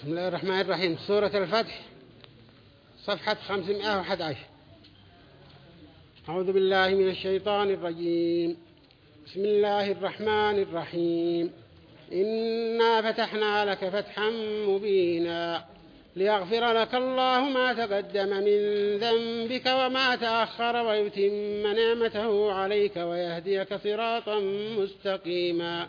بسم الله الرحمن الرحيم. سورة الفتح صفحة 511 أعوذ بالله من الشيطان الرجيم. بسم الله الرحمن الرحيم. إنا فتحنا لك فتحا مبينا ليغفر لك الله ما تقدم من ذنبك وما تأخر ويتم نعمته عليك ويهديك صراطا مستقيما.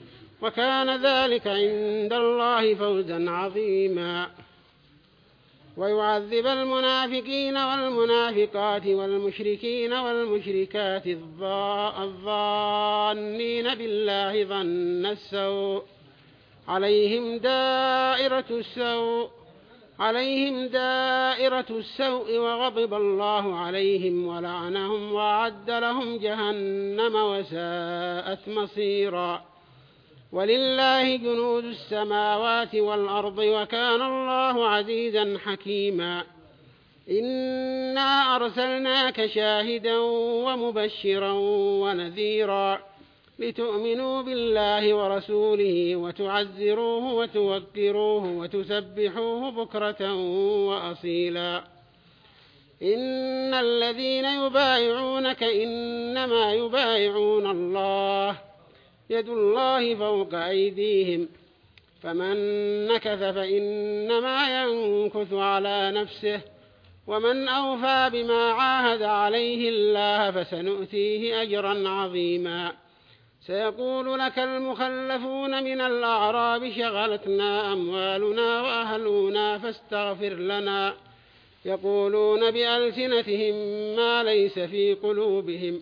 وكان ذلك عند الله فوزا عظيما. ويعذب المنافقين والمنافقات والمشركين والمشركات الظانين بالله ظن السوء. عليهم دائرة السوء. عليهم دائرة السوء وغضب الله عليهم ولعنهم وعد لهم جهنم وساءت مصيرا. ولله جنود السماوات والأرض وكان الله عزيزا حكيما. إنا أرسلناك شاهدا ومبشرا ونذيرا لتؤمنوا بالله ورسوله وتعزروه وتوكروه وتسبحوه بكرة وأصيلا. إن الذين يبايعونك إنما يبايعون الله يد الله فوق أيديهم فمن نكث فإنما ينكث على نفسه ومن أوفى بما عاهد عليه الله فسنؤتيه أجرا عظيما. سيقول لك المخلفون من الأعراب شغلتنا أموالنا وأهلنا فاستغفر لنا. يقولون بألسنتهم ما ليس في قلوبهم.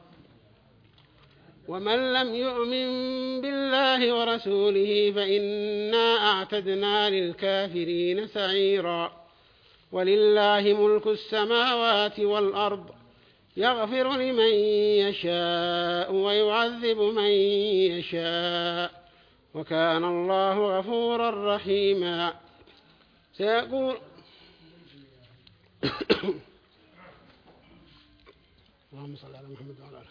ومن لم يؤمن بالله ورسوله فإنا أعتدنا للكافرين سعيرا. ولله ملك السماوات والأرض يغفر لمن يشاء ويعذب من يشاء. وكان الله غفورا رحيما. سيقول اللهم صل على محمد وعلى آله.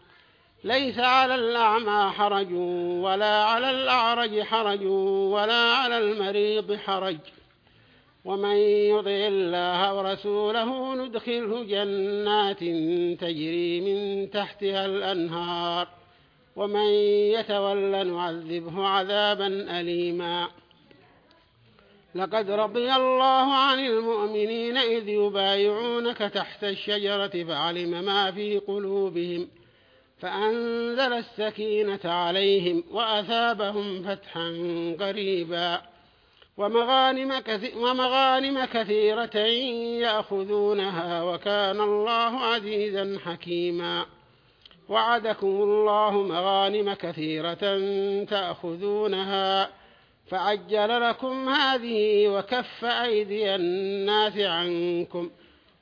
ليس على الأعمى حرج ولا على الأعرج حرج ولا على المريض حرج. ومن يطع الله ورسوله ندخله جنات تجري من تحتها الأنهار. ومن يتول نعذبه عذابا أليما. لقد رضي الله عن المؤمنين إذ يبايعونك تحت الشجرة فعلم ما في قلوبهم ۖ. فأنزل السكينة عليهم وأثابهم فتحا قريبا. ومغانم, كثير ومغانم كثيرة يأخذونها وكان الله عزيزا حكيما. وعدكم الله مغانم كثيرة تأخذونها فعجل لكم هذه وكف أيدي الناس عنكم.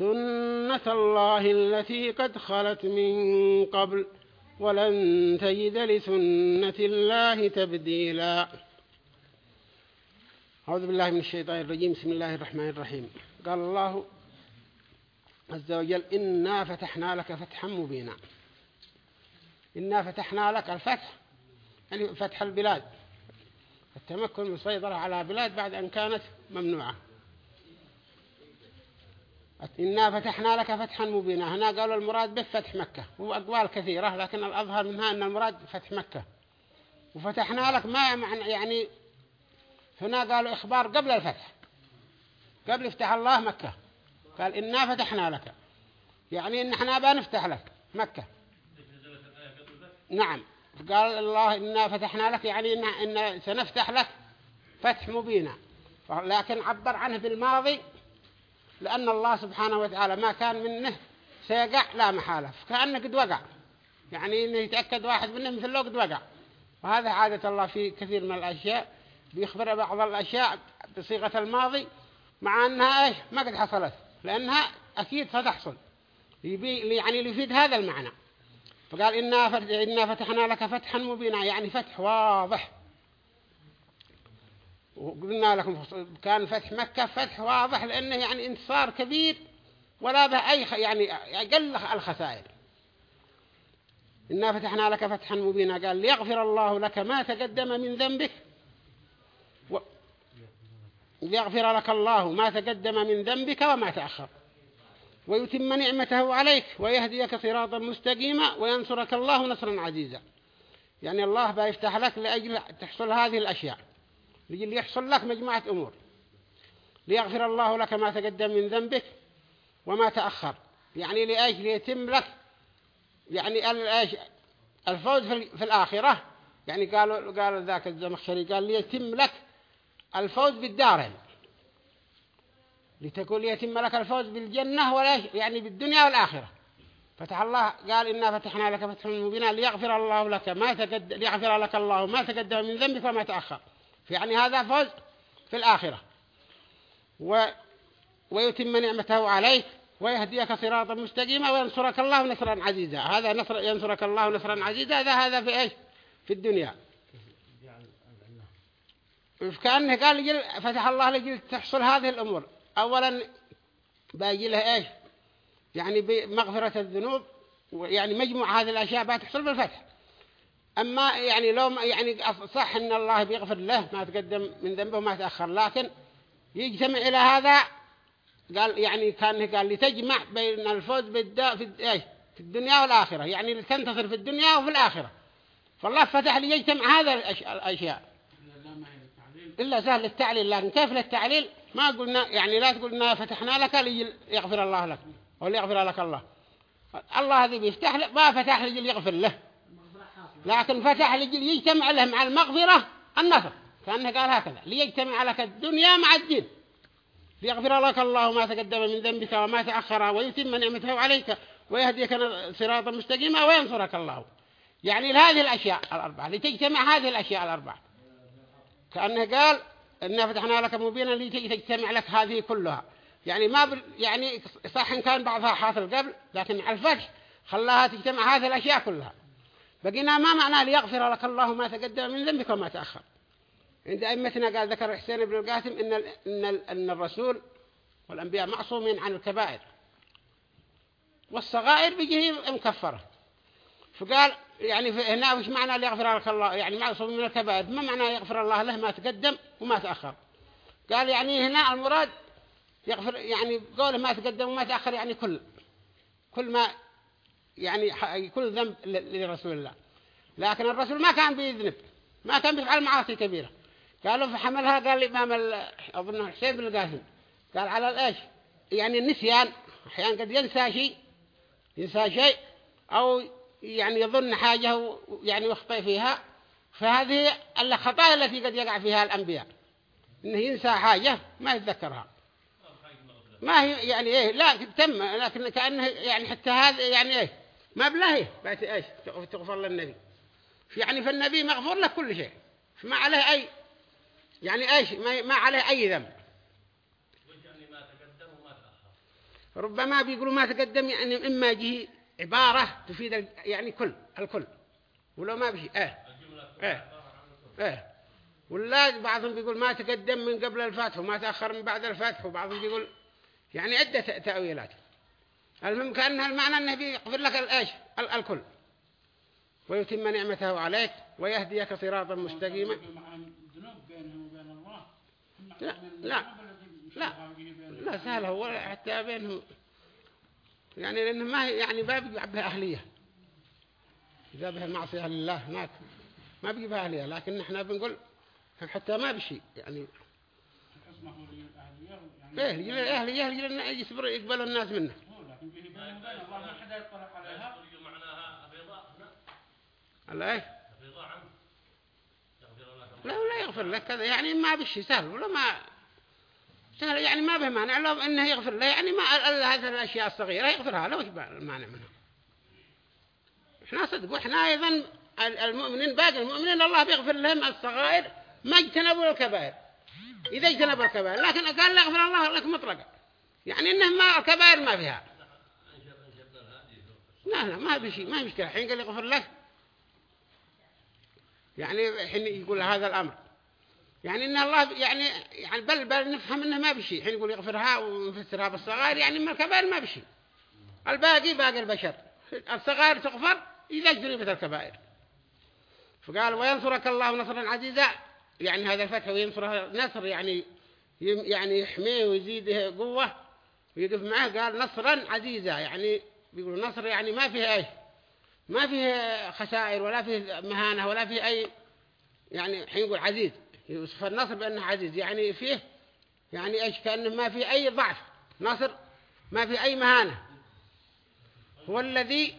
سنة الله التي قد خلت من قبل ولن تجد لسنة الله تبديلا. أعوذ بالله من الشيطان الرجيم. بسم الله الرحمن الرحيم. قال الله عز وجل إنا فتحنا لك فتحا مبينا. إنا فتحنا لك الفتح. يعني فتح البلاد. التمكن من السيطرة على بلاد بعد أن كانت ممنوعة. إنا فتحنا لك فتحا مبينا. هنا قالوا المراد بفتح مكة. وأقوال كثيرة لكن الأظهر منها أن المراد فتح مكة. وفتحنا لك ما يعني هنا قالوا إخبار قبل الفتح قبل افتح الله مكة. قال إنا فتحنا لك. يعني إن إحنا بنفتح لك مكة. نعم. قال الله إنا فتحنا لك يعني إن, إن سنفتح لك فتح مبينا. لكن عبر عنه بالماضي لأن الله سبحانه وتعالى ما كان منه سيقع لا محالة كأنه قد وقع يعني إنه يتأكد واحد منه مثل لو قد وقع. وهذا عادة الله في كثير من الأشياء بيخبر بعض الأشياء بصيغة الماضي مع أنها إيش؟ ما قد حصلت لأنها أكيد ستحصل. يبي يعني يفيد هذا المعنى. فقال إنا, إنا فتحنا لك فتحا مبينا يعني فتح واضح. وقلنا لكم كان فتح مكة فتح واضح لأنه يعني انتصار كبير ولا به أي يعني أقل الخسائر. إنا فتحنا لك فتحا مبينا. قال ليغفر الله لك ما تقدم من ذنبك و... ليغفر لك الله ما تقدم من ذنبك وما تأخر. ويتم نعمته عليك ويهديك صراطا مستقيما وينصرك الله نصرا عزيزا. يعني الله بيفتح لك لأجل تحصل هذه الأشياء. لأجل يحصل لك مجموعة أمور. ليغفر الله لك ما تقدم من ذنبك وما تأخر. يعني لأجل يتم لك يعني الفوز في الآخرة. يعني قالوا قال ذاك الزمخشري قال ليتم لك الفوز بالدارين لتكون يتم لك الفوز بالجنة ولا يعني بالدنيا والآخرة. فتح الله قال إنا فتحنا لك فتحا مبينا ليغفر الله لك ما تقدم ليغفر لك الله ما تقدم من ذنبك وما تأخر. يعني هذا فوز في الآخرة. و ويتم نعمته عليك ويهديك صراطا مستقيما وينصرك الله نصرا عزيزا. هذا نصر ينصرك الله نصرا عزيزا. هذا هذا في إيش؟ في الدنيا. كأنه قال فتح الله لجل تحصل هذه الأمور. أولا باقي له إيش؟ يعني بمغفرة الذنوب يعني مجموع هذه الأشياء بتحصل بالفتح. أما يعني لو يعني صح إن الله بيغفر له ما تقدم من ذنبه وما تأخر لكن يجتمع إلى هذا قال يعني كان قال لتجمع بين الفوز بالدا في إيش؟ في الدنيا والآخرة يعني لتنتصر في الدنيا وفي الآخرة. فالله فتح ليجتمع هذا الأشياء. إلا سهل التعليل لكن كيف للتعليل؟ ما قلنا يعني لا تقولنا فتحنا لك ليغفر الله لك ولا يغفر لك الله. الله هذي بيفتح ما فتح لجل يغفر له. لكن فتح لجل يجتمع له مع المغفرة النصر كأنه قال هكذا ليجتمع لك الدنيا مع الدين. ليغفر لك الله ما تقدم من ذنبك وما تأخر ويتم نعمته عليك ويهديك صراطا مستقيما وينصرك الله. يعني لهذه الأشياء الأربعة لتجتمع هذه الأشياء الأربعة. كأنه قال إنا فتحنا لك مبينا لتجتمع لك هذه كلها. يعني ما ب... يعني صح إن كان بعضها حاصل قبل لكن على الفتح خلاها تجتمع هذه الأشياء كلها. بقينا ما معنى ليغفر لك الله ما تقدم من ذنبك وما تأخر. عند أئمتنا قال ذكر حسين بن القاسم إن, ال... إن, ال... إن الرسول والأنبياء معصومين عن الكبائر. والصغائر بيجي مكفرة فقال يعني هنا وش معنى ليغفر لك الله؟ يعني معصوم من الكبائر. ما معنى يغفر الله له ما تقدم وما تأخر؟ قال يعني هنا المراد يغفر يعني قوله ما تقدم وما تأخر يعني كل. كل ما يعني كل ذنب لرسول الله. لكن الرسول ما كان بيذنب ما كان بيفعل معاصي كبيرة. قالوا فحملها قال الإمام أظن حسين بن القاسم قال على الإيش يعني النسيان أحيانا قد ينسى شيء ينسى شيء أو يعني يظن حاجة يعني يخطئ فيها. فهذه الخطايا التي قد يقع فيها الأنبياء. إنه ينسى حاجة ما يتذكرها. ما هي يعني إيه لا تم لكن كأنه يعني حتى هذا يعني إيه ما بلهي بس إيش؟ تغفر للنبي. يعني فالنبي مغفور له كل شيء. ما عليه أي يعني إيش؟ ما, عليه أي ذنب. ربما بيقولوا ما تقدم يعني إما جه عبارة تفيد يعني كل الكل. ولو ما بشي إيه. إيه. إيه. ولا بعضهم بيقول ما تقدم من قبل الفتح وما تأخر من بعد الفتح وبعضهم بيقول يعني عدة تأويلات. المهم كأنها المعنى أنه بيغفر لك الإيش؟ الكل. ويتم نعمته عليك ويهديك صراطا مستقيما. لا لا لا. لا سهل هو حتى بينهم يعني لأنه ما يعني ما بيجيبها أهلية. إذا بها المعصية لله هناك ما بيجيبها أهلية لكن إحنا بنقول حتى ما بشيء يعني. إيه يجي الأهلية يجي يقبل الناس منه. الله. إيه لا ولا يغفر لك كذا يعني ما بشي سهل ولا ما سهل يعني ما به مانع. لو إنه يغفر له يعني ما هذه الأشياء الصغيرة يغفرها له وش المانع منها؟ إحنا صدق وإحنا أيضا المؤمنين باقي المؤمنين الله بيغفر لهم الصغائر ما اجتنبوا الكبائر. إذا اجتنبوا الكبائر لكن قال لا يغفر الله لك مطلقا. يعني إنه ما الكبائر ما فيها. لا لا ما بشيء ما مشكلة. حين قال يغفر لك. يعني حين يقول هذا الأمر. يعني إن الله يعني يعني بل بل نفهم إنه ما بشيء. حين يقول يغفرها ونفسرها بالصغائر يعني من الكبائر ما بشيء. الباقي باقي البشر. الصغائر تغفر إذا اجتنبت الكبائر. فقال وينصرك الله نصرا عزيزا. يعني هذا الفتح وينصره نصر يعني يعني يحميه ويزيده قوة ويقف معه. قال نصرا عزيزا. يعني بيقولوا نصر يعني ما فيه إيش ما فيه خسائر ولا فيه مهانة ولا فيه أي يعني حين يقول عزيز. يوصف النصر بأنه عزيز. يعني فيه يعني إيش؟ كأنه ما فيه أي ضعف. نصر ما فيه أي مهانة. هو الذي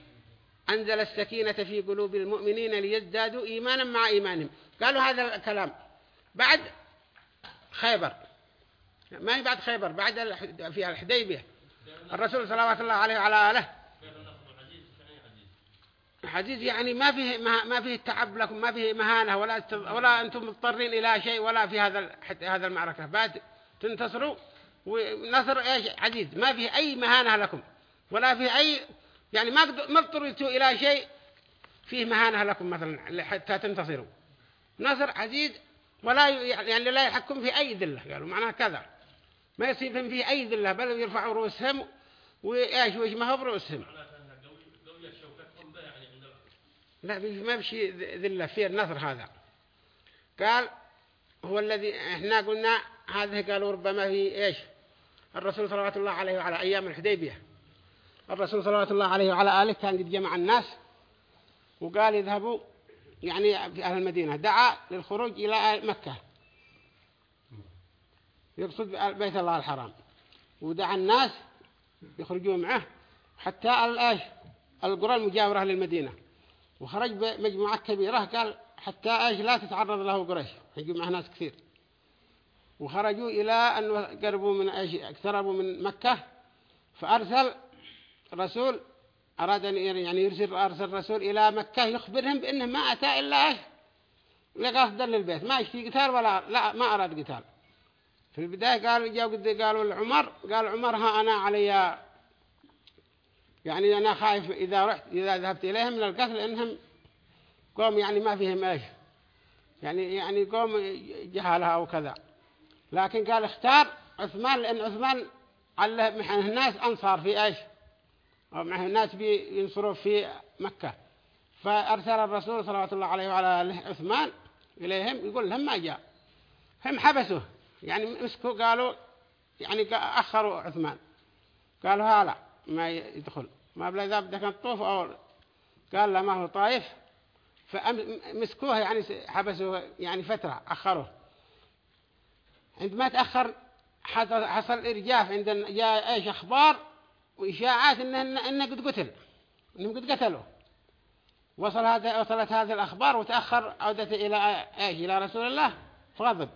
أنزل السكينة في قلوب المؤمنين ليزدادوا إيمانا مع إيمانهم. قالوا هذا الكلام بعد خيبر. ما هي بعد خيبر؟ بعد في الحديبية. الرسول صلى الله عليه وعلى آله حديث يعني ما فيه ما فيه تعب لكم ما فيه مهانة ولا ولا أنتم مضطرين إلى شيء ولا في هذا هذا المعركة. بعد تنتصروا ونصر إيش؟ عزيز ما فيه أي مهانة لكم ولا فيه أي يعني ما ما اضطريتوا إلى شيء فيه مهانة لكم مثلا حتى تنتصروا. نصر عزيز ولا يعني لا يحكم في أي ذلة قالوا معناها كذا. ما يصيبهم فيه أي ذلة بل يرفعوا رؤوسهم وإيش وإيش ما هو برؤوسهم. ما بشي ذلة في النصر هذا. قال هو الذي إحنا قلنا هذه قالوا ربما في إيش؟ الرسول صلى الله عليه وعلى أيام الحديبية. الرسول صلى الله عليه وعلى آله كان قد جمع الناس وقال يذهبوا يعني في أهل المدينة. دعا للخروج إلى مكة. يقصد بيت الله الحرام. ودعا الناس يخرجوا معه حتى الآش القرى المجاورة للمدينة. وخرج بمجموعة كبيرة قال حتى آش لا تتعرض له قريش. يجوا معه ناس كثير. وخرجوا إلى أن قربوا من إيش اقتربوا من مكة. فأرسل رسول أراد أن يعني يرسل أرسل رسول إلى مكة يخبرهم بأنه ما أتى إلا لقصد للبيت ما يشتي قتال ولا لا ما أراد قتال. في البداية قال جاءوا قالوا لعمر قال عمر ها أنا علي يعني أنا خايف إذا رحت إذا ذهبت إليهم من القتل إنهم قوم يعني ما فيهم إيش. يعني يعني قوم جهالها أو كذا. لكن قال اختار عثمان لأن عثمان على الناس أنصار في إيش. ومعه الناس بينصروا في مكة. فأرسل الرسول صلى الله عليه وعلى آله عثمان إليهم يقول لهم ما جاء. هم حبسوه يعني مسكوا قالوا يعني أخروا عثمان. قالوا هلا. ما يدخل. ما بلا إذا بدك نطوف أو قال لا ما هو طايف. فمسكوه يعني حبسوه يعني فترة أخروه عندما تأخر حصل إرجاف عند جاء إيش أخبار وإشاعات إنه إنه قد قتل. إنهم قد قتلوا. وصل هذا وصلت هذه الأخبار وتأخر عودته إلى إيش؟ إلى رسول الله. فغضب.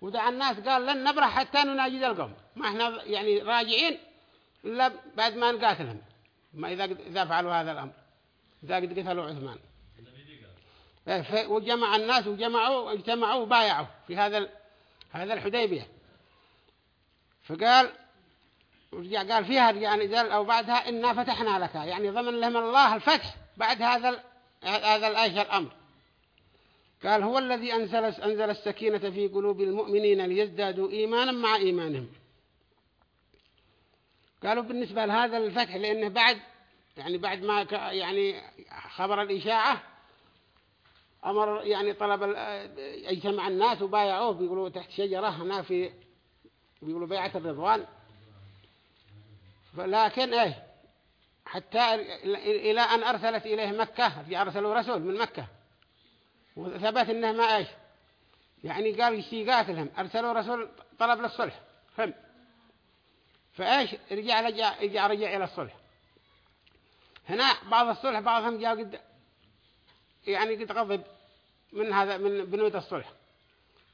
ودعا الناس قال لن نبرح حتى نناجد القوم ما إحنا يعني راجعين. إلا بعد ما نقاتلهم ما إذا إذا فعلوا هذا الأمر. إذا قد قتلوا عثمان. وجمع الناس وجمعوا واجتمعوا وبايعوا في هذا هذا الحديبية. فقال ورجع قال فيها رجع نزل أو بعدها إنا فتحنا لك. يعني ضمن لهم الله الفتح بعد هذا هذا الآية الأمر. قال هو الذي أنزل, أنزل السكينة في قلوب المؤمنين ليزدادوا إيمانا مع إيمانهم. قالوا بالنسبة لهذا الفتح لأنه بعد يعني بعد ما يعني خبر الإشاعة أمر يعني طلب اجتمع الناس وبايعوه بيقولوا تحت شجرة هنا في بيقولوا بيعة الرضوان. لكن إيه حتى إلى أن أرسلت إليه مكة أرسلوا رسول من مكة. وثبت إنه ما إيش يعني قال يشتي قاتلهم أرسلوا رسول طلب للصلح. فهم. فإيش؟ رجع رجع رجع رجع إلى الصلح. هنا بعض الصلح بعضهم جاء قد يعني قد غضب من هذا من بنود الصلح.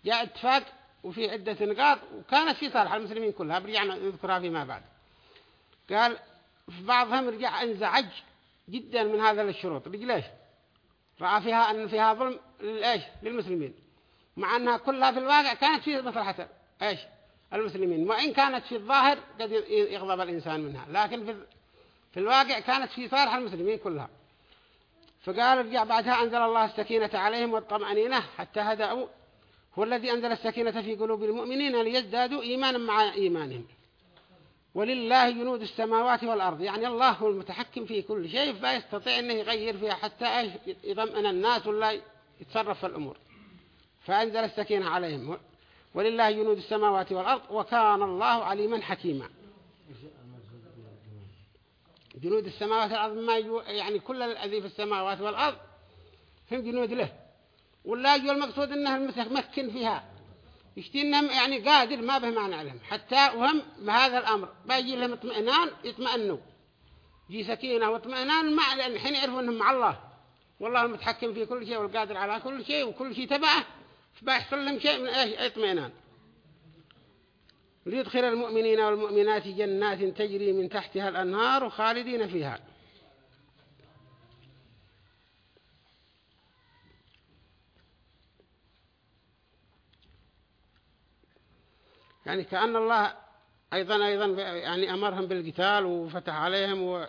جاء اتفاق وفي عدة نقاط وكانت في صالح المسلمين كلها برجعنا نذكرها فيما بعد. قال في بعضهم رجع انزعج جدا من هذا الشروط. ليش رأى فيها أن فيها ظلم للمسلمين. مع أنها كلها في الواقع كانت في مصلحة. إيش؟ المسلمين. وإن كانت في الظاهر قد يغضب الإنسان منها. لكن في في الواقع كانت في صالح المسلمين كلها. فقال رجع بعدها أنزل الله السكينة عليهم والطمأنينة حتى هدأوا. هو الذي أنزل السكينة في قلوب المؤمنين ليزدادوا إيمانا مع إيمانهم. ولله جنود السماوات والأرض. يعني الله هو المتحكم في كل شيء فيستطيع أنه يغير فيها حتى يضمن الناس ولا يتصرف في الأمور. فأنزل السكينة عليهم. ولله جنود السماوات والأرض وكان الله عليما حكيما. جنود السماوات والأرض ما يعني كل الذي في السماوات والأرض هم جنود له. ولا يجوا المقصود أنه المتمكن فيها. يشتينهم يعني قادر ما به ما نعلم حتى وهم بهذا الأمر. بيجي لهم اطمئنان يطمئنوا. جي سكينة واطمئنان مع لأن حين يعرفوا أنهم مع الله. والله المتحكم في كل شيء والقادر على كل شيء وكل شيء تبعه. فبيحصل لهم شيء من إيش؟ اطمئنان. ليدخل المؤمنين والمؤمنات جنات تجري من تحتها الأنهار خالدين فيها. يعني كأن الله أيضا أيضا يعني أمرهم بالقتال وفتح عليهم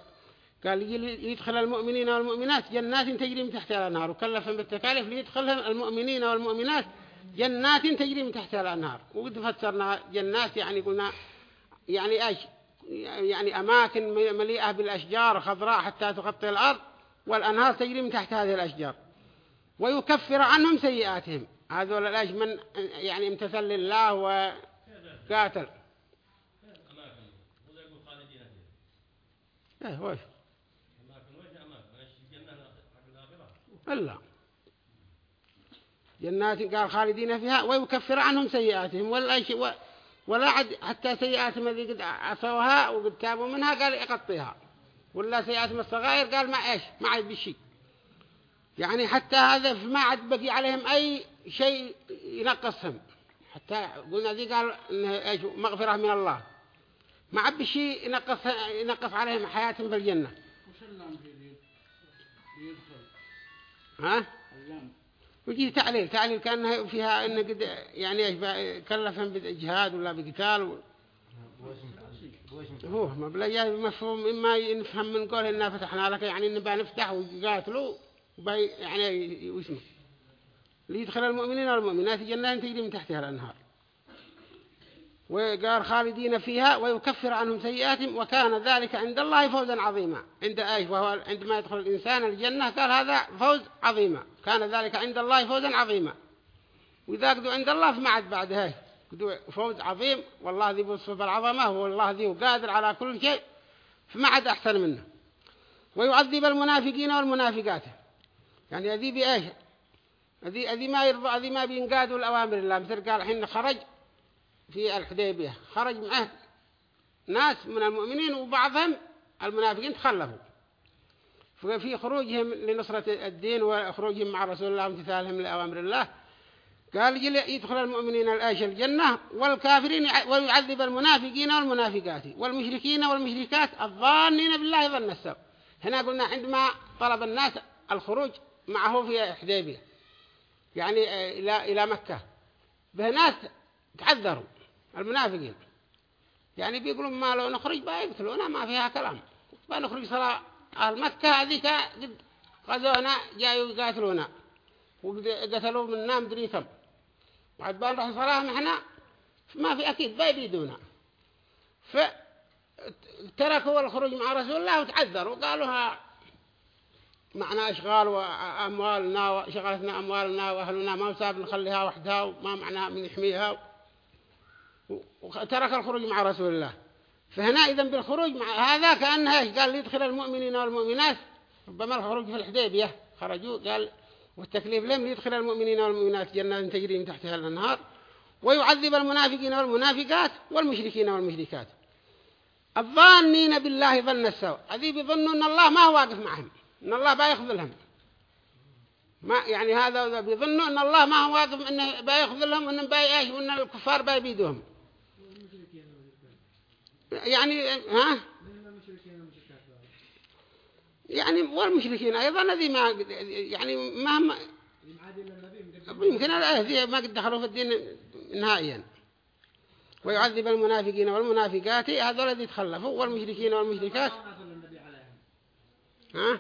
وقال يدخل المؤمنين والمؤمنات جنات تجري من تحتها الأنهار وكلفهم بالتكاليف ليدخلهم المؤمنين والمؤمنات جنات تجري من تحتها الأنهار وقد فسرنا جنات يعني قلنا يعني إيش يعني أماكن مليئة بالأشجار خضراء حتى تغطي الأرض والأنهار تجري من تحت هذه الأشجار. ويكفر عنهم سيئاتهم. هذول الأيش من يعني امتثل لله وقاتل. إيه وش الله جنات قال خالدين فيها ويكفر عنهم سيئاتهم. ولا شيء ولا عد حتى سيئاتهم الذي قد عصوها وقد تابوا منها قال يقطيها. ولا سيئاتهم الصغائر قال ما إيش ما عاد بشيء يعني حتى هذا ما عاد بقي عليهم أي شيء ينقصهم. حتى قلنا ذي قال إيش مغفرة من الله. ما عاد بشيء ينقص ينقص عليهم حياتهم في الجنة ها؟ ويجي تعليل؟ تعليل كأنها فيها إن قد يعني إيش كلفهم بجهاد ولا بقتال و... هو ما بلا جاي مفهوم. إما ينفهم من قول إننا فتحنا لك يعني إن نفتح ويقاتلوا وبي يعني واسمه ليدخل المؤمنين والمؤمنات جنات تجري من تحتها الأنهار. وقال خالدين فيها ويكفر عنهم سيئاتهم وكان ذلك عند الله فوزا عظيما. عند إيش؟ وهو عندما يدخل الإنسان الجنة قال هذا فوز عظيما. كان ذلك عند الله فوزا عظيما. وإذا قدوا عند الله فما عاد بعدها. فوز عظيم. والله ذي بصف العظمة. والله ذي قادر على كل شيء. فما عاد أحسن منه. ويعذب المنافقين والمنافقات. يعني هذه بإيش؟ هذه ما يرضى هذه ما بينقادوا الأوامر الله. مثل قال حين خرج في الحديبية خرج معه ناس من المؤمنين وبعضهم المنافقين تخلفوا. ففي خروجهم لنصرة الدين وخروجهم مع رسول الله وامتثالهم لأوامر الله. قال يدخل المؤمنين الآيش الجنة والكافرين ويعذب المنافقين والمنافقات والمشركين والمشركات الظانين بالله ظن السوء. هنا قلنا عندما طلب الناس الخروج معه في حديبية يعني إلى إلى مكة. به ناس تعذروا. المنافقين يعني بيقولوا ما لو نخرج بيقتلونا ما فيها كلام. بنخرج صلاة أهل مكة هذيك قد غزونا جايوا يقاتلونا. وقتلوا من نام دري كم. بعد بان رح صلاهم إحنا ما في أكيد بيبيدونا فتركوا الخروج مع رسول الله وتعذروا. قالوا معنا إشغال وأموالنا وشغلتنا أموالنا وأهلنا ما وساب نخليها وحدها وما معناها من يحميها. وترك الخروج مع رسول الله. فهنا إذا بالخروج مع هذا كأنها قال ليدخل المؤمنين والمؤمنات. ربما الخروج في الحديبية. خرجوا قال والتكليف لم يدخل المؤمنين والمؤمنات. جنات تجري من تحتها الأنهار. ويعذب المنافقين والمنافقات والمشركين والمشركات. الظانين بالله ظن السوء. هذه بيظنوا أن الله ما هو واقف معهم. أن الله بيخذلهم ما يعني هذا بيظنوا أن الله ما هو واقف أنه بيخذلهم وأن بيأيش وأن الكفار بيبيدوهم. يعني ها؟ يعني والمشركين أيضا الذي ما يعني مهما يمكن الأهدية ما قد دخلوا في الدين نهائيا. ويعذب المنافقين والمنافقات هذول الذي تخلفوا والمشركين والمشركات. ها؟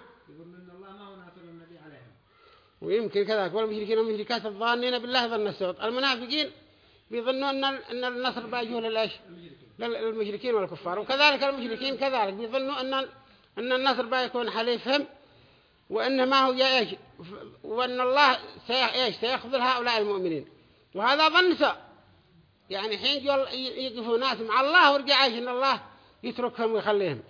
ويمكن كذلك والمشركين والمشركات الظانين بالله ظن السوط. المنافقين بيظنوا أن النصر باجه للإيش؟ للمشركين والكفار. وكذلك المشركين كذلك. بيظنوا أن أن النصر بيكون حليفهم وأن ما هو إيش؟ وأن الله سيخ سيخذل هؤلاء المؤمنين. وهذا ظن سوء. يعني حين يقفوا ناس مع الله ورجع إيش؟ إن الله يتركهم ويخليهم.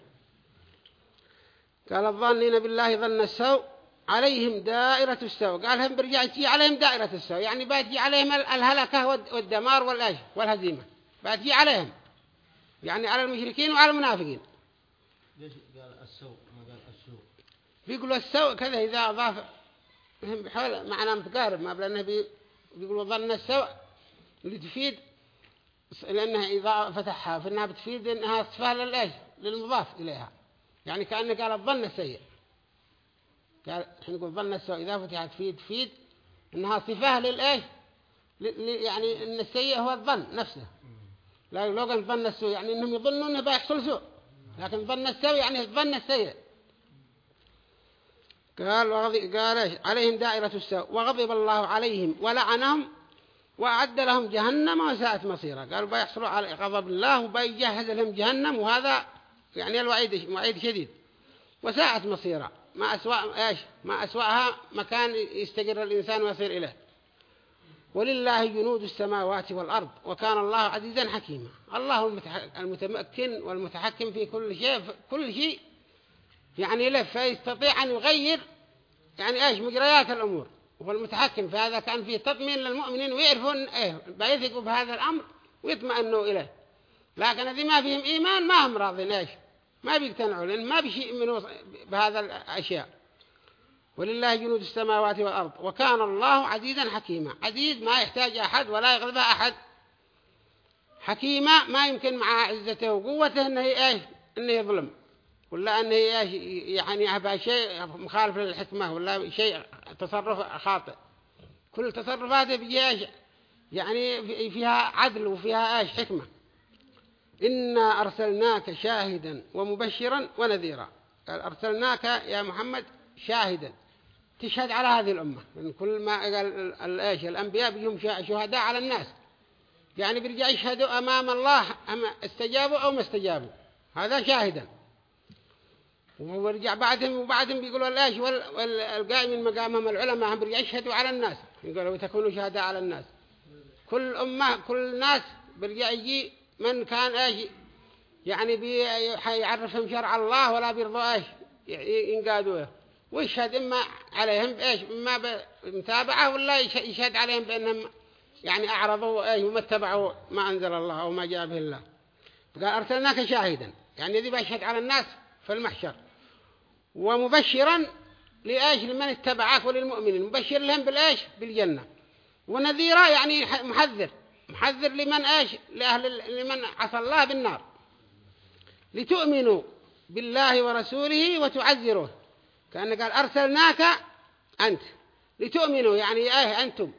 قال الظانين بالله ظن السوء عليهم دائرة السوء. قال هم برجع تجي عليهم دائرة السوء. يعني بتجي عليهم الهلكة والدمار والأج والهزيمة. بتجي عليهم. يعني على المشركين وعلى المنافقين. ليش قال السوء ما قال السوء؟ بيقولوا السوء كذا إذا أضاف بحول معنى متقارب ما بلأنه بي بيقولوا ظن السوء اللي تفيد لأنها إذا فتحها فإنها بتفيد إنها صفة للإيش؟ للمضاف إليها. يعني كأنه قال الظن السيء. قال إحنا نقول ظن السوء إذا فتحت فيد فيد إنها صفة للإيش؟ يعني إن السيء هو الظن نفسه. لا لو قال ظن السوء يعني إنهم يظنوا إنه بيحصل سوء. لكن ظن السوء يعني الظن السيء. قال قال إيش عليهم دائرة السوء. وغضب الله عليهم ولعنهم وأعد لهم جهنم وساءت مصيرا قالوا بيحصلوا على غضب الله وبيجهز لهم جهنم وهذا يعني الوعيد وعيد شديد. وساءت مصيرا ما أسوأ إيش؟ ما أسوأها مكان يستقر الإنسان ويصير إليه. ولله جنود السماوات والأرض وكان الله عزيزا حكيما. الله المتمكن والمتحكم في كل شيء كل شيء. يعني له فيستطيع أن يغير يعني إيش مجريات الأمور. وهو المتحكم فهذا كان فيه تطمين للمؤمنين ويعرفون إيه بيثقوا بهذا الأمر ويطمئنوا إليه. لكن الذي ما فيهم إيمان ما هم راضين إيش ما بيقتنعوا لأن ما من بهذا الأشياء. ولله جنود السماوات والأرض. وكان الله عزيزا حكيما. عزيز ما يحتاج أحد ولا يغلبه أحد. حكيما ما يمكن مع عزته وقوته أنه إيش؟ أنه يظلم. ولا أنه إيش؟ يعني أبا شيء مخالف للحكمة. ولا شيء تصرف خاطئ. كل تصرفاته بيجي يعني فيها عدل وفيها إيش؟ حكمة. إنا أرسلناك شاهدا ومبشرا ونذيرا. أرسلناك يا محمد شاهدا. تشهد على هذه الأمة من كل ما قال إيش الأنبياء بيهم شهداء على الناس. يعني بيرجع يشهدوا أمام الله أما استجابوا أو ما استجابوا. هذا شاهدا. ورجع بعدهم وبعدهم بيقولوا الإيش والقائمين مقامهم العلماء هم بيرجع يشهدوا على الناس. يقولوا وتكونوا شهداء على الناس. كل أمة كل ناس برجع يجي من كان إيش يعني بيعرفهم شرع الله ولا بيرضوا إيش ينقادوه. ويشهد إما عليهم بإيش؟ إما بمتابعة ولا يشهد عليهم بأنهم يعني أعرضوا إيش وما اتبعوا ما أنزل الله أو ما جاء به الله. فقال أرسلناك شاهدا. يعني ذي بيشهد على الناس في المحشر. ومبشرا لإيش؟ لمن اتبعك وللمؤمنين. مبشر لهم بالإيش؟ بالجنة. ونذيرا يعني محذر. محذر لمن إيش؟ لأهل لمن عصى الله بالنار. لتؤمنوا بالله ورسوله وتعزروه. كأن قال أرسلناك أنت لتؤمنوا يعني إيه أنتم؟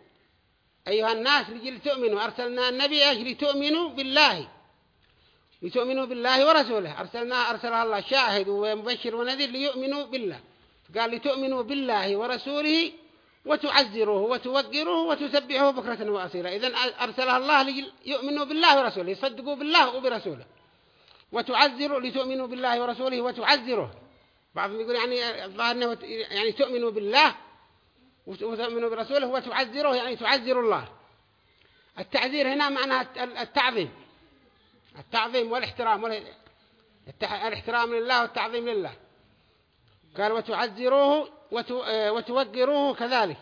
أيها الناس لجل تؤمنوا أرسلنا النبي إيش؟ لتؤمنوا بالله. لتؤمنوا بالله ورسوله. أرسلنا أرسلها الله. شاهد ومبشر ونذير ليؤمنوا بالله. قال لتؤمنوا بالله ورسوله وتعزروه وتوقروه وتسبحوه بكرة وأصيلا. إذن أرسلها الله ليؤمنوا بالله ورسوله يصدقوا بالله وبرسوله. وتعزروا لتؤمنوا بالله ورسوله وتعزروه. بعضهم يقول يعني الظاهر يعني تؤمنوا بالله وتؤمنوا برسوله وتعزروه يعني تعزروا الله. التعذير هنا معنى التعظيم. التعظيم والاحترام الاحترام لله والتعظيم لله. قال وتعزروه وتوقروه كذلك.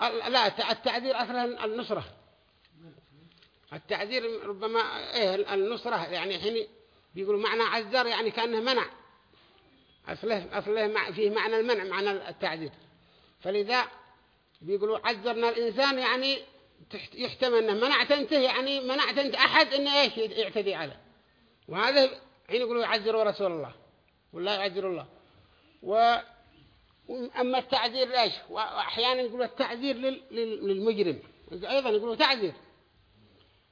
لا التعذير أصلا النصرة. التعذير ربما إيه النصرة يعني حين بيقولوا معنى عزر يعني كأنه منع. أصله, أصله فيه معنى المنع معنى التعذير فلذا بيقولوا عذرنا الإنسان يعني يحتمل أنه منعت أنت يعني منعت أنت أحد أنه إيش يعتدي عليه. وهذا حين يقولوا يعذروا رسول الله ولا يعذر الله. و أما التعذير إيش وأحيانا يقولوا التعذير للمجرم. أيضا يقولوا تعذير.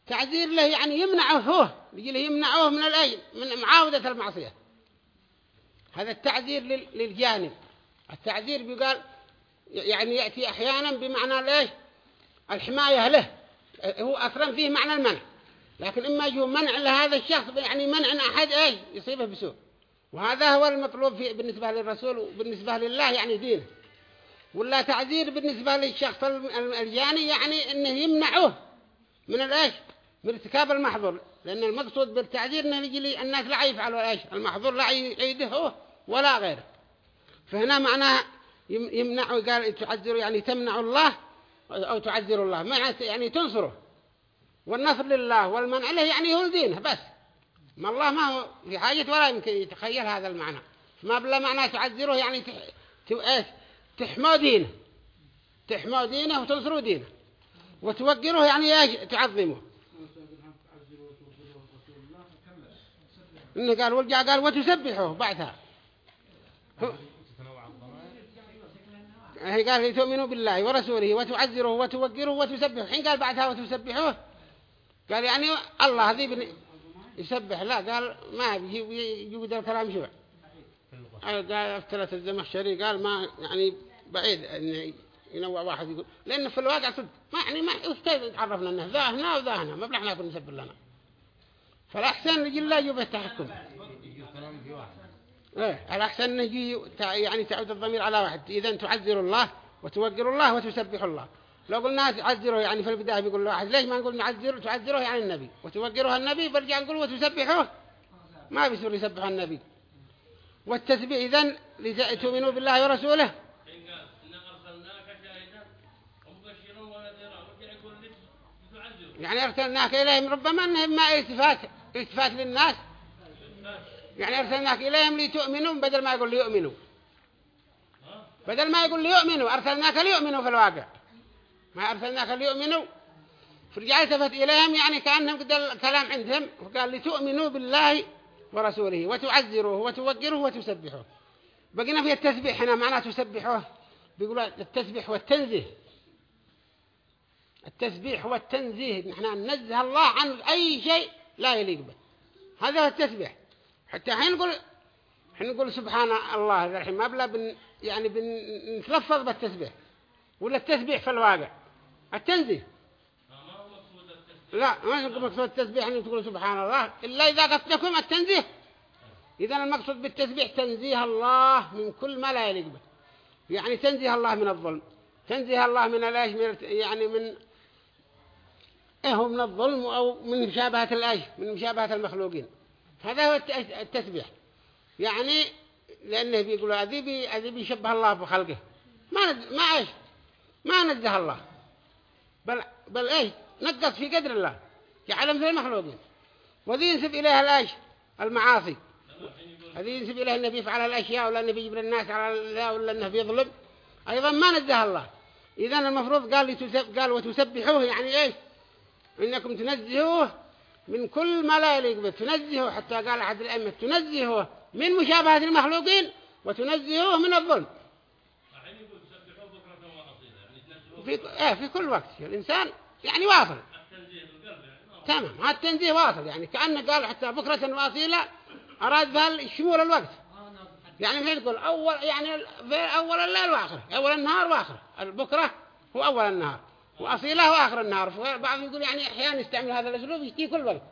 تعذير له يعني يمنعه هو يجي له يمنعه من الأي من معاودة المعصية. هذا التعذير للجانب. التعذير بيقال يعني يأتي أحيانا بمعنى ليش؟ الحماية له. هو أصلا فيه معنى المنع. لكن إما يجوا منع لهذا الشخص يعني منع أحد إيش؟ يصيبه بسوء. وهذا هو المطلوب في بالنسبة للرسول وبالنسبة لله يعني دينه. ولا تعذير بالنسبة للشخص الجاني يعني إنه يمنعه من الإيش؟ من ارتكاب المحظور. لأن المقصود بالتعذير إنه يجي الناس لا يفعلوا الايش المحظور لا يعيده ولا غيره. فهنا معناه يمنعه قال تعذر يعني تمنع الله أو تعذر الله. معناه يعني تنصره. والنصر لله والمنع له يعني هو دينه بس. ما الله ما هو في حاجة ولا يمكن يتخيل هذا المعنى. ما بلا معنى تعذره يعني تح... إيش؟ تحمو دينه. تحمو دينه وتنصروا دينه. وتوقره يعني تعظمه. إنه قال ورجع قال وتسبحه بعدها هي قال تؤمنوا بالله ورسوله وتعزروه وتوقروه وتسبحه حين قال بعدها وتسبحوه قال يعني الله هذه يسبح. لا قال ما يجود الكلام شوع قال افتلت الزمخشري قال ما يعني بعيد إن ينوع واحد يقول لأنه في الواقع صدق. ما يعني ما عرفنا أنه ذا هنا وذا هنا؟ ما بلحنا يكون يسبح لنا. فالأحسن نجي الله يجب التحكم إيه الأحسن نجي يعني تعود الضمير على واحد. إذا تعذر الله وتوقر الله وتسبح الله. لو قلنا تعذره يعني في البداية بيقول واحد ليش ما نقول نعذره تعذره يعني النبي. وتوقره النبي برجع نقول وتسبحه. ما بيصير يسبح النبي. والتسبيح إذن لتؤمنوا بالله ورسوله. يعني أرسلناك إليهم ربما أنهم ما التفات التفات للناس. يعني أرسلناك إليهم لتؤمنوا بدل ما يقول ليؤمنوا. بدل ما يقول ليؤمنوا أرسلناك ليؤمنوا في الواقع. ما أرسلناك ليؤمنوا. فرجع التفت إليهم يعني كأنهم قد الكلام عندهم. وقال لتؤمنوا بالله ورسوله وتعزروه وتوقروه وتسبحوه. بقينا في التسبيح هنا معناه تسبحوه. بيقولوا التسبيح والتنزيه. التسبيح والتنزيه نحن ننزه الله عن أي شيء لا يليق به. هذا التسبيح. حتى حين نقول حين نقول سبحان الله الحين ما بلا بن يعني بنتلفظ بالتسبيح. ولا التسبيح في الواقع؟ التنزيه. لا ما مقصود التسبيح أن تقول سبحان الله؟ إلا إذا قصدكم التنزيه. إذا المقصود بالتسبيح تنزيه الله من كل ما لا يليق به. يعني تنزيه الله من الظلم. تنزيه الله من من يعني من إيه هو من الظلم أو من مشابهة الأيش من مشابهة المخلوقين. هذا هو الت- التسبيح. يعني لأنه بيقولوا هذه بي هذه بيشبه الله بخلقه. ما ند... ما إيش؟ ما نزه الله. بل بل إيش؟ نقص في قدر الله جعل مثل المخلوقين. وذي ينسب إليها الأيش المعاصي. هذه ينسب إليها أنه بيفعل الأشياء ولا أنه بيجبر الناس على الله ولا أنه بيظلم. أيضا ما نزه الله. إذا المفروض قال قال وتسبحوه يعني إيش؟ إنكم تنزهوه من كل ما لا يليق به. تنزهوه حتى قال أحد الأئمة تنزهوه من مشابهة المخلوقين وتنزهوه من الظلم. في إيه في كل وقت الإنسان يعني واصل. تمام هذا التنزيه واصل. يعني كأنه قال حتى بكرة وأصيلا أراد بها شمول الوقت. يعني يقول أول يعني في أول الليل وآخره أول النهار وآخره البكرة هو أول النهار. وأصيله هو آخر النهار بعض يقول يعني أحيانا يستعمل هذا الأسلوب يشتي كل وقت.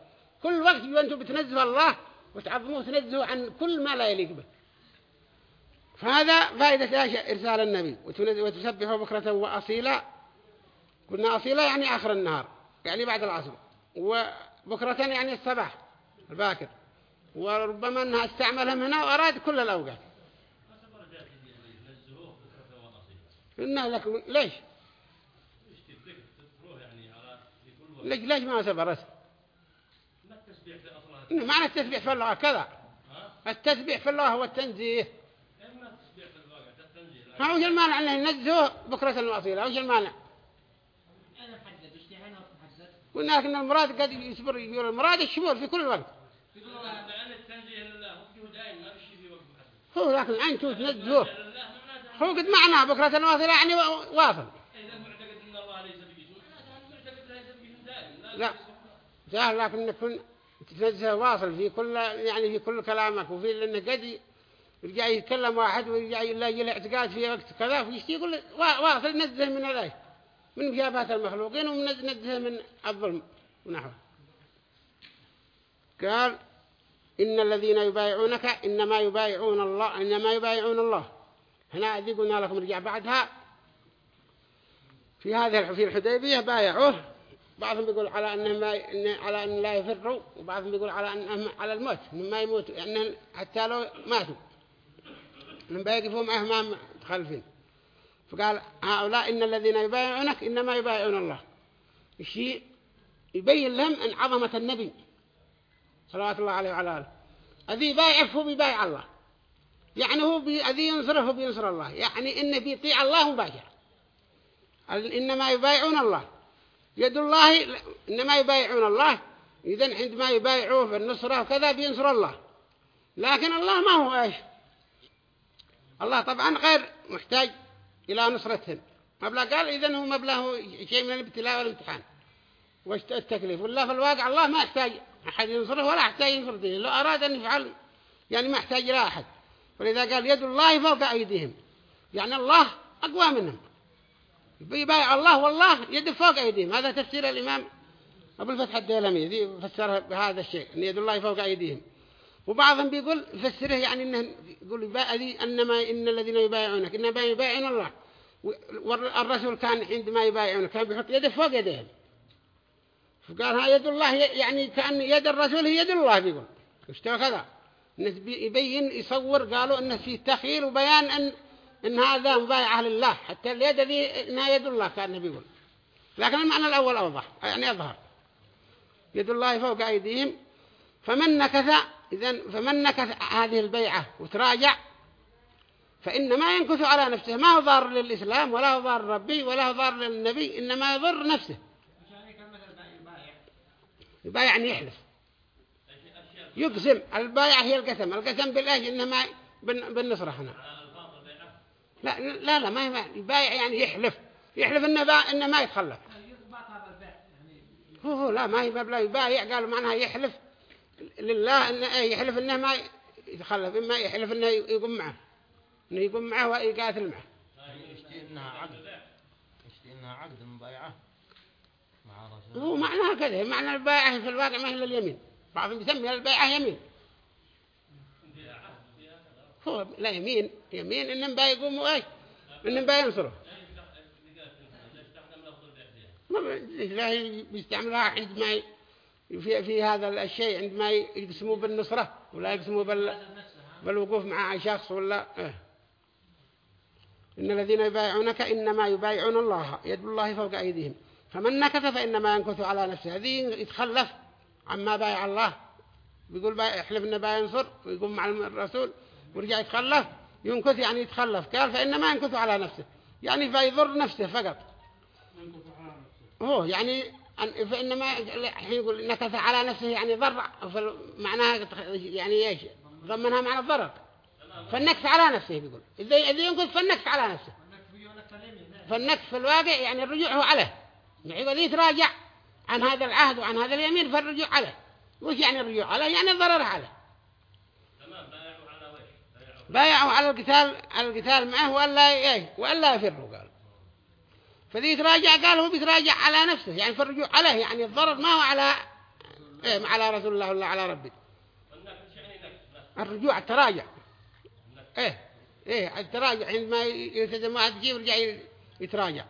كل وقت أنتم بتنزهوا الله وتعظموه وتنزهوا عن كل ما لا يليق به. فهذا فائدة؟ إرسال النبي. وتسبحوا بكرة وأصيلا. قلنا أصيلا يعني آخر النهار يعني بعد العصر. وبكرة يعني الصباح الباكر. وربما أنها استعملهم هنا وأراد كل الأوقات. إنه لكم ليش يشتي الذكر تذكروه يعني على في كل وقت ليش ليش ما سبرت ما التسبيح في أصلها إنه معنى التسبيح في اللغة كذا. ها؟ التسبيح في الله هو التنزيه. إما التسبيح في الواقع التنزيه. ما وش المانع أنه ينزهه بكرة وأصيلا وش المانع؟ قلنا لك إن المراد قد يصبر يقول المراد الشمول في كل وقت. لأن التنزيه لله هو دائما ما بشي في وقت. محدد هو لكن أنتم تنزهوه. لله معناته هو قد معناه بكرة وأصيلا يعني واصل إذا معتقد أن الله ليس بجسم معناته معتقد ليس بجسم دائما لا سهل لكن يكون تنزه واصل في كل يعني في كل كلامك وفي لأنه قد يرجع يتكلم واحد ويرجع يلاقي له اعتقاد في وقت كذا ويشتي يقول وا- واصل نزه من هذا من مشابهة المخلوقين ونزه من الظلم ونحوه. قال إن الذين يبايعونك إنما يبايعون الله إنما يبايعون الله. هنا ذي قلنا لكم رجع بعدها. في هذا في الحديبية بايعوه. بعضهم بيقول على أنهم ما إن على أن لا يفروا وبعضهم بيقول على أنهم على الموت إنهم ما يموتوا يعني حتى لو ماتوا. إنهم بيقفوا معه ما متخلفين. فقال هؤلاء إن الذين يبايعونك إنما يبايعون الله. الشيء يبين لهم أن عظمة النبي صلوات الله عليه وعلى آله. الذي يبايعه هو بيبايع الله. يعني هو. الذي ينصره بينصر الله. يعني إنه بيطيع الله مباشرة. إنما يبايعون الله. يد الله إنما يبايعون الله. إذن عندما يبايعوه في النصرة وكذا بينصر الله. لكن الله ما هو إيش؟ الله طبعا غير محتاج إلى نصرتهم. مبلغ قال إذن هو مبلغ شيء من الابتلاء والامتحان. والتكليف ولا في الواقع الله ما يحتاج أحد ينصره ولا يحتاج ينصر دينه. لو أراد أن يفعل يعني ما يحتاج إلى أحد. ولذا قال يد الله فوق أيديهم. يعني الله أقوى منهم. بيبايع الله والله يد فوق أيديهم. هذا تفسير الإمام أبو الفتح الديلمي. ذي فسرها بهذا الشيء أن يد الله فوق أيديهم. وبعضهم بيقول يفسره يعني إنه يقول يبايع أنما إن الذين يبايعونك إنما يبايعون الله. والرسول كان عندما يبايعونك كان بيحط يده فوق يديهم. فقال ها يد الله يعني كأن يد الرسول هي يد الله بيقول. اشتوى كذا. يبين يصور قالوا إنه في تخيل وبيان أن إن هذا مبايعة لله حتى اليد ذي إنها يد الله كان بيقول لكن المعنى الأول أوضح يعني أظهر. يد الله فوق أيديهم. فمن نكث إذن فمن نكث هذه البيعة وتراجع فإنما ينكث على نفسه. ما هو ضار للإسلام ولا هو ضار ربي ولا هو ضار للنبي إنما يضر نفسه. البايع يعني يحلف. يقسم. البايع هي القسم. القسم بالله إنما بالنصرة هنا. لا لا لا ما يبايع يعني يحلف. يحلف إنه, با... إنه ما يتخلف. يضبط هذا البيع؟ يعني هو هو لا ما يبقى لا يبايع. قالوا معناها يحلف لله إنه يحلف إنه ما يتخلف. إما يحلف إنه يقوم معه. إنه يقوم معه ويقاتل معه. يشتي إنها عقد. يشتي إنها عقد رسول هو معناها كذا. معنى البايعة في الواقع ما هي إلا اليمين. بعضهم يسمي البايعة يمين. هو لا يمين. يمين إنهم بايقوموا إيش إنهم باينصروا ما لا بيستعملها عندما في في هذا الشيء عندما يقسموا بالنصرة ولا يقسموا بال بالوقوف مع شخص ولا إيه. إن الذين يبايعونك إنما يبايعون الله يد الله فوق أيديهم. فمن نكث فإنما ينكث على نفسه. هذه يتخلف عما بايع الله. بيقول بايع يحلف إنه باينصر ويقوم مع الرسول. ويرجع يتخلف ينكث يعني يتخلف. قال فإنما ينكث على نفسه. يعني فيضر نفسه فقط. هو يعني فإنما يقول نكث على نفسه يعني ضر معناها يعني إيش؟ ضمنها معنى الضرر. فالنكث على نفسه بيقول إذا إذا ينكث فالنكث على نفسه. فالنكث في الواقع يعني الرجوع هو عليه. يعني يقول يتراجع عن هذا العهد وعن هذا اليمين فالرجوع عليه. وش يعني الرجوع عليه؟ يعني الضرر عليه تمام بايعوا على وجه بايعوا على القتال على القتال معه ولا إيه؟ ولا يفروا قال. فذي يتراجع قال هو بيتراجع على نفسه يعني فالرجوع عليه يعني الضرر ما هو على إيه؟ على رسول الله ولا على بس الرجوع التراجع. إيه؟ إيه التراجع عندما يلتزم واحد يجي ويرجع يتراجع.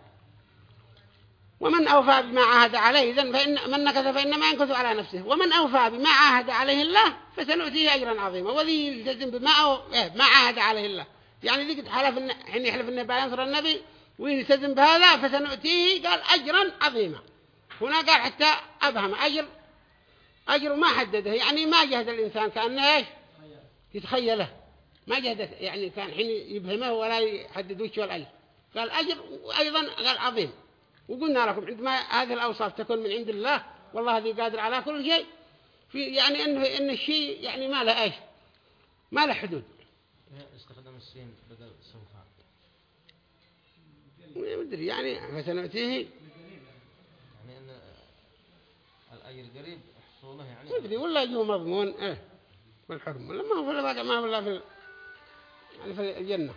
ومن أوفى بما عاهد عليه إذن فإن من نكث فإنما ينكث على نفسه. ومن أوفى بما عاهد عليه الله فسنؤتيه أجرا عظيما. وذي يلتزم بما أو إيه ما عاهد عليه الله. يعني ذيك حلف إن حين يحلف إنه بينصر النبي ويلتزم بهذا فسنؤتيه قال أجرا عظيما. هنا قال حتى أبهم. أجر أجر ما حدده. يعني ما جهد الإنسان كأنه إيش؟ يتخيله. ما جهد يعني كان حين يبهمه ولا يحدد وش الأجر. قال أجر وأيضا قال عظيم. وقلنا لكم عندما هذه الأوصاف تكون من عند الله والله هذه قادر على كل شيء في يعني إنه إن الشيء يعني ما له إيش؟ ما له حدود. استخدم السين بدل سوف. ما أدري يعني فسنؤتيه يعني إن الأجر قريب حصوله يعني. ما أدري ولا يجوا مضمون إيه بالحرم ولا ما هو في الواقع ما هو ولا في يعني في الجنة.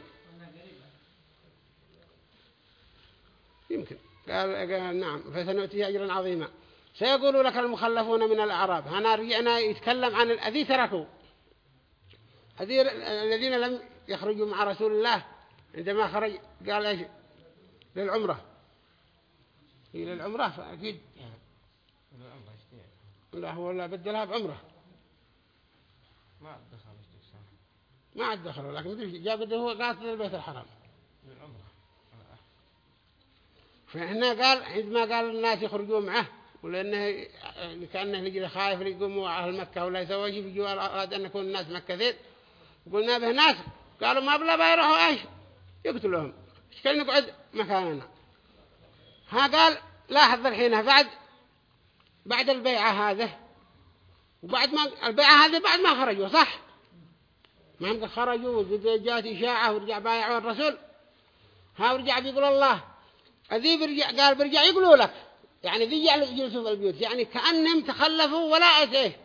يمكن. قال, قال نعم فسنؤتيه أجرا عظيما. سيقول لك المخلفون من الأعراب هنا رجعنا يتكلم عن الذي تركوا الذين لم يخرجوا مع رسول الله عندما خرج قال إيش؟ للعمرة. هي للعمرة فأكيد. يعني من العمر اشتيع لا هو لا بدلها بعمرة. ما دخل اشتيع سنة ما عاد دخلوا لكن بده هو قاتل البيت الحرام. للعمرة. فهنا قال عندما قال الناس يخرجوا معه ولأنه كأنه لجل خايف يقوموا أهل مكة ولا يسوي شيء في أراد أن يكون الناس مكثين قلنا به ناس قالوا ما بلا بيروحوا إيش؟ يقتلوهم كان نقعد مكاننا. ها قال لاحظ الحين بعد بعد البيعة هذه وبعد ما البيعة هذه بعد ما خرجوا صح؟ ما هم خرجوا وجات إشاعة ورجع بايعوا الرسول. ها ورجع بيقول الله ذي برجع قال برجع يقولوا لك يعني ذي يجلسوا في البيوت يعني كأنهم تخلفوا ولا أتيه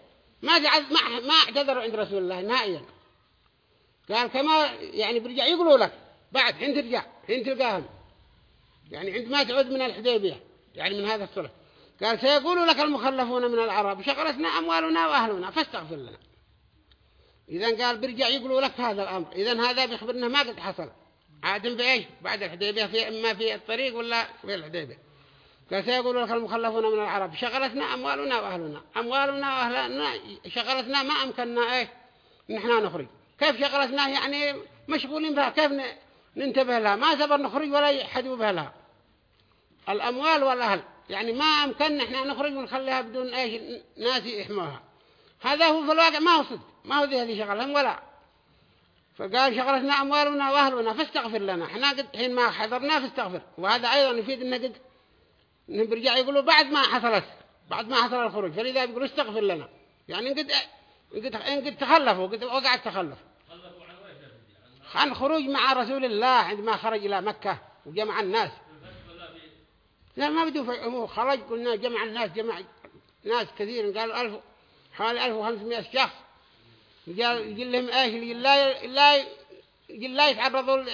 ما ما ما اعتذروا عند رسول الله نهائيا. قال كما يعني برجع يقولوا لك بعد حين ترجع حين تلقاهم. يعني عندما تعود من الحديبية يعني من هذا الصلح قال سيقول لك المخلفون من العرب شغلتنا أموالنا وأهلنا فاستغفر لنا. إذا قال برجع يقولوا لك هذا الأمر. إذا هذا بيخبرنا ما قد حصل. عاد بإيش بعد الحديبية في إما في الطريق ولا في الحديبية. سيقول لك المخلفون من العرب؟ شغلتنا أموالنا وأهلنا. أموالنا وأهلنا شغلتنا ما أمكننا إيش؟ نحن نخرج. كيف شغلتنا يعني مشغولين بها؟ كيف ننتبه لها؟ ما سبر نخرج ولا يحدوا بها لها. الأموال والأهل. يعني ما أمكن نحن نخرج ونخليها بدون إيش؟ ناس يحموها. هذا هو في الواقع. ما هو صدق. ما هو ذي هذه شغلهم ولا. فقال شغلتنا أموالنا وأهلنا فاستغفر لنا. إحنا قد حين ما حضرنا فاستغفر. وهذا أيضا يفيد أنه قد إنه برجع يقولوا بعد ما حصلت بعد ما حصل الخروج. فلذا يقولوا استغفر لنا. يعني قد قد قد تخلفوا قد وقع التخلف. عن خروج مع رسول الله عندما خرج إلى مكة وجمع الناس. لا ما بدو هو خرج قلنا جمع الناس جمع ناس كثير قالوا ألف حوالي 1500 شخص. قال يقول لهم إيش لا لا لا يتعرضوا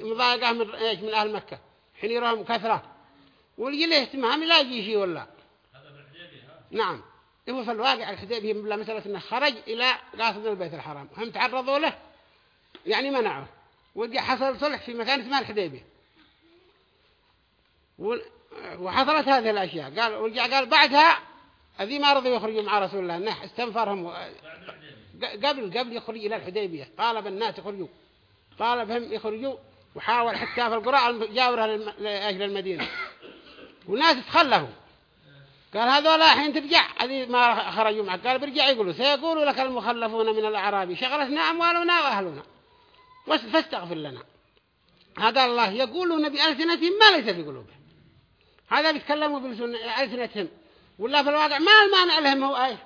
لمضايقة من إيش من أهل مكة. حين يراهم كثرة. واللي له اهتمام لا يجي شيء ولا. نعم. هو في الواقع الحديبية بلا مسألة إنه خرج إلى قاصد البيت الحرام. هم تعرضوا له يعني منعه. وجاء حصل صلح في مكان اسمه الحديبية. وال- وحصلت هذه الأشياء. قال ورجع قال بعدها هذه ما رضوا يخرجوا مع رسول الله. انه استنفرهم. قبل قبل يخرج إلى الحديبية. طالب الناس يخرجوا. طالبهم يخرجوا وحاول حتى في القرى للم- لأجل المدينة. والناس تخلفوا. قال هذول الحين ترجع؟ هذه ما خرجوا معك. قال برجع يقولوا سيقولوا لك المخلفون من الأعراب شغلتنا أموالنا وأهلنا. فاستغفر لنا. هذا الله يقولون بألسنتهم ما ليس في قلوبهم. هذا بيتكلموا بألسنتهم ولا في الواقع ما المانع لهم هو أي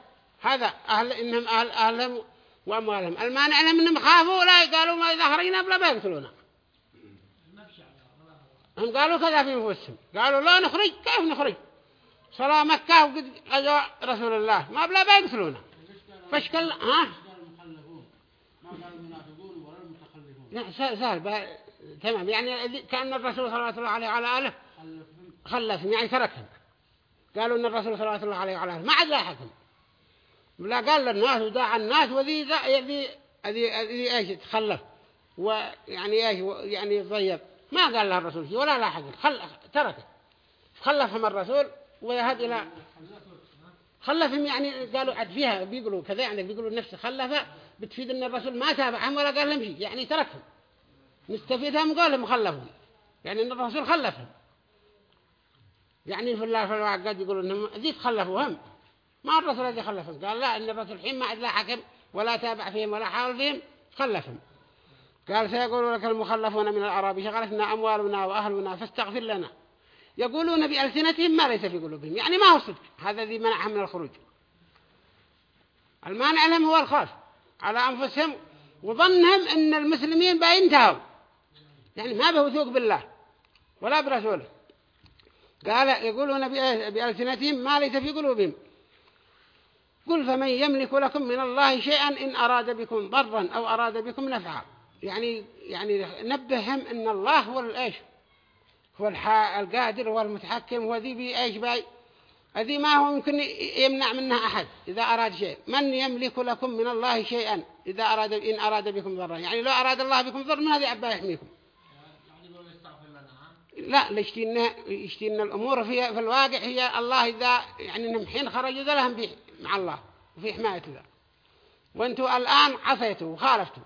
هذا أهل إنهم أهل أهلهم وأموالهم. المانع لهم إنهم خافوا لا قالوا ما إذا خرجنا بلا بيقتلونا هم قالوا كذا في أنفسهم. قالوا لا نخرج كيف نخرج؟ صلاة مكة وقد أجا رسول الله. ما بلا بيقتلونا فاشكل ها؟ ولا سهل, سهل ب... تمام. يعني كأن الرسول صلى الله عليه وعلى آله خلفهم يعني تركهم. قالوا إن الرسول صلى الله عليه وعلى آله ما عاد لاحقهم. لا قال للناس وداع الناس وذي ذي ذي ذي إيش تخلف؟ ويعني إيش يعني ضيق ما قال له الرسول شيء ولا لاحق خل تركه. خلفهم الرسول وذهب إلى خلفهم يعني قالوا عد فيها بيقولوا كذا يعني بيقولوا نفس خلفه بتفيد إن الرسول ما تابعهم ولا قال لهم شيء يعني تركهم. نستفيدها من قولهم خلفهم. يعني إن الرسول خلفهم. يعني في الله في الواقع يقولوا إنهم ذي تخلفوا هم. ما الرسول الذي خلفهم؟ قال لا إن الرسول الحين ما عاد لا حكم ولا تابع فيهم ولا حاول فيهم خلفهم. قال سيقول لك المخلفون من الأعراب شغلتنا أموالنا وأهلنا فاستغفر لنا. يقولون بألسنتهم ما ليس في قلوبهم يعني ما هو صدق. هذا ذي منعهم من الخروج. المانع لهم هو الخوف على أنفسهم وظنهم أن المسلمين بينتهوا. يعني ما بوثوق بالله ولا برسوله. قال يقولون بأ- بألسنتهم ما ليس في قلوبهم. قل فمن يملك لكم من الله شيئا إن أراد بكم ضرا أو أراد بكم نفعا. يعني يعني نبههم أن الله هو الإيش؟ هو القادر هو المتحكم هو ذي بإيش باي؟ هذه ما هو يمكن يمنع منها أحد إذا أراد شيء. من يملك لكم من الله شيئا إذا أراد إن أراد بكم ضرا. يعني لو أراد الله بكم ضر من هذه عبا يحميكم. لا يشتينا الأمور في في الواقع هي الله إذا يعني إنهم حين خرجوا ذا لهم بي- مع الله وفي حماية ذا. وانتوا الآن عصيتوا وخالفتوا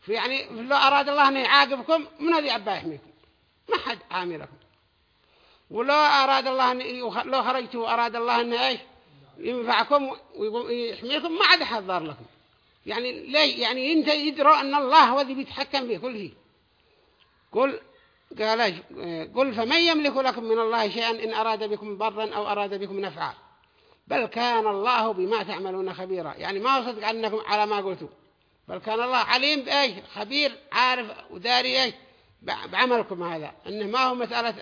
في يعني لو أراد الله أن يعاقبكم من هذه عبا يحميكم؟ ما حد عاملكم ولو أراد الله أن لو خرجتوا أراد الله أن إيش؟ ينفعكم ويحميكم ما عاد ضار لكم. يعني ليه يعني أنت يدروا أن الله هو الذي بيتحكم كل شيء. قل قال؟ قل فمن يملك لكم من الله شيئا إن أراد بكم ضرا أو أراد بكم نفعا. بل كان الله بما تعملون خبيرا. يعني ما وصدق عنكم على ما قلتوا. بل كان الله عليم بإيش؟ خبير عارف وداري بع- بعملكم هذا. إنه ما هو مسألة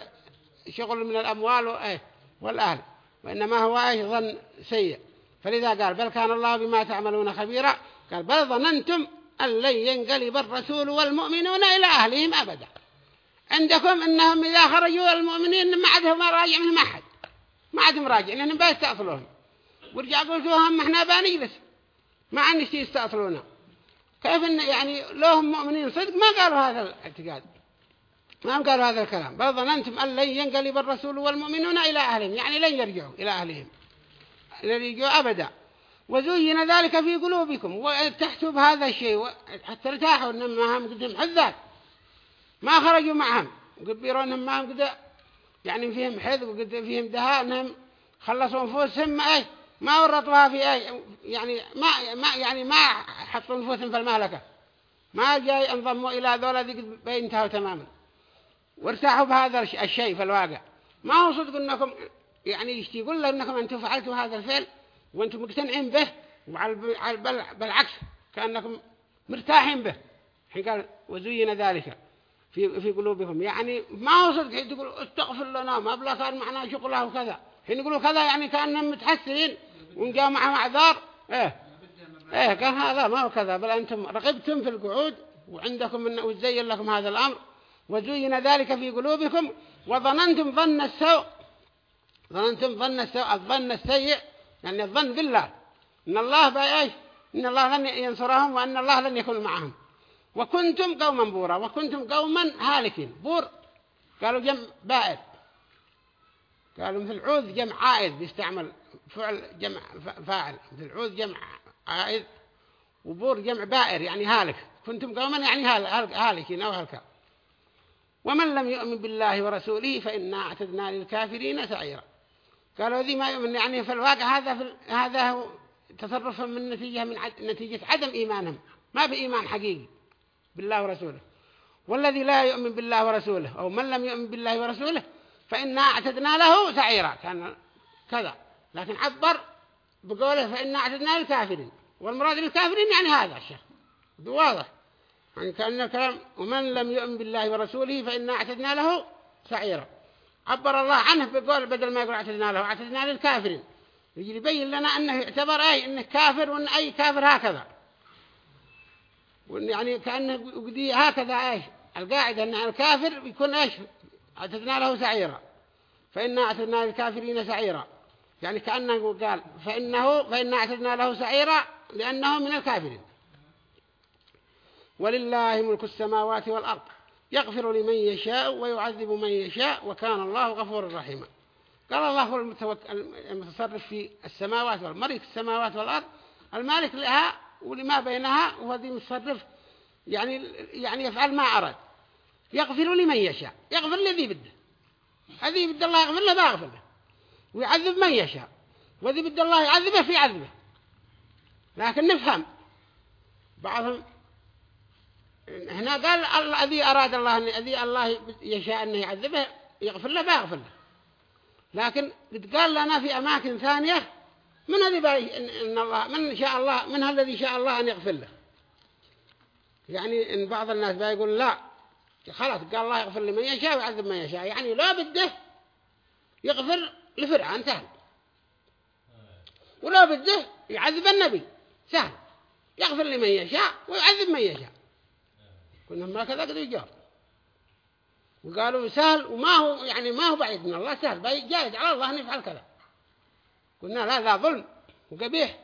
شغل من الأموال وإيه والأهل. وإنما هو إيش؟ ظن سيء. فلذا قال بل كان الله بما تعملون خبيرا. قال بل ظننتم أن لن ينقلب الرسول والمؤمنون إلى أهلهم أبدا. عندكم إنهم إذا خرجوا المؤمنين ما عادهم راجع منهم أحد. ما عادهم راجع لأنهم بيستأصلوهم ورجع قلتوا هم إحنا بنجلس ما عندي شيء يستأصلونه. كيف إن يعني لهم مؤمنين صدق؟ ما قالوا هذا الاعتقاد. ما هم قالوا هذا الكلام. بل ظننتم أن لن ينقلب الرسول والمؤمنون إلى أهلهم. يعني لن يرجعوا إلى أهلهم. لن يرجعوا أبدا. وزين ذلك في قلوبكم. وارتحتوا بهذا الشيء. حتى ارتاحوا. إنما هم قدهم حذاك ما خرجوا معهم. قبيروا إنهم ما هم قد يعني فيهم حذ وقد فيهم دهاء. إنهم خلصوا أنفسهم. ما إيه ما ورطوها في إيه يعني ما ما يعني ما حطوا أنفسهم في المهلكة. ما جاي انضموا إلى ذولا ذي قد بينتهوا تماما. وارتاحوا بهذا الش- الشيء في الواقع. ما هو صدق انكم يعني يقول له إنكم أنتم فعلتوا هذا الفعل وأنتم مقتنعين به وعلى بالعكس كأنكم مرتاحين به. حين قال وزين ذلك في في قلوبكم يعني ما هو صدق؟ تقول استغفر لنا ما بلا كان معنا شغله وكذا حين يقولوا كذا يعني كأنهم متحسرين وجاء معهم أعذار. إيه. إيه قال هذا ما هو كذا بل أنتم رغبتم في القعود وعندكم من وزين لكم هذا الأمر. وزين ذلك في قلوبكم وظننتم ظن السوء. ظننتم ظن السوء الظن السيء يعني الظن بالله. إن الله بايش إن الله لن ينصرهم وإن الله لن يكون معهم. وكنتم قوما بورا وكنتم قوما هالكين. بور. قالوا جمع بائر. قالوا مثل عوذ جمع عائد بيستعمل فعل جمع فاعل. مثل عوذ جمع عائد وبور جمع بائر يعني هالك. كنتم قوما يعني هال- هال- هالكين أو هلكا ومن لم يؤمن بالله ورسوله فإنا أعتدنا للكافرين سعيرا. قالوا ذي ما يؤمن يعني في الواقع هذا في هذا هو تصرف من نتيجة من عد نتيجة عدم إيمانهم. ما بإيمان حقيقي بالله ورسوله. والذي لا يؤمن بالله ورسوله أو من لم يؤمن بالله ورسوله فإنا أعتدنا له سعيرا. كان كذا. لكن عبر بقوله فإنا أعتدنا للكافرين. والمراد للكافرين يعني هذا الشيء واضح. يعني كأن الكلام ومن لم يؤمن بالله ورسوله فإنا أعتدنا له سعيرا. عبر الله عنه بقول بدل ما يقول اعتدنا له اعتدنا للكافرين. يبين لنا أنه يعتبر أي أنه كافر وأن أي كافر هكذا. وأن يعني كأنه قدي هكذا إيش؟ القاعدة أن الكافر يكون إيش؟ اعتدنا له سعيرا. فإنا اعتدنا للكافرين سعيرا. يعني كأنه قال فإنه فإنا اعتدنا له سعيرا لأنه من الكافرين. ولله ملك السماوات والأرض. يغفر لمن يشاء ويعذب من يشاء وكان الله غفورا رحيما. قال الله هو المتصرف في السماوات والأرض. ملك السماوات والأرض. المالك لها ولما بينها وهو ذي متصرف. يعني يعني يفعل ما أراد. يغفر لمن يشاء. يغفر الذي بده. هذه بده الله يغفر له بيغفر له. ويعذب من يشاء. وذي بده الله يعذبه في عذبه. لكن نفهم. بعضهم هنا قال الذي أراد الله أن الذي الله يشاء أنه يعذبه يغفر له بيغفر له. لكن قد قال لنا في أماكن ثانية من الذي إن الله من شاء الله من الذي شاء الله أن يغفر له؟ يعني إن بعض الناس بيقول لا خلاص قال الله يغفر لمن يشاء ويعذب من يشاء. يعني لا بده يغفر لفرعون سهل. ولا بده يعذب النبي سهل. يغفر لمن يشاء ويعذب من يشاء. كنا ما كذا قد يجار وقالوا سهل وما هو يعني ما هو بعيد من الله سهل. جائز على الله أن يفعل كذا. قلنا لا لا ظلم وقبيح.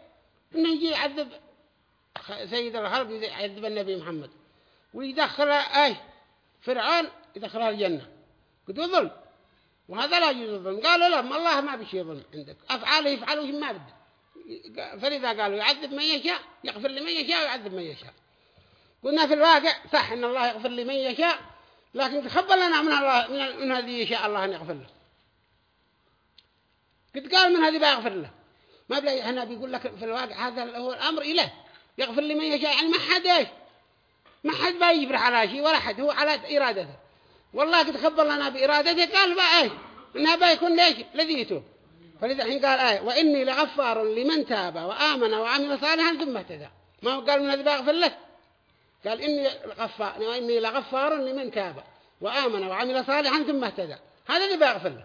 إنه يجي يعذب سيد الخلق يعذب النبي محمد. ويدخل أي؟ فرعون يدخلها الجنة. قلت ظلم. وهذا لا يجوز الظلم. قالوا لا ما الله ما بشي ظلم عندك. أفعاله يفعلوا ما بده فلذا قالوا يعذب من يشاء يغفر لمن يشاء ويعذب من يشاء. قلنا في الواقع صح إن الله يغفر لمن يشاء لكن تخبر لنا من الله من, من هذه يشاء الله أن يغفر له. قد قال من هذه بيغفر له. ما بلا هنا بيقول لك في الواقع هذا هو الأمر إله. يغفر لمن يشاء. يعني ما حد إيش؟ ما حد بيجبر على شيء ولا حد هو على إرادته. والله قد خبر لنا بإرادته قال بقى إيش انها بيكون ليش؟ الذي يتوب. فلذا الحين قال آية وإني لغفار لمن تاب وآمن وعمل صالحا ثم اهتدى. ما هو قال من هذه بيغفر له؟ قال إني غفار وإني لغفار لمن تاب وآمن وعمل صالحا ثم اهتدى. هذا اللي بيغفر له.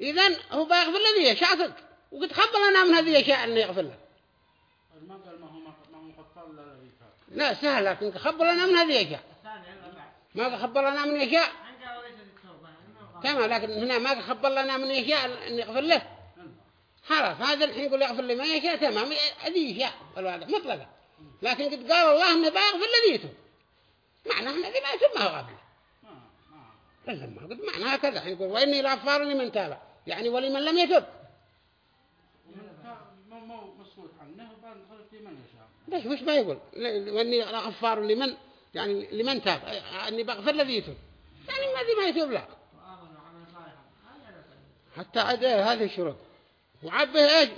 إذن هو بيغفر الذي يشاء صدق وقد خبر لنا من هذه يشاء أنه يغفر له ما قال ما هو ما هو غفار لا الذي تاب لا سهل لكن خبر لنا من هذه يشاء ما خبر لنا من يشاء كما لكن هنا ما خبر لنا من يشاء أن يغفر له. خلاص هذا الحين يقول يغفر لمن يشاء تمام هذه يشاء الواقع مطلقة لكن قد قال الله انه بيغفر الذي يتوب معناه الذي ما ما هو غافل. ما ما لما قلت معناها كذا. الحين يقول وإني لغفار لمن تاب يعني ولمن لم يتوب ما ما هو مسؤول عنه وبعد خلف في ليش وش ما يقول؟ وإني لغفار لمن؟ يعني لمن تاب؟ أني بغفر الذي يتوب يعني ما ذي ما يتوب لا. حتى عاد هذه الشروط. وعاد به إيش؟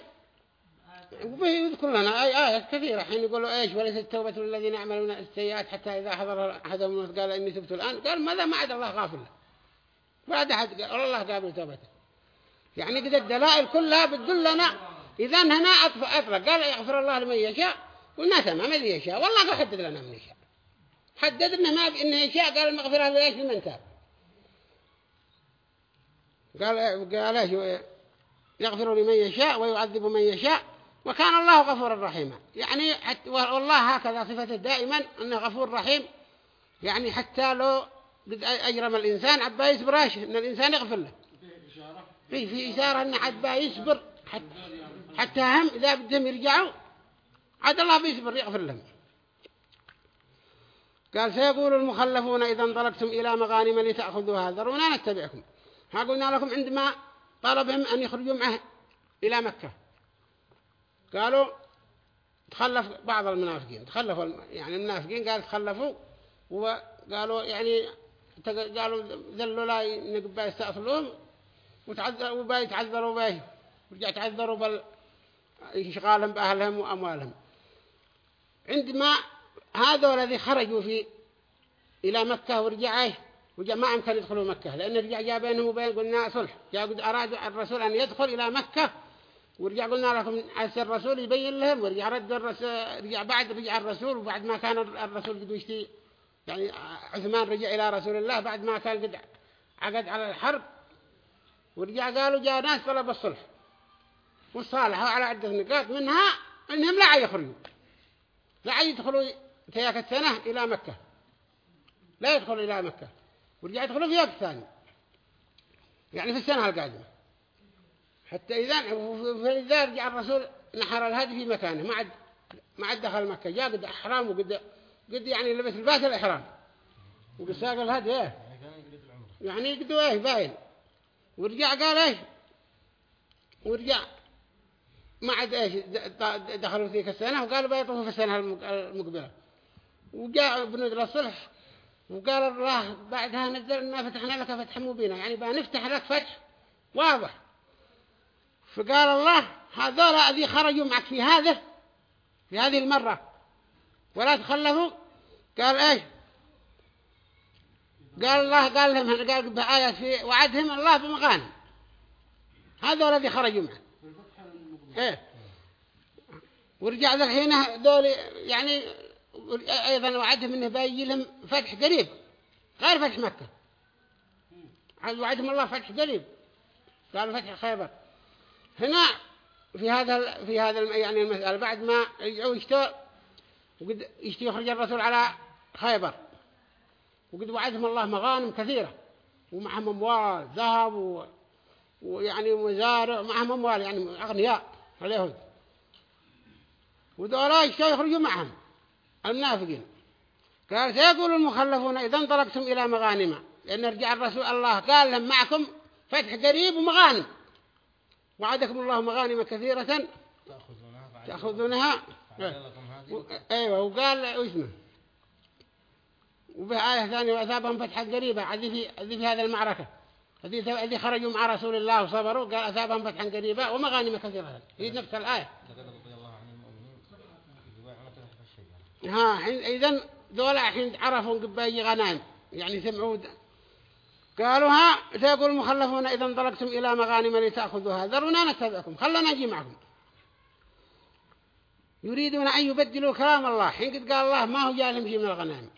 وبه يذكر لنا آي آيات كثيرة. حين يقولوا إيش؟ وليست التوبة للذين يعملون السيئات حتى إذا حضر أحدهم الموت قال إني تبت الآن. قال ماذا ما عاد الله غافل له. بعد أحد قال الله قابل توبته. يعني قد الدلائل كلها بتدل لنا إذا هنا أطلق قال يغفر الله لمن يشاء قلنا تمام الذي يشاء. والله حدد لنا من يشاء. حدد إنه ما إنه يشاء قال المغفرة ليش لمن تاب. قال قال يغفر لمن يشاء ويعذب من يشاء وكان الله غفورا رحيما. يعني والله هكذا صفته دائما أنه غفور رحيم. يعني حتى لو أجرم الإنسان عبا يصبراش إن الإنسان يغفر له. في في إشارة إن عبا يصبر حتى, حتى هم إذا بدهم يرجعوا عاد الله بيصبر يغفر لهم قال سيقول المخلفون إذا انطلقتم إلى مغانم لتأخذوها. ذرونا نتبعكم. ها قلنا لكم عندما طلبهم أن يخرجوا معه إلى مكة. قالوا تخلف بعض المنافقين. تخلفوا يعني المنافقين قال تخلفوا وقالوا يعني قالوا ذلوا لا نقبا يستأصلوهم وتعذروا وبا يتعذروا به ورجع تعذروا بال بأهلهم وأموالهم. عندما هذا الذي خرجوا في إلى مكة ورجعوا ما أمكن يدخلوا مكة لأن رجع جاء بينهم وبين قلنا صلح جاء قد أراد الرسول أن يدخل إلى مكة ورجع قلنا لكم عسى الرسول يبين لهم ورجع رد الرسول رجع بعد رجع الرسول وبعد ما كان الرسول قد يشتي يعني عثمان رجع إلى رسول الله بعد ما كان قد عقد على الحرب. ورجع قالوا جاء ناس طلب الصلح وصالحوا على عدة نقاط منها أنهم لا يخرجوا لا يدخلوا تياك السنة إلى مكة. لا يدخلوا إلى مكة. ورجع يدخلوا في وقت ثاني. يعني في السنة القادمة. حتى إذا فإذا رجع الرسول نحر الهدي في مكانه. ما عد ما عد دخل مكة. جاء قد أحرام وقد قد يعني لبس لباس الإحرام. وقد ساق الهدي. إيه. يعني يقدوا إيه باين. ورجع قال إيه. ورجع ما عاد إيش د- دخلوا ذيك السنة وقالوا بيطوفوا في السنة المق- المقبلة. وجاء بنود الصلح وقال الله بعدها نزل إنا فتحنا لك فتح مبينا. يعني بنفتح لك فتح واضح. فقال الله هذول الذي خرجوا معك في هذا في هذه المرة. ولا تخلفوا. قال إيش؟ قال الله قال لهم قال بآيات في وعدهم الله بمغانم هذول الذي خرجوا الفتح إيه. ورجع ذا الحين دول يعني أيضا وعدهم إنه بيجي لهم فتح قريب غير فتح مكة. عاد وعدهم الله فتح قريب. قالوا فتح خيبر. هنا في هذا في هذا يعني المسألة بعد ما رجعوا يشتوا وقد يشتي يخرج الرسول على خيبر. وقد وعدهم الله مغانم كثيرة. ومعهم أموال ذهب و... ويعني مزارع معهم أموال يعني أغنياء. اليهود ودولا يشتوا يخرجوا معهم. المنافقين. قال سيقول المخلفون إذا انطلقتم إلى مغانم. لأن رجع الرسول الله قال لهم معكم فتح قريب ومغانم. وعدكم الله مغانم كثيرة. تأخذونها أيوه وقال واسمه وبآية ثانية وأثابهم فتحا قريبا. هذه في في هذه المعركة. هذه خرجوا مع رسول الله وصبروا قال أثابهم فتحا قريبا ومغانم كثيرة. هي نفس الآية. ها حين إذن دول حين عرفوا قباية غنائم يعني سمعوا قالوا ها سيقول المخلفون إذا انطلقتم إلى مغانم لتأخذوها. ذرونا نتبعكم خلنا نجي معكم. يريدون أن يبدلوا كلام الله. حين قد قال الله ما هو جاء شيء من الغنائم.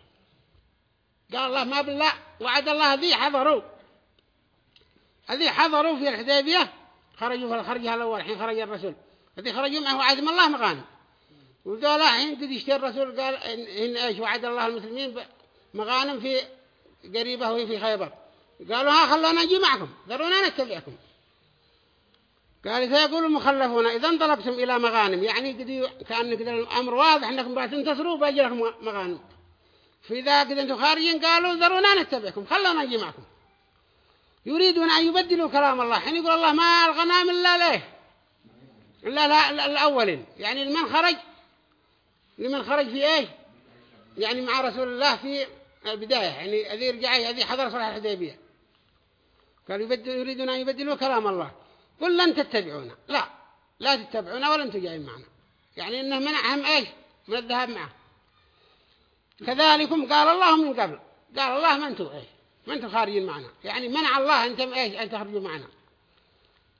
قال الله ما بالله وعد الله ذي حضروا. الذي حضروا في الحديبية خرجوا في الخرج الأول حين خرج الرسول. الذي خرجوا معه وعدهم الله مغانم وذولا حين يشتري الرسول؟ قال إن, إيش وعد الله المسلمين مغانم في قريبة وهي في خيبر. قالوا ها خلونا نجي معكم ذرونا نتبعكم قال سيقول المخلفون إذا انطلقتم إلى مغانم يعني كأن كده الأمر واضح أنكم بعد تنتصروا وباجي لكم مغانم فإذا قد أنتم خارجين قالوا ذرونا نتبعكم خلونا نجي معكم. يريدون أن يبدلوا كلام الله. حين يقول الله ما الغنام إلا ليه. إلا لا- يعني لمن خرج؟ لمن خرج في إيش يعني مع رسول الله في البداية. يعني الذي رجع الذي حضر صلح الحديبية. يبدل يريدون أن يبدلوا كلام الله. قل لن تتبعونا. لا. لا تتبعونا ولا أنتم جايين معنا. يعني إنه منعهم إيش؟ من الذهاب معه. كذلكم قال الله من قبل. قال الله أنتم إيش ما أنتم خارجين معنا. يعني منع الله أنتم إيش؟ أن تخرجوا معنا.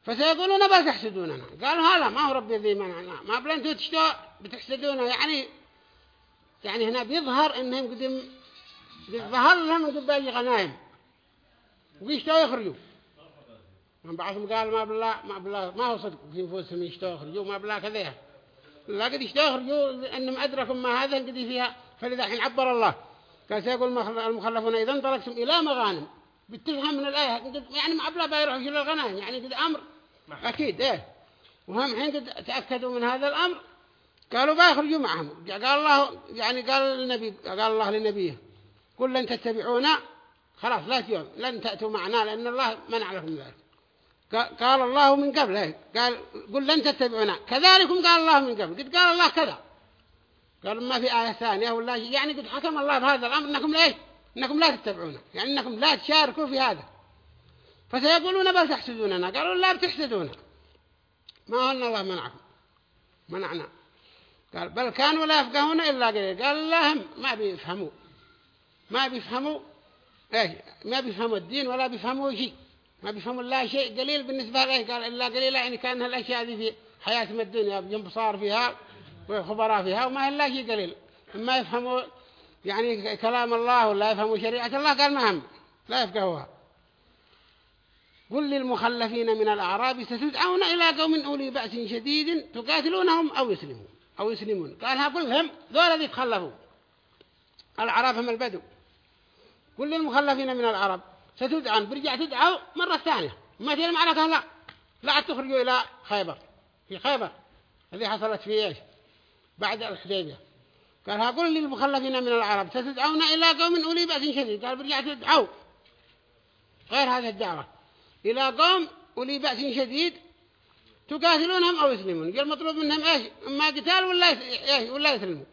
فسيقولون بل تحسدوننا قالوا هلا ما هو ربي ذي منعنا ما أنتم تشتوا بتحسدونا. يعني يعني هنا بيظهر إنهم قدم ظهر لهم قد باقي غنايم ويشتوا يخرجوا. من بعضهم قال ما بالله ما بالله ما هو صدق. في نفوسهم يشتوا يخرجوا. ما بالله كذا. لا قد يشتوا يخرجوا انهم أدركوا ما هذا قد فيها. فلذا حين عبر الله. قال سيقول المخل- المخلفون إذا انطلقتم إلى مغانم. بتفهم من الآية. قد- يعني ما بالله بيروحوا إلى الغنائم. يعني قد أمر. أكيد إيه. وهم حين قد تأكدوا من هذا الأمر قالوا بيخرجوا معهم. قال الله يعني قال النبي قال الله لنبيه قل لن تتبعونا خلاص لا تيوم. لن تأتوا معنا لأن الله منع لكم ذلك. قا- قال الله من قبل إيه؟ قال قل لن تتبعونا كذلكم قال الله من قبل. قد قال الله كذا. قال ما في آية ثانية. ولا يعني قد حكم الله بهذا الأمر إنكم لا إيه؟ إنكم لا تتبعونا يعني إنكم لا تشاركوا في هذا. فسيقولون بل تحسدوننا. قالوا لا بتحسدونا. ما هو إن الله منعكم. منعنا. قال بل كانوا لا يفقهون إلا قليل قال لا ما بيفهموا. ما بيفهموا إيش؟ ما بيفهموا الدين ولا بيفهموا شيء. ما بيفهموا الله شيء قليل بالنسبة له قال إلا قليل يعني كأنها الأشياء دي في حياتهم الدنيا. بينبصار فيها وخبراء فيها وما هي شيء قليل. ما يفهموا يعني كلام الله ولا يفهموا شريعة الله قال ما هم؟ لا يفقهوها. قل للمخلفين من الأعراب ستدعون إلى قوم أولي بأس شديد تقاتلونهم أو يسلمون. أو يسلمون. قالها كلهم ذول الذي تخلفوا. الأعراب هم البدو. كل المخلفين من العرب ستدعون. برجع تدعوا مرة ثانية. ما تيجي المعركة لا. لا تخرجوا إلى خيبر. في خيبر. هذه حصلت في إيش؟ بعد الحديبية قال هقول للمخلفين من العرب. ستدعون إلى قوم أولي بأس شديد. قال برجع تدعوا غير هذه الدعوة. إلى قوم أولي بأس شديد تقاتلونهم أو يسلمون. قال مطلوب منهم إيش؟ إما قتال ولا إيش؟ ولا يسلمون.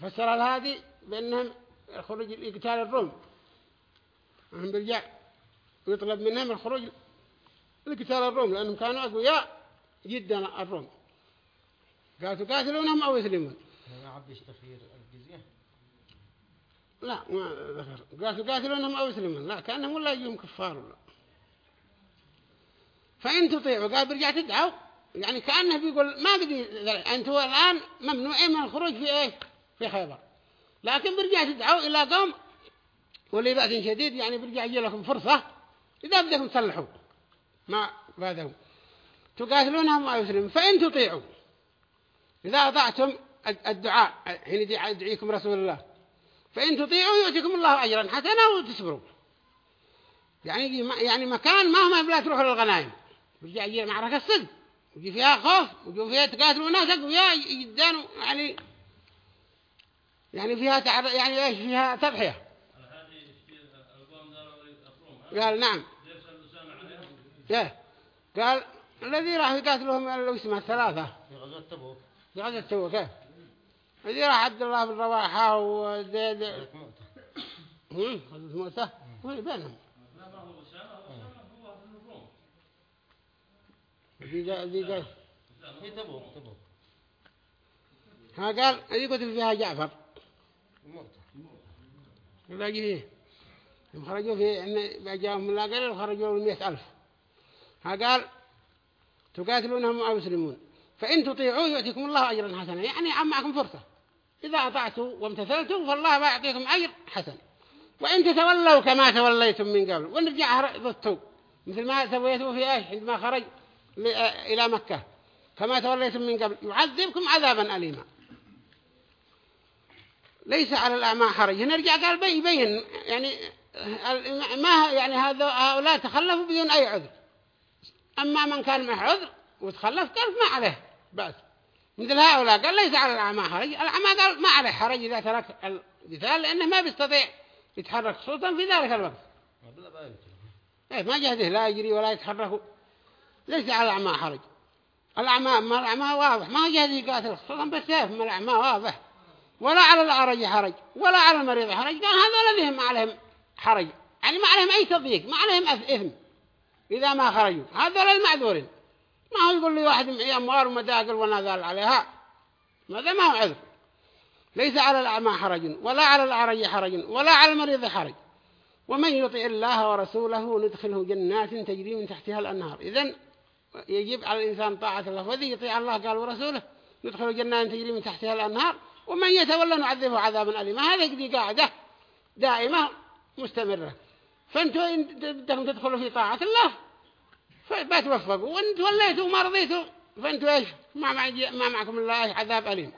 فسر هذه بأنهم الخروج لقتال الروم. هم برجع ويطلب منهم الخروج لقتال الروم لأنهم كانوا أقوياء جدا الروم. قالوا تقاتلونهم أو يسلمون. ما الجزية؟ لا ما ذكر قالوا تقاتلونهم أو يسلمون. لا كأنهم ولا يجيهم كفار ولا. فإن تطيعوا قال برجع تدعوا يعني كأنه بيقول ما بدي أنتوا الآن ممنوعين من الخروج في إيش؟ في خيبر. لكن برجع تدعوا إلى قوم. واللي بأس شديد يعني برجع يجي لكم فرصة. إذا بدكم تصلحوا. ما بعدهم. تقاتلونهم أو يسلمون. فإن تطيعوا إذا أطعتم الدعاء حين يدعيكم رسول الله. فإن تطيعوا يؤتكم الله أجرا حسنا وتصبروا. يعني يعني مكان ما هم بلا تروحوا للغنائم برجع يجي معركة الصدق ويجي فيها خوف ويجي فيها تقاتلوا ناس أقوياء يدانوا يعني يعني فيها تعر... يعني إيش فيها تضحية. قال نعم. إيه. قال الذي راح يقاتلهم اللي اسمه الثلاثة. في غزوة تبوك. تبوك إيه الذي راح عبد الله بن رواحة وزيد غزوة موسى. بينهم؟ هو في تبوك تبوك. ها قال اللي قتل فيها جعفر. يبقى فيه. هم خرجوا فيه إن جاءهم من لا قليل وخرجوا من مئة ألف. ها قال تقاتلونهم أو يسلمون. فإن تطيعوا يؤتيكم الله أجرا حسنا. يعني معكم فرصة. إذا أطعتوا وامتثلتوا فالله بيعطيكم أجر حسن. وإن تتولوا كما توليتم من قبل. ونرجع ضدتوا مثل ما سويتوا في إيش؟ عندما خرج إلى مكة. كما توليتم من قبل. يعذبكم عذابا أليما. ليس على الأعمى حرج. نرجع قال بي- يبين يعني ما يعني هؤلاء تخلفوا بدون أي عذر. أما من كان معه عذر وتخلف قال ما عليه. بس. مثل هؤلاء قال ليس على الأعمى حرج. الأعمى قال ما عليه حرج إذا ترك القتال لأنه ما بيستطيع يتحرك خصوصا في ذلك الوقت. إيه ما جهده لا يجري ولا يتحرك. ليس على الأعمى حرج. الأعمى ما الأعمى واضح. ما جهده يقاتل خصوصا بالسيف ما الأعمى واضح. ولا على الأعرج حرج ولا على المريض حرج. قال هذا الذين ما عليهم حرج. يعني ما عليهم أي تضييق ما عليهم إثم. إذا ما خرجوا. هذا المعذورين. ما هو يقول لي واحد معي أموال ومداقل ونازل عليها. هذا ما هو عذر؟ ليس على الأعمى حرج ولا على الأعرج حرج ولا على المريض حرج. ومن يطع الله ورسوله ندخله جنات تجري من تحتها الأنهار. إذن يجب على الإنسان طاعة الله وذي يطيع الله قال ورسوله ندخله جنات تجري من تحتها الأنهار. ومن يتولى نعذبه عذابا أليما. هذه دي قاعدة دائمة مستمرة. فأنتوا إن بدكم تدخلوا في طاعة الله. فبتوفقوا وإن توليتوا وما رضيتوا فأنتوا إيش؟ ما, مع ما معكم الله عذاب أليم.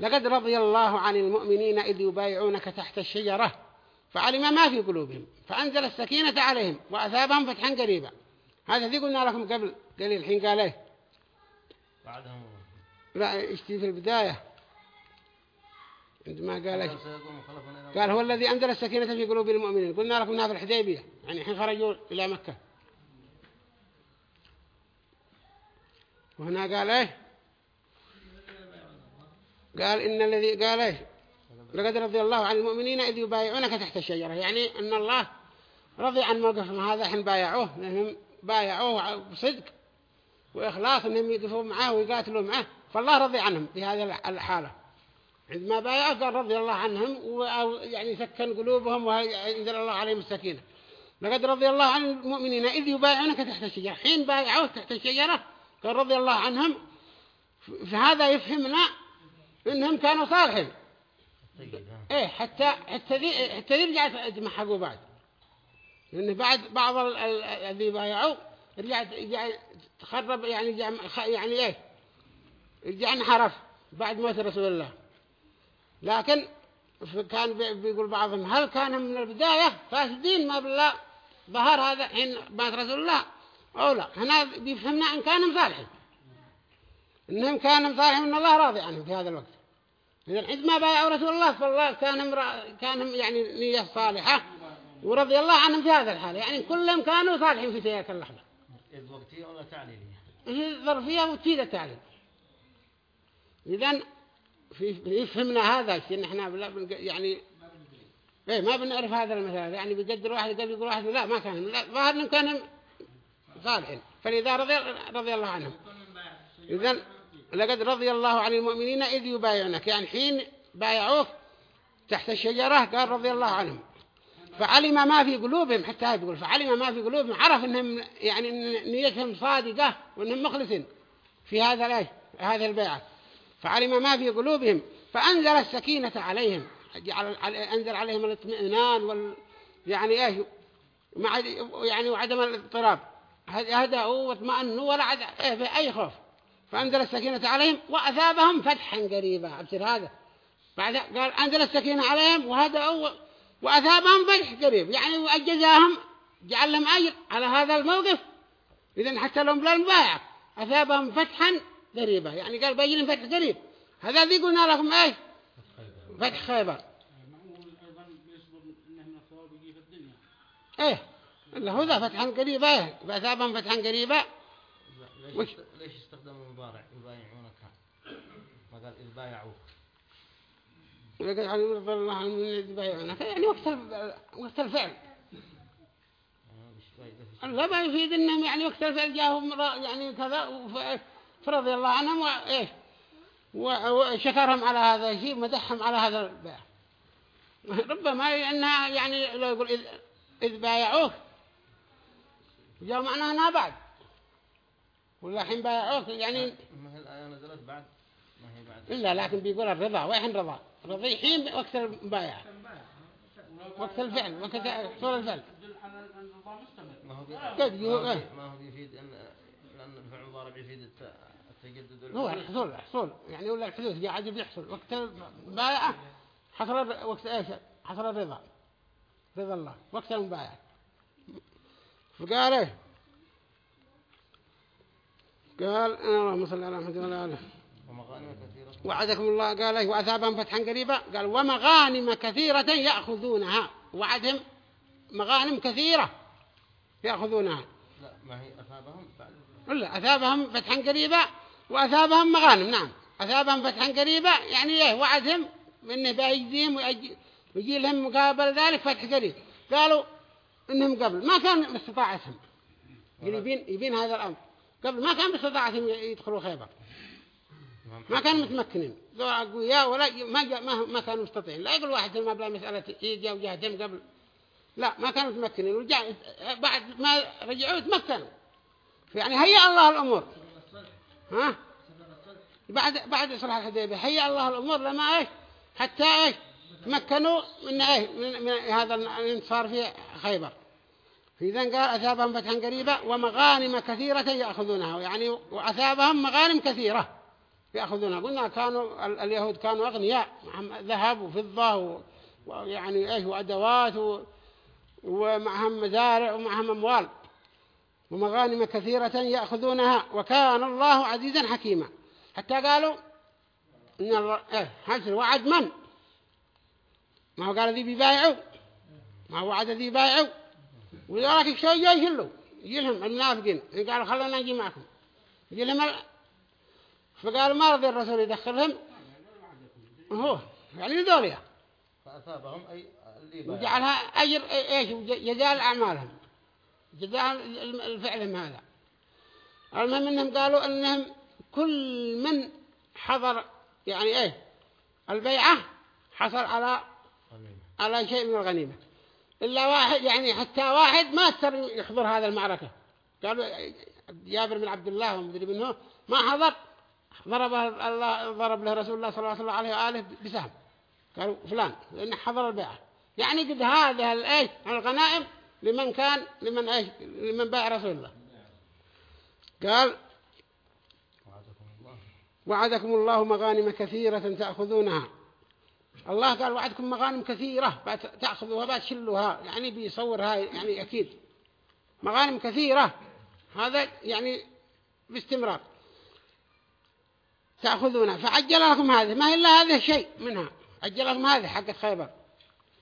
لقد رضي الله عن المؤمنين إذ يبايعونك تحت الشجرة فعلم ما في قلوبهم فأنزل السكينة عليهم وأثابهم فتحا قريبا. هذا ذي قلنا لكم قبل قليل الحين قال إيه؟ بعدهم. لا اشتي في البداية؟ عندما قال إيش؟ إلى قال هو الذي أنزل السكينة في قلوب المؤمنين. قلنا لكم هذا في الحديبية يعني حين خرجوا إلى مكة. وهنا قال إيه؟ قال إن الذي قال إيه؟ لقد رضي الله عن المؤمنين إذ يبايعونك تحت الشجرة. يعني أن الله رضي عن موقفهم هذا حين بايعوه لأنهم بايعوه بصدق وإخلاص أنهم يقفوا معه ويقاتلوا معه فالله رضي عنهم في هذه الحالة. عندما بايعوا قال رضي الله عنهم ويعني سكن قلوبهم وينزل الله عليهم السكينة. لقد رضي الله عن المؤمنين إذ يبايعونك تحت الشجرة. حين بايعوه تحت الشجرة قال رضي الله عنهم فهذا يفهمنا إنهم كانوا صالحين. طيب. ها إيه حتى حتى ذي حتى ذي رجعت تمحقوا بعد لأن بعد بعض ال- ال- الذي بايعوا رجعت رجع تخرب يعني يعني إيه؟ رجع انحرف بعد موت رسول الله. لكن كان بي- بيقول بعضهم هل كان من البداية فاسدين؟ ما بالله. ظهر هذا حين مات رسول الله. أو لا. هنا بيفهمنا أن كانوا صالحين إنهم كانوا صالحين من الله راضي عنهم في هذا الوقت. إذا عندما بايعوا رسول الله فالله كانهم را... كانهم يعني نية صالحة ورضي الله عنهم في هذا الحال. يعني كلهم كانوا صالحين في تلك اللحظة. إذ وقتية ولا تعليلية؟ هي ظرفية وتفيد التعليم إذا في يفهمنا هذا الشيء نحن بلا بنق- يعني إيه ما بنعرف هذا المثال. يعني بيقدر واحد قال يقول واحد لا ما كان. لا ظاهر إنهم كانوا صالحين. فلذا رضي رضي الله عنهم. إذا لقد رضي الله عن المؤمنين إذ يبايعونك. يعني حين بايعوك تحت الشجرة قال رضي الله عنهم. فعلم ما في قلوبهم حتى هاي بيقول فعلم ما في قلوبهم عرف إنهم يعني إن نيتهم صادقة وإنهم مخلصين في هذا الايه هذه البيعة. فعلم ما في قلوبهم فأنزل السكينة عليهم. أنزل عليهم الاطمئنان وال يعني إيه مع يعني وعدم الاضطراب. هدأوا واطمأنوا ولا عد إيه في أي خوف. فأنزل السكينة عليهم وأثابهم فتحا قريبا. أبصر هذا. بعد قال أنزل السكينة عليهم وهدأوا وأثابهم فتح قريب. يعني وأجزاهم جعل لهم أجر على هذا الموقف. إذن حتى لهم بلا المبايع أثابهم فتحا قريبا. يعني قال بيجي فتح قريب. هذا ذي قلنا لكم إيش؟ فتح خيبر. معقول ذا فتحا قريبا فأثابهم فتحا قريبا ليش ليش استخدموا المضارع؟ يبايعونك. ما قال إذ بايعوك ولقد علم رضي الله من يبايعونك. يعني وقت وقت الفعل. آه، لا ما يفيد إنهم يعني وقت الفعل جاهم يعني كذا فرضي الله عنهم وايش وشكرهم على هذا الشيء مدحهم على هذا البيع. ربما إنها يعني لو يقول اذ, إذ بايعوك جاء معناها إنها بعد. ولا حين بايعوك يعني ما هي الآية نزلت بعد؟ ما هي بعد. إلا لكن بيقول الرضا. وين رضا. رضي حين وقت البيع وقت الفعل. وقت حصول الفعل. قد إيه. بي- ما هو بيفيد أن لأن الفعل المضارع بيفيد الت- التجدد هو. الحصول الحصول. يعني ولا الحدوث؟ قاعد بيحصل وقت البايعة حصل وقت إيش؟ حصل الرضا. رضا الله. وقت المبايعة. فقال إيه؟ قال اللهم صل على محمد وعلى آله. وعدكم الله قال إيه وأثابهم فتحا قريبا. قال ومغانم كثيرة يأخذونها. وعدهم مغانم كثيرة يأخذونها. لا ما هي أثابهم بعد ولا أثابهم فتحا قريبا وأثابهم مغانم نعم. أثابهم فتحا قريبا يعني إيه وعدهم إنه بيجزيهم ويجي لهم مقابل ذلك فتح قريب. قالوا إنهم قبل ما كان باستطاعتهم. يبين يبين هذا الأمر. قبل ما كان باستطاعتهم يدخلوا خيبر. ما كانوا متمكنين. ذو أقوياء ولا ما ما ما كانوا مستطيعين. لا يقول واحد ما بلا مسألة إيجا وجهدهم قبل. لا ما كانوا متمكنين. ورجع بعد ما رجعوا تمكنوا. يعني هيأ الله الأمور. ها؟ بعد بعد صلح الحديبية. هيأ الله الأمور لما إيش؟ حتى إيش؟ تمكنوا من من, من هذا الانتصار في خيبر. فإذا قال أثابهم فتحا قريبا ومغانم كثيرة يأخذونها. يعني وأثابهم مغانم كثيرة يأخذونها. قلنا كانوا ال- اليهود كانوا أغنياء. معهم ذهب وفضة ويعني إيش وأدوات ومعهم مزارع ومعهم أموال. ومغانم كثيرة يأخذونها. وكان الله عزيزا حكيما. حتى قالوا إن الله إيه وعد من؟ ما هو قال ذي بيبايعوا ما هو وعد ذي بايعوا وذلك شو جاي يشلوا يجي لهم المنافقين قالوا خلونا نجي معكم. يجي لهم ال- فقال ما رضي الرسول يدخلهم؟ هو يعني ذوليا فأثابهم أي وجعلها أجر إيش؟ جزاء أعمالهم جزاء الفعل هذا. المهم إنهم قالوا إنهم كل من حضر يعني إيه؟ البيعة حصل على. على شيء من الغنيمة. إلا واحد يعني حتى واحد ما اضطر يحضر هذا المعركة. قالوا جابر بن عبد الله ومدري منه ما حضر ضرب الله ضرب له رسول الله صلى الله عليه وآله بسهم. قالوا فلان لأنه حضر البيعة. يعني قد هذا الإيش الغنائم لمن كان لمن إيش لمن باع رسول الله. قال وعدكم الله مغانم كثيرة تأخذونها. الله قال وعدكم مغانم كثيرة تأخذوها تشلوها يعني بيصورها يعني أكيد. مغانم كثيرة هذا يعني باستمرار. تأخذونها فعجل لكم هذه ما هي إلا هذا الشيء منها. عجل لكم هذه حقت خيبر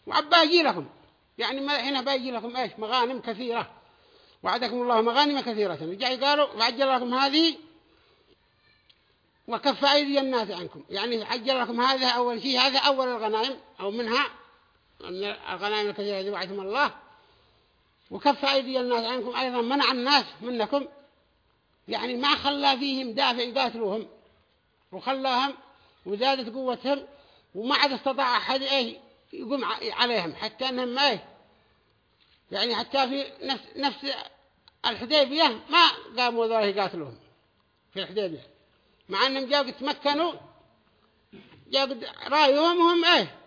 وعباجي لكم يعني ما هنا باجي لكم إيش؟ مغانم كثيرة. وعدكم الله مغانم كثيرة. رجعوا قالوا وعجل لكم هذه وكف أيدي الناس عنكم. يعني عجل لكم هذا أول شيء هذا أول الغنائم أو منها من الغنائم الكثيرة التي وعدهم الله. وكف أيدي الناس عنكم أيضا منع الناس منكم. يعني ما خلى فيهم دافع يقاتلوهم. وخلاهم وزادت قوتهم وما عاد استطاع أحد إيه يقوم عليهم حتى أنهم ما إيه. يعني حتى في نفس, نفس الحديبية ما قاموا ذولا يقاتلوهم. في الحديبية. مع أنهم جاءوا تمكنوا جاءوا رايهم وهم إيه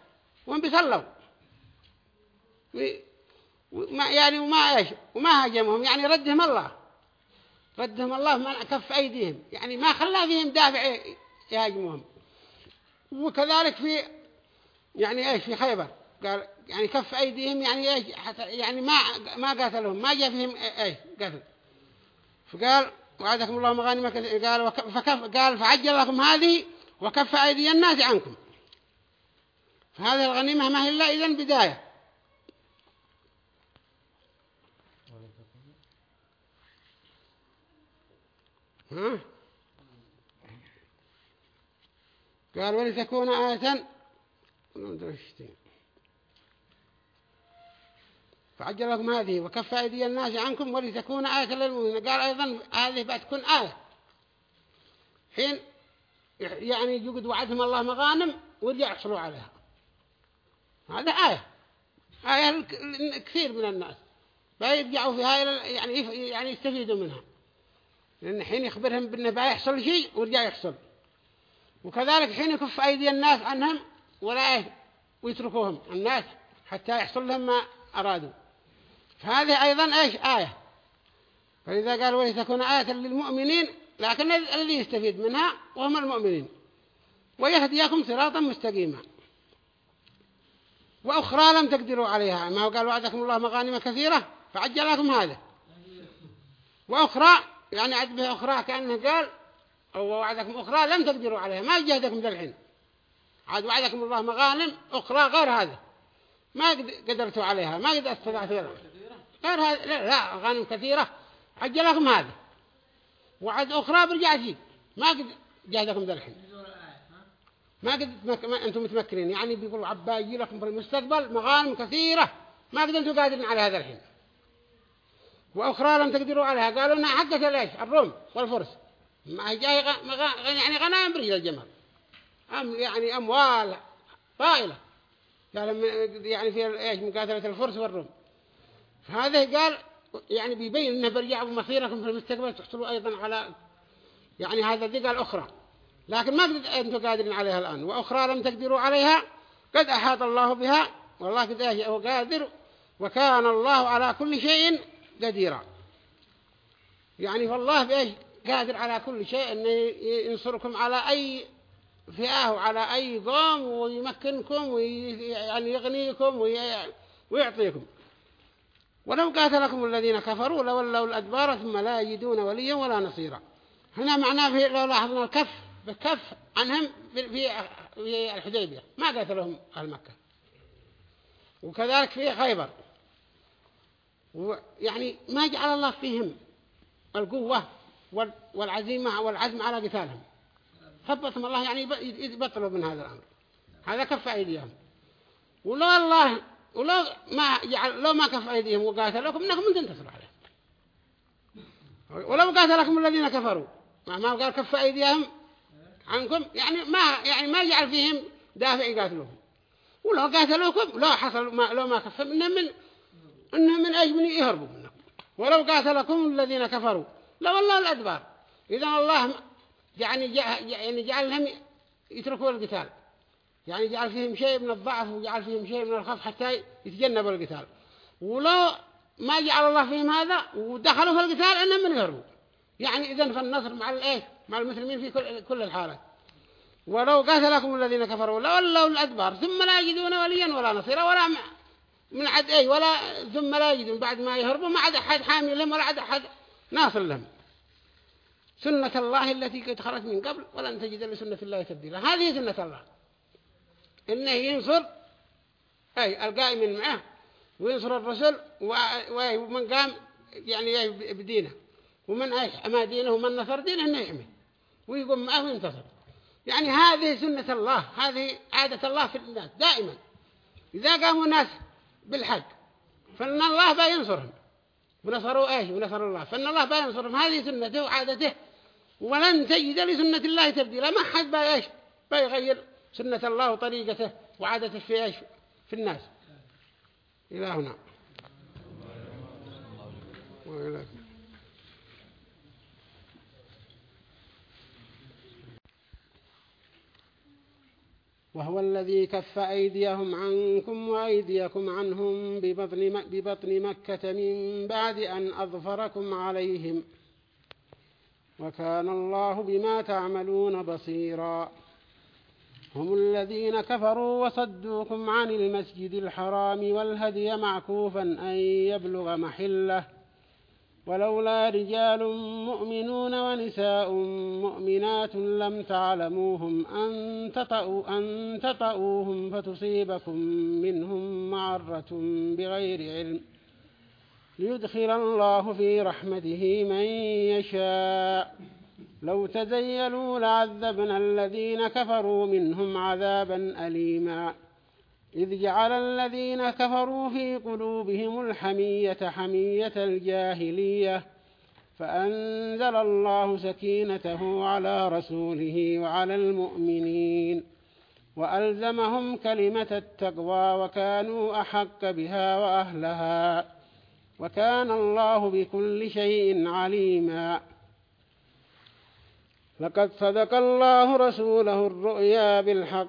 وهم بيصلوا. وما يعني وما إيش وما هاجمهم يعني ردهم الله. ردهم الله من كف أيديهم يعني ما خلى فيهم دافع يهاجموهم. وكذلك في يعني إيش في خيبر. قال يعني كف أيديهم يعني إيش يعني ما ما قاتلهم ما جاء فيهم إيش قتل. فقال وعدكم الله مغانم قال فكف قال فعجل لكم هذه وكف أيدي الناس عنكم. فهذه الغنيمة ما هي إلا اذا بداية. ها؟ قال ولتكون آية فعجل لكم هذه وكف أيدي الناس عنكم ولتكون آية للمؤمنين. قال أيضا هذه بتكون آية. حين يعني يجد وعدهم الله مغانم ورجع يحصلوا عليها. هذا آية. آية كثير من الناس. فيرجعوا في هاي يعني يعني يستفيدوا منها. لأن حين يخبرهم بأنه بيحصل شيء ورجع يحصل. وكذلك حين يكف أيدي الناس عنهم ولا ويتركوهم الناس حتى يحصل لهم ما أرادوا. فهذه أيضا إيش؟ آية. فإذا قال ولتكون آية للمؤمنين لكن الذي يستفيد منها وهم المؤمنين. ويهديكم صراطا مستقيما. وأخرى لم تقدروا عليها. ما قال وعدكم الله مغانم كثيرة فعجل لكم هذا. وأخرى يعني عد بها أخرى كأنه قال أو وعدكم أخرى لم تقدروا عليها. ما جهدكم ذا الحين. عاد وعدكم الله مغانم أخرى غير هذا. ما قد- قدرتوا عليها. ما قد أستطعتوا. لها غير هذا لا, لا غانم كثيرة. عجل لكم هذا. وعد أخرى برجع فيه ما قد جهدكم ذا الحين. ما قد. ما أنتم متمكنين. يعني بيقولوا عباجي لكم في المستقبل مغانم كثيرة. ما قد أنتم قادرين على هذا الحين. وأخرى لم تقدروا عليها. قالوا إنها حقة ليش؟ الروم والفرس. ما جاي غ... يعني غنائم برجل الجمل أم يعني أموال طائلة قال يعني في إيش؟ مقاتلة الفرس والروم. فهذا قال يعني بيبين إنه برجع مصيركم في المستقبل تحصلوا أيضا على يعني هذا دي قال أخرى. لكن ما أنتم قادرين عليها الآن. وأخرى لم تقدروا عليها قد أحاط الله بها. والله قد هو قادر. وكان الله على كل شيء قديرا. يعني والله بإيش؟ قادر على كل شيء انه ينصركم على أي فئة وعلى أي قوم ويمكنكم ويعني يغنيكم وي- ويعطيكم. ولو قاتلكم الذين كفروا لولوا الأدبار ثم لا يجدون وليا ولا نصيرا. هنا معناه في لو لاحظنا الكف بكف عنهم في في الحديبية. ما قاتلهم أهل مكة. وكذلك في خيبر. يعني ما جعل الله فيهم القوة وال- والعزيمة والعزم على قتالهم. ثبتهم الله يعني يب- يبطلوا من هذا الأمر. هذا كف أيديهم. ولو الله ولو ما جعل لو ما كف أيديهم وقاتلوكم إنكم من تنتصروا عليه ولو قاتلكم الذين كفروا. ما ما قال كف أيديهم عنكم. يعني ما يعني ما جعل فيهم دافع يقاتلوهم. ولو قاتلوكم لو حصل ما لو ما كفهم إنهم من إنهم من أجل يهربوا منكم. ولو قاتلكم الذين كفروا لو الله الأدبار. إذا الله يعني يعني جعلهم يتركوا القتال. يعني جعل فيهم شيء من الضعف وجعل فيهم شيء من الخوف حتى يتجنبوا القتال. ولو ما جعل الله فيهم هذا ودخلوا في القتال إنهم من يهربوا. يعني اذا فالنصر مع الايه مع المسلمين في كل, كل الحالات. ولو قاتلكم الذين كفروا لولوا الأدبار ثم لا يجدون وليا ولا نصيرا ولا من عد إيه؟ ولا ثم لا يجدون. بعد ما يهربوا ما عاد أحد حامي لهم ولا عاد أحد ناصر لهم. سنة الله التي قد خرجت من قبل ولن تجد لسنة الله تبديلا. هذه سنة الله. إنه ينصر أي القائمين معه وينصر الرسل ومن قام يعني بدينه. ومن أما دينه ومن نصر دينه إنه يحمي ويقوم معه وينتصر. يعني هذه سنة الله هذه عادة الله في الناس دائما. إذا قاموا الناس بالحق فإن الله بينصرهم ونصروا إيش؟ ونصر الله. فإن الله بينصرهم هذه سنته وعادته. ولن تجد لسنة الله تبديلا. ما حد بقى إيش؟ بيغير سنة الله وطريقته وعادته في إيش؟ في الناس. إلى هنا. وهو الذي كف أيديهم عنكم وأيديكم عنهم ببطن, ببطن مكة من بعد أن أظفركم عليهم. وكان الله بما تعملون بصيرا. هم الذين كفروا وصدوكم عن المسجد الحرام والهدي معكوفا أن يبلغ محلة. ولولا رجال مؤمنون ونساء مؤمنات لم تعلموهم أن تطأوا, أن تطأوهم فتصيبكم منهم معرة بغير علم. ليدخل الله في رحمته من يشاء. لو تزيلوا لعذبنا الذين كفروا منهم عذابا أليما. إذ جعل الذين كفروا في قلوبهم الحمية حمية الجاهلية فأنزل الله سكينته على رسوله وعلى المؤمنين وألزمهم كلمة التقوى وكانوا أحق بها وأهلها وكان الله بكل شيء عليما. لقد صدق الله رسوله الرؤيا بالحق.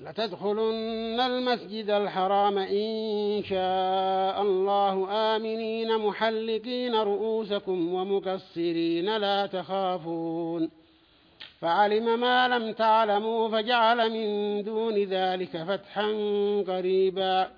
لتدخلن المسجد الحرام إن شاء الله آمنين محلقين رؤوسكم ومقصرين لا تخافون. فعلم ما لم تعلموا فجعل من دون ذلك فتحا قريبا.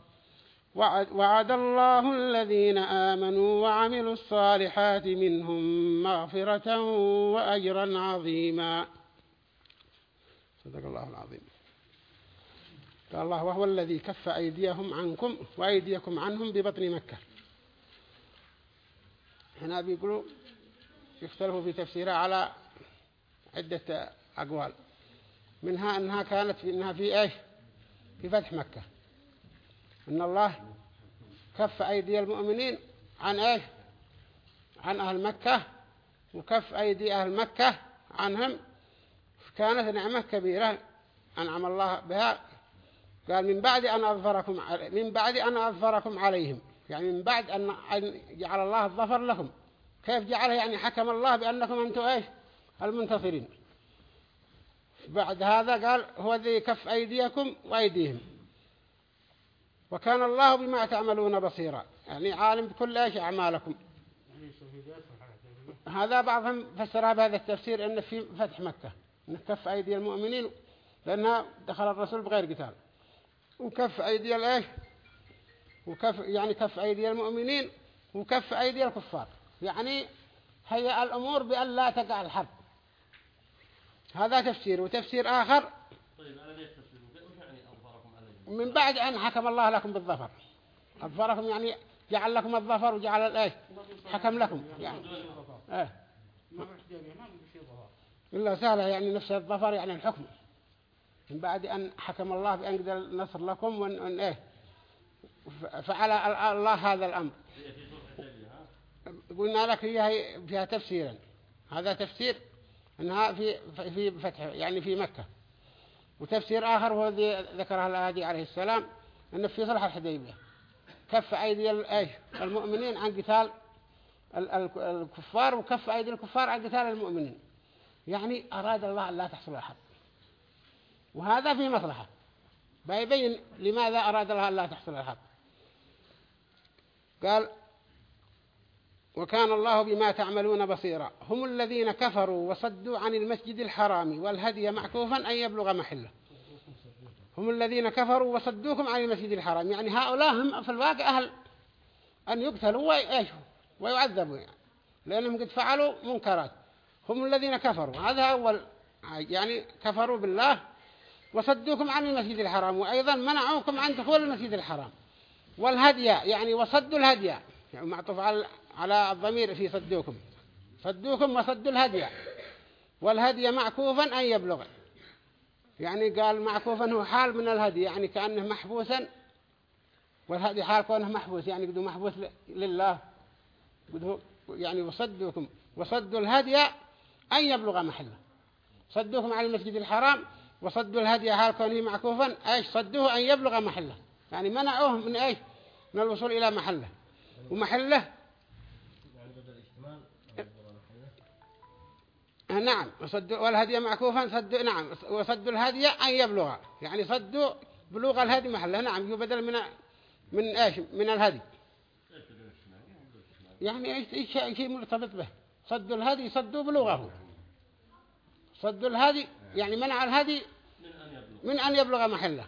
وعد, وعد الله الذين آمنوا وعملوا الصالحات منهم مغفرة وأجرا عظيما. صدق الله العظيم. قال الله وهو الذي كف أيديهم عنكم وأيديكم عنهم ببطن مكة. هنا بيقولوا يختلفوا في تفسيرها على عدة أقوال. منها أنها كانت في أنها في إيش؟ في فتح مكة. أن الله كف أيدي المؤمنين عن إيش؟ عن أهل مكة وكف أيدي أهل مكة عنهم. كانت نعمة كبيرة أنعم الله بها. قال من بعد أن أظفركم من بعد أن أظفركم عليهم. يعني من بعد أن أن جعل الله الظفر لكم. كيف جعله؟ يعني حكم الله بأنكم أنتم إيش؟ المنتصرين. بعد هذا قال هو ذي كف أيديكم وأيديهم. وكان الله بما تعملون بصيرا. يعني عالم بكل إيش أعمالكم. هذا بعضهم فسرها بهذا التفسير أن في فتح مكة. أن كف أيدي المؤمنين لأنها دخل الرسول بغير قتال. وكف أيدي الإيش؟ وكف يعني كف أيدي المؤمنين وكف أيدي الكفار. يعني هي الأمور بأن لا تقع الحرب. هذا تفسير. وتفسير آخر. طيب أنا ليش تسلموا وش يعني أظفركم عليهم من بعد أن حكم الله لكم بالظفر. أظفركم يعني جعل لكم الظفر وجعل الإيش حكم لكم. يعني إيه. إلا سهلة يعني نفس الظفر يعني الحكم. من بعد أن حكم الله بأن قدر النصر لكم وأن إيه؟ فعل ال- الله هذا الأمر. قلنا لك هي فيها تفسيرا. هذا تفسير أنها في في فتح يعني في مكة. وتفسير آخر هو الذي ذكره الهادي عليه السلام أنه في صلح الحديبية. كف أيدي المؤمنين عن قتال ال- ال- الكفار وكف أيدي الكفار عن قتال المؤمنين. يعني أراد الله أن لا تحصل الحرب وهذا في مصلحة. بيبين لماذا أراد الله أن لا تحصل الحرب قال وكان الله بما تعملون بصيرا. هم الذين كفروا وصدوا عن المسجد الحرام والهدي معكوفا أن يبلغ محله. هم الذين كفروا وصدوكم عن المسجد الحرام. يعني هؤلاء هم في الواقع أهل أن يقتلوا ويعذبوا يعني. لأنهم قد فعلوا منكرات. هم الذين كفروا. هذا أول يعني كفروا بالله وصدوكم عن المسجد الحرام. وأيضا منعوكم عن دخول المسجد الحرام. والهدي يعني وصدوا الهدي. يعني معطوف على على الضمير في صدوكم. صدوكم وصدوا الهدي والهدي معكوفا أن يبلغ. يعني قال معكوفا هو حال من الهدي يعني كأنه محبوسا. والهدي حال كونه محبوس يعني قدوا محبوس لله. يعني وصدوكم. وصدوا الهدي أن يبلغ محله. صدوكم على المسجد الحرام وصدوا الهدي حال كونه معكوفا أيش؟ صدوه أن يبلغ محله. يعني منعوه من إيش؟ من الوصول إلى محله. ومحله. نعم وصدوا والهدي معكوفا صدوا نعم وصدوا الهدي أن يبلغ يعني صدوا بلوغ الهدي محله. نعم بدل من من إيش؟ من الهدي. يعني إيش شيء مرتبط به؟ صدوا الهدي صدوا بلوغه. صدوا الهدي يعني منع الهدي من أن يبلغ محله.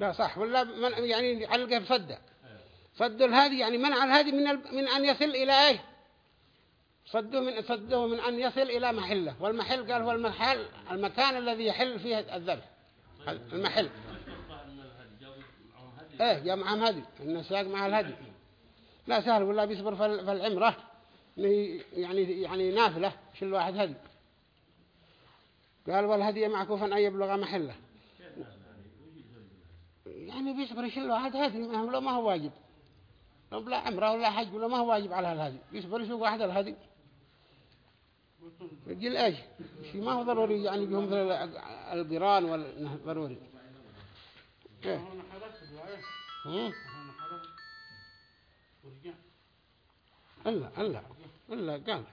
لا صح ولا من يعني علقه بصدة صدوا الهدي يعني منع الهدي من. من أن يصل إلى إيه؟ صدوه من صدوه من أن يصل إلى محله. والمحل قال هو المحل المكان الذي يحل فيه الذبح. المحل. إيه جاء معهم هدي النساق مع الهدي لا سهل ولا بيصبر في ال- في العمرة. يعني يعني نافلة شل واحد هدي قال والهدي معكوفا أن يبلغ محله. يعني بيصبر يشيل واحد هدي ما هو واجب. لا عمره ولا حج ولا ما هو واجب على الهدي بيصبر يسوق واحد الهدي يجي إيش؟ شيء ما هو ضروري يعني بهم مثل القران ولا ضروري. هنا حدث ورجع الا الا الا قال.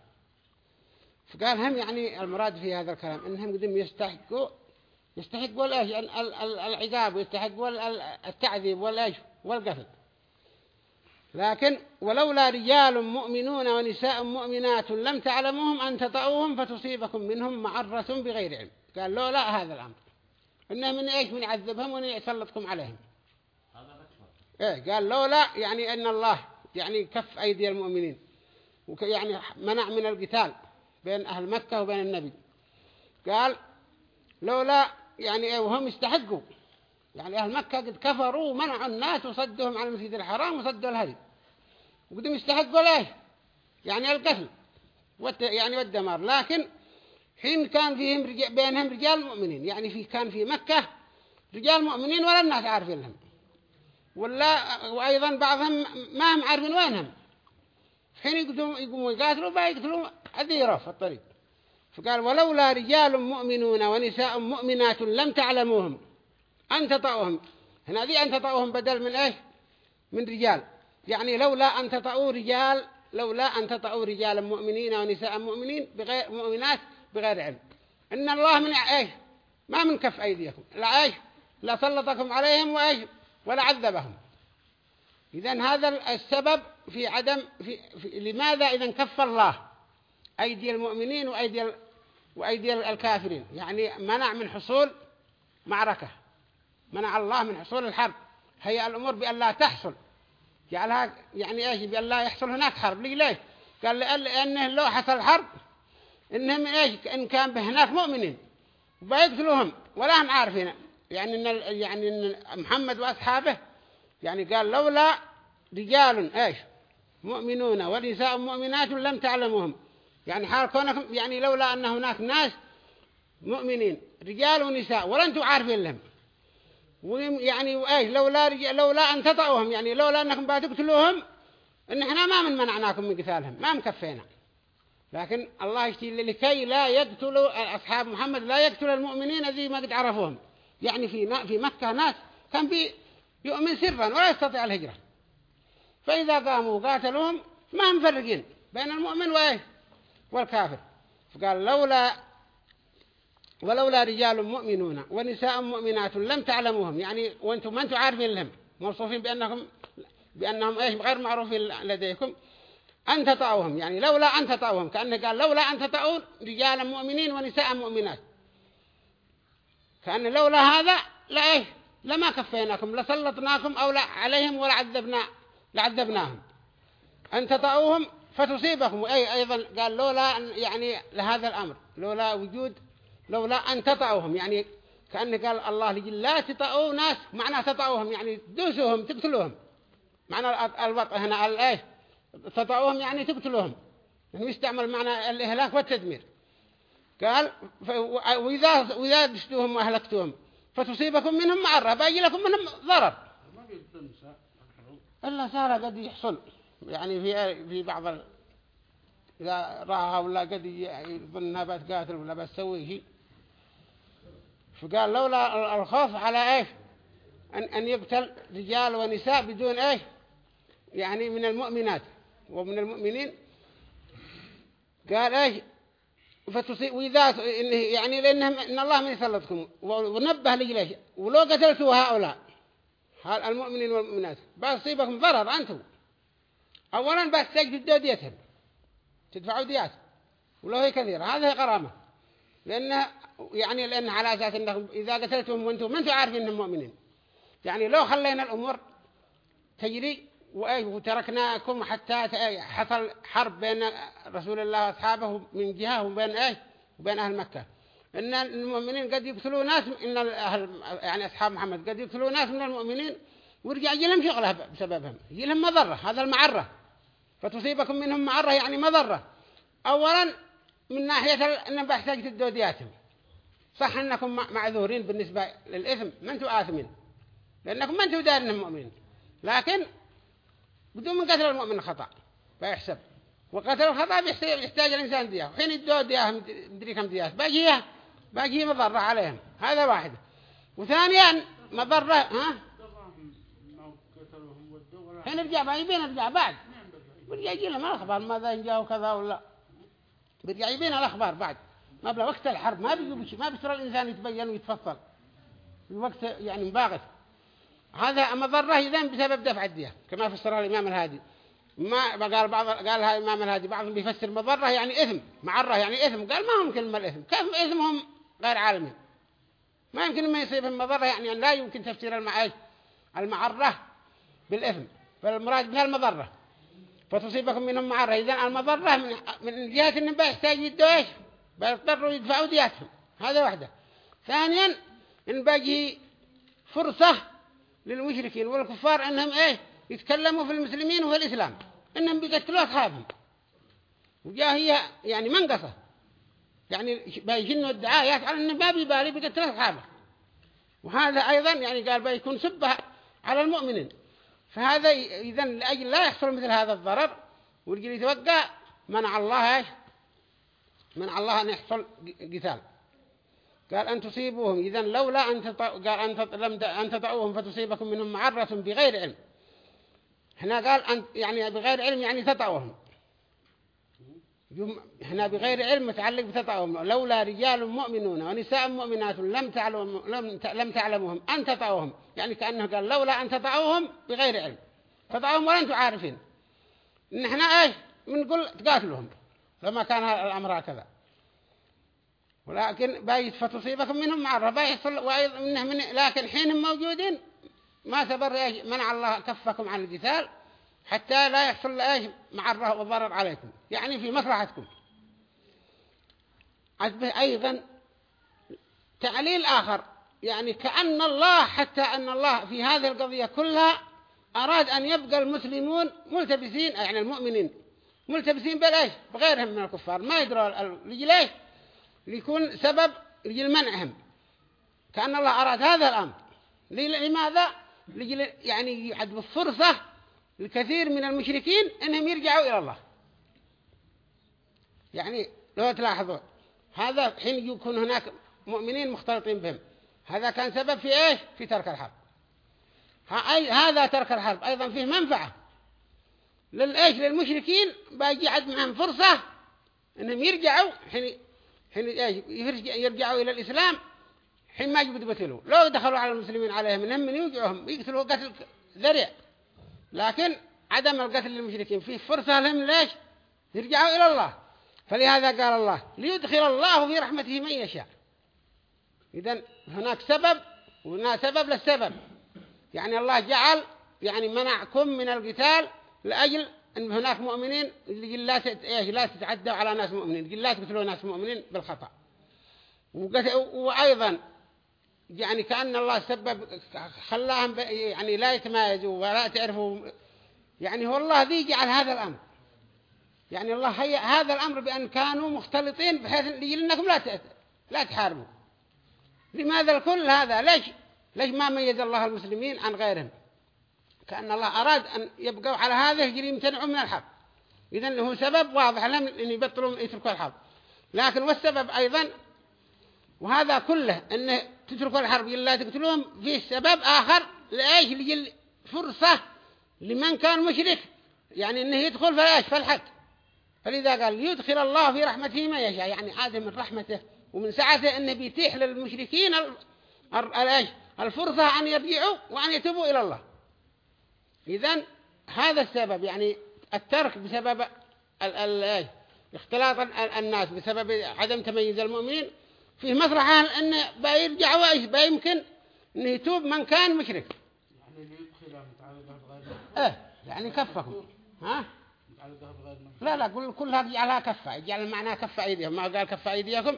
فقال هم يعني المراد في هذا الكلام انهم قدم يستحقوا يستحقوا الإيش؟ ال- ال- ال- العقاب ويستحقوا ال- ال- التعذيب والإيش؟ والقتل. لكن ولولا رجال مؤمنون ونساء مؤمنات لم تعلموهم أن تطؤوهم فتصيبكم منهم معرة بغير علم. قال لولا هذا الأمر. إنه من إيش؟ من يعذبهم ومن يسلطكم عليهم. إيه قال لولا يعني أن الله يعني كف أيدي المؤمنين. يعني منع من القتال بين أهل مكة وبين النبي. قال لولا يعني إيه وهم يستحقوا. يعني أهل مكة قد كفروا ومنعوا الناس وصدهم عن المسجد الحرام وصدوا الهدي. وقدم يستحقوا ليه يعني القتل يعني والدمار. لكن حين كان فيهم رجال بينهم رجال مؤمنين. يعني في كان في مكة رجال مؤمنين ولا الناس عارفين لهم؟ ولا وأيضا بعضهم ما هم عارفين وينهم. حين يقوموا يقوموا يقاتلوا بيقتلوا أذيرة في الطريق. فقال ولولا رجال مؤمنون ونساء مؤمنات لم تعلموهم. أن تطأوهم هنا ذي أن تطأوهم بدل من إيش؟ من رجال. يعني لولا أن تطعوا رجال لولا أن تطعوا رجالا مؤمنين ونساء مؤمنين بغير مؤمنات بغير علم. إن الله من إيش؟ ما من كف أيديكم. لا إيش؟ لا سلطكم عليهم وإيش؟ ولا عذبهم. إذا هذا السبب في عدم في, في لماذا إذا كف الله؟ أيدي المؤمنين وأيدي وأيدي الكافرين. يعني منع من حصول معركة. منع الله من حصول الحرب. هي الأمور بأن لا تحصل. جعلها يعني إيش؟ بأن لا يحصل هناك حرب. ليه قال لأنه لو حصل حرب إنهم إيش؟ إن كان هناك مؤمنين. وبيقتلوهم. ولا هم عارفين. يعني إن يعني إن محمد وأصحابه يعني قال لولا رجال إيش؟ مؤمنون ونساء مؤمنات لم تعلموهم. يعني حال كونكم يعني لولا أن هناك ناس مؤمنين رجال ونساء ولا أنتم عارفين لهم. ويعني وايش لولا لولا ان تطعوهم يعني لولا أنكم بتقتلوهم إن إحنا ما من منعناكم من قتالهم ما مكفينا لكن الله يشتي لكي لا يقتلوا أصحاب محمد لا يقتل المؤمنين الذي ما قد عرفوهم. يعني في في مكة ناس كان بي يؤمن سرا ولا يستطيع الهجرة. فإذا قاموا قاتلوهم ما مفرقين بين المؤمن وإيه والكافر. فقال لولا ولولا رجال مؤمنون ونساء مؤمنات لم تعلموهم. يعني وأنتم ما أنتم عارفين لهم موصوفين بأنهم بأنهم إيش؟ غير معروفين لديكم. أن تطعوهم يعني لولا أن تطعوهم كأنه قال لولا أن تطعون رجالا مؤمنين ونساء مؤمنات. كأن لولا هذا لا إيه لما كفيناكم لسلطناكم أو لا عليهم ولا عذبنا لعذبناهم. أن تطعوهم فتصيبكم أي أيضا قال لولا يعني لهذا الأمر. لولا وجود لولا أن تطعوهم يعني كأن قال الله لجل لا تطعوا ناس معنى تطعوهم يعني دوسوهم تقتلوهم. معنى الوطء هنا الايه تطعوهم يعني تقتلوهم. يعني يستعمل معنى الإهلاك والتدمير. قال وإذا, وإذا دشتوهم وأهلكتوهم فتصيبكم منهم معرة باقي لكم منهم ضرر. إلا صار قد يحصل يعني في في بعض ال... إذا راها ولا قد يظنها بتقاتل ولا بتسوي شيء. فقال لولا الخوف على إيش؟ أن, أن يقتل رجال ونساء بدون إيش؟ يعني من المؤمنات. ومن المؤمنين قال إيش؟ فتصيب وإذا يعني لأنهم إن الله من يسلطكم. ونبه ليش؟ ولو قتلتوا هؤلاء المؤمنين والمؤمنات بيصيبكم ضرر أنتم. أولا بس تجد ديتهم تدفعوا ديات ولو هي كثيرة. هذه غرامة. لأن يعني لأن على أساس أنهم إذا قتلتهم وأنتم ما أنتم عارفين أنهم مؤمنين. يعني لو خلينا الأمور تجري وتركناكم حتى حصل حرب بين رسول الله وأصحابه من جهة وبين إيه وبين أهل مكة. إن المؤمنين قد يقتلوا ناس إن الأهل يعني أصحاب محمد قد يقتلوا ناس من المؤمنين ورجع يلهم شغله بسببهم يلهم مضرة هذا المعرة. فتصيبكم منهم معرة يعني مضرة. أولا من ناحية أن بحتاج تدودياتهم صح أنكم معذورين بالنسبة للإثم ما أنتم آثمين. لأنكم ما أنتم دارين مؤمنين. لكن بدون من قتل المؤمن خطأ فيحسب. وقتل الخطأ يحتاج الإنسان دياه وحين يدوا دياه مدري كم دياه باقيه باقيه مضرة عليهم. هذا واحد. وثانيا مضرة ها؟ حين رجع بعد يبين رجع بعد. برجع يجي لهم الأخبار؟ ماذا جاء وكذا ولا برجع يبين الأخبار بعد. ما بلا وقت الحرب ما بيجي ما بيصير الإنسان يتبين ويتفصل في وقت يعني مباغت. هذا مضرة إذن بسبب دفع الدية كما فسر الإمام الهادي. ما قال بعض قالها الإمام الهادي بعضهم بيفسر مضرة يعني إثم معرة يعني إثم. قال ما هم كلمة الإثم. كيف إثمهم غير عالمين؟ ما يمكن ما يصيبهم مضرة يعني لا يمكن تفسير المعاش المعرة بالإثم. فالمراد بها المضرة. فتصيبكم منهم معرة. إذن المضرة من, من جهة النبي يحتاج يدوا إيش؟ بيضطروا يدفعوا دياتهم. هذا واحدة ثانيا إن باقي فرصة للمشركين والكفار أنهم إيه يتكلموا في المسلمين وفي الإسلام. أنهم بيقتلوا أصحابهم. وجاء هي يعني منقصة. يعني بيجنوا الدعايات على أن بابي بالي بيقتلوا أصحابه. وهذا أيضا يعني قال بيكون سبه على المؤمنين. فهذا إذا لأجل لا يحصل مثل هذا الضرر. والجل يتوقع منع الله منع الله أن يحصل قتال. قال أن تصيبوهم. إذا لولا أن. قال أن أن تطعوهم فتصيبكم منهم معرة بغير علم. هنا قال أن يعني بغير علم يعني تطعوهم. هنا بغير علم متعلق بتطعوهم لولا رجال مؤمنون ونساء مؤمنات لم تعلم لم تعلموهم أن تطعوهم يعني كأنه قال لولا أن تطعوهم بغير علم. تطعوهم ولا أنتم عارفين. إن إحنا إيش؟ بنقول تقاتلهم. لما كان الأمر هكذا. ولكن بايت فتصيبكم منهم معرة. بيحصل وأيضا منه من لكن حينهم موجودين ما إيش منع الله كفكم عن القتال. حتى لا يحصل إيش؟ معرة وضرر عليكم. يعني في مصلحتكم. عجبه أيضا تعليل آخر. يعني كأن الله حتى أن الله في هذه القضية كلها أراد أن يبقى المسلمون ملتبسين يعني المؤمنين ملتبسين بلاش بغيرهم من الكفار. ما يدروا ليش؟ ليكون سبب لمنعهم كأن الله أراد هذا الأمر. لماذا؟ لجل يعني يعد بالفرصة لكثير من المشركين أنهم يرجعوا إلى الله. يعني لو تلاحظوا هذا حين يكون هناك مؤمنين مختلطين بهم. هذا كان سبب في إيش؟ في ترك الحرب. هذا ترك الحرب. أيضا فيه منفعة. للإيش للمشركين باجي عد معهم فرصة أنهم يرجعوا حين حين يرجع- يرجعوا إلى الإسلام حين ما يجب يقتلوا لو دخلوا على المسلمين عليهم منهم من يوقعهم يقتلوا قتل ذريع. لكن عدم القتل للمشركين فيه فرصة لهم ليش؟ يرجعوا إلى الله. فلهذا قال الله ليدخل الله في رحمته من يشاء. إذن هناك سبب وهناك سبب للسبب. يعني الله جعل يعني منعكم من القتال لأجل أن هناك مؤمنين لا لا تتعدوا على ناس مؤمنين لا تقتلوا ناس مؤمنين بالخطأ. وأيضا يعني كأن الله سبب خلاهم يعني لا يتمايزوا ولا تعرفوا يعني هو الله ذي جعل هذا الأمر. يعني الله هي هذا الأمر بأن كانوا مختلطين بحيث يجي أنكم لا لا تحاربوا لماذا الكل هذا؟ ليش؟ ليش ما ميز الله المسلمين عن غيرهم؟ كأن الله أراد أن يبقوا على هذا يجري يمتنعوا من الحرب. إذن هو سبب واضح لهم أن يبطلوا يتركوا الحرب. لكن والسبب أيضا وهذا كله أن تتركوا الحرب إلا تقتلوهم فيه سبب آخر لإيش؟ لجل فرصة لمن كان مشرك. يعني أنه يدخل في الإيش في الحق. فلذا قال يدخل الله في رحمته ما يشاء. يعني عاد من رحمته ومن سعته أنه بيتيح للمشركين الفرصة أن يرجعوا وأن يتوبوا إلى الله. إذن هذا السبب يعني الترك بسبب ال ال؟ اختلاط ال- ال- الناس بسبب عدم تمييز المؤمنين. فيه مصلحة أن بيرجعوا إيش بيمكن أن يتوب من كان مشرك. يعني إيه يعني كفكم ها؟ لا لا كل كلها يجعلها كفة. يجعل معناها كفة أيديهم. ما قال كفة أيديكم؟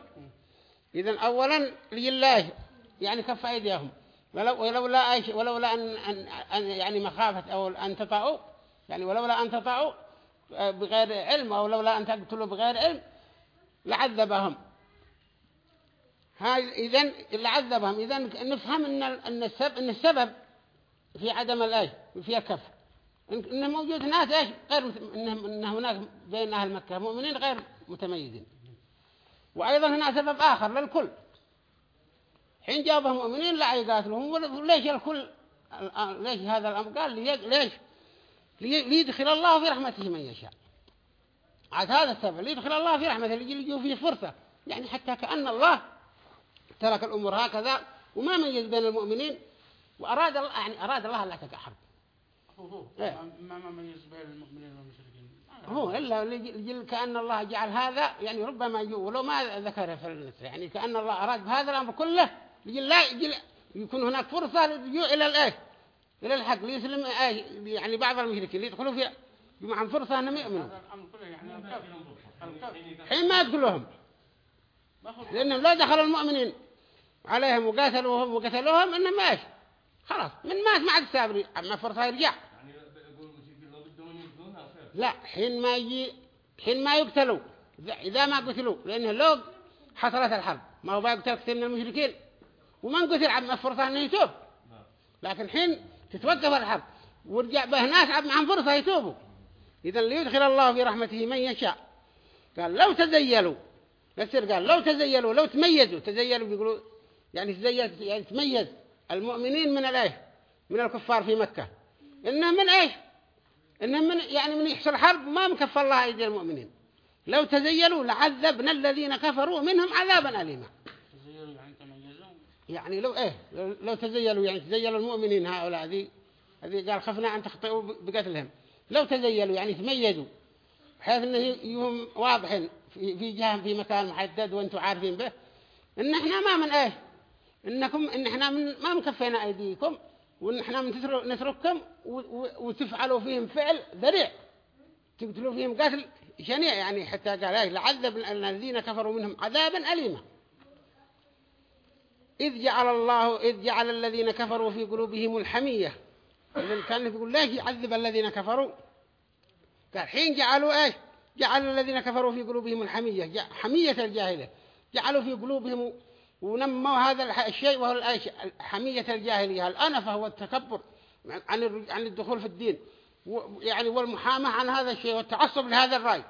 إذن أولا لله يعني كفة أيديهم. ولو ولولا أيش ولولا أن, أن, أن يعني مخافة أو أن تطاعوا يعني ولولا أن تطاعوا آه، بغير علم أو لولا أن تقتلوا بغير علم لعذبهم. هاي إذن لعذبهم إذن نفهم أن أن السبب أن السبب في عدم الأيش في الكف. إن إن موجود ناس إيش؟ غير إن إن هناك بين أهل مكة مؤمنين غير متميزين. وأيضا هنا سبب آخر للكل. حين جابهم مؤمنين لا يقاتلهم ول- ليش الكل الآن- ليش هذا الأمر؟ قال لي ليش؟ لي- ليدخل الله في رحمته من يشاء. عاد هذا السبب ليدخل الله في رحمته اللي يجي فيه فرصة. يعني حتى كأن الله ترك الأمور هكذا وما ميز بين المؤمنين وأراد الله يعني أراد الله لا تقع حرب. هو هو إيه. ما ما ميز بين المؤمنين والمشركين. هو إلا لجل كأن الله جعل هذا يعني ربما ولو ما ذكره في النصر يعني كأن الله أراد بهذا الأمر كله لجل لا يجل يكون هناك فرصة للجوء إلى الإيه؟ إلى الحق ليسلم إيه؟ يعني بعض المشركين ليدخلوا في معهم فرصة أنهم يؤمنوا. هذا الأمر كله يعني حين ما يدخلوهم لأنهم لو دخلوا المؤمنين. عليهم وقاتلوهم وقتلوهم إنهم إيش خلاص من مات ما عاد سابري أما فرصة يرجع. يعني لا حين ما يجي حين ما يقتلوا. إذا- ما قتلوا لأنه لو حصلت الحرب. ما هو بيقتل كثير من المشركين. ومن قتل عم فرصة أنه يتوب. لكن حين تتوقف الحرب ورجع به ناس عم معهم فرصة يتوبوا. إذا ليدخل الله في رحمته من يشاء. قال لو تزيلوا يصير قال لو تزيلوا لو تميزوا تزيلوا بيقولوا يعني تزيل يعني تميز المؤمنين من الايه من الكفار في مكة. إنه من إيش؟ إن من يعني من يحصل حرب ما مكفى الله أيدي المؤمنين. لو تزيلوا لعذبنا الذين كفروا منهم عذابا أليما. يعني يعني لو إيه؟ لو, لو تزيلوا يعني تزيلوا المؤمنين هؤلاء ذي هذه قال خفنا أن تخطئوا بقتلهم. لو تزيلوا يعني تميزوا بحيث أنه يهم واضحين في جهة في مكان محدد وأنتم عارفين به إن إحنا ما من إيه؟ إنكم إن إحنا من ما مكفينا أيديكم وإن إحنا من نترككم وتفعلوا فيهم فعل ذريع. تقتلوا فيهم قتل شنيع يعني حتى قال إيه لعذب الذين كفروا منهم عذابا أليما. إذ جعل الله إذ جعل الذين كفروا في قلوبهم الحمية. إذن كان يقول ليش يعذب الذين كفروا؟ قال حين جعلوا إيش؟ جعل الذين كفروا في قلوبهم الحمية. حمية الجاهلية. جعلوا في قلوبهم ونموا هذا الشيء وهو؟ حمية الجاهلية. الأنفة والتكبر عن عن الدخول في الدين. يعني والمحاماة عن هذا الشيء والتعصب لهذا الرأي.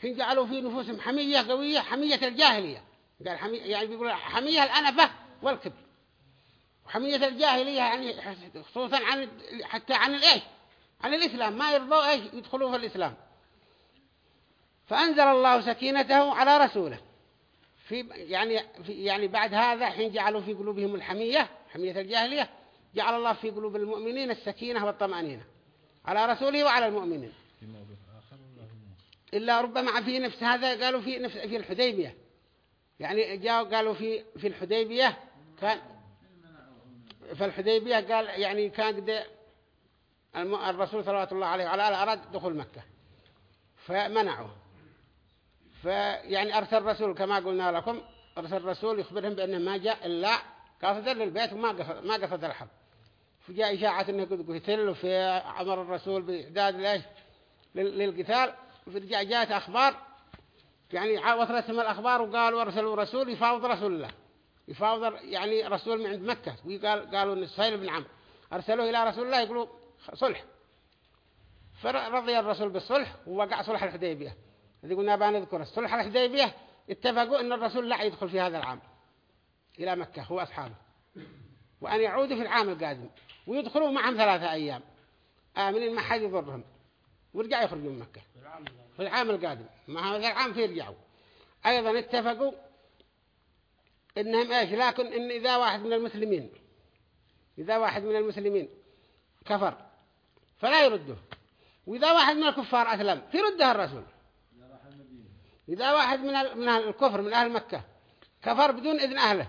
حين جعلوا في نفوسهم حمية قوية حمية الجاهلية. قال حمية يعني بيقول حمية الأنفة والكبر. وحمية الجاهلية يعني خصوصا عن حتى عن الإيش؟ عن الإسلام. ما يرضوا إيش؟ يدخلوا في الإسلام. فأنزل الله سكينته على رسوله. في يعني في يعني بعد هذا حين جعلوا في قلوبهم الحمية حمية الجاهلية جعل الله في قلوب المؤمنين السكينة والطمأنينة على رسوله وعلى المؤمنين. إلا ربما في نفس هذا قالوا في نفس في الحديبية. يعني جاءوا قالوا في في الحديبية كان في الحديبية قال يعني كان قد الرسول صلى الله عليه وعلى أراد دخول مكة فمنعوه. فيعني أرسل رسول كما قلنا لكم أرسل رسول يخبرهم بأنه ما جاء إلا قاصدا للبيت وما قصد ما قصد الحرب فجاء إشاعة أنه قد قتل وفي أمر الرسول بإعداد ليش؟ لل- للقتال. فرجع جاءت أخبار يعني وصلتهم الأخبار وقالوا أرسلوا رسول يفاوض رسول الله. يفاوض يعني رسول من عند مكة. وقال قالوا أن سهيل بن عمرو. أرسلوه إلى رسول الله يقولوا صلح. فرضي الرسول بالصلح ووقع صلح الحديبية. الذي قلنا بان نذكره صلح الحديبية اتفقوا أن الرسول لا يدخل في هذا العام إلى مكة هو أصحابه. وأن يعودوا في العام القادم ويدخلوا معهم ثلاثة أيام. آمنين ما حد يضرهم. ورجعوا يخرجوا من مكة. في العام القادم. ما هذا العام فيرجعوا أيضا اتفقوا إنهم إيش؟ لكن إن إذا واحد من المسلمين إذا واحد من المسلمين كفر فلا يرده وإذا واحد من الكفار أسلم فيرده الرسول. إذا واحد من من الكفر من أهل مكة كفر بدون إذن أهله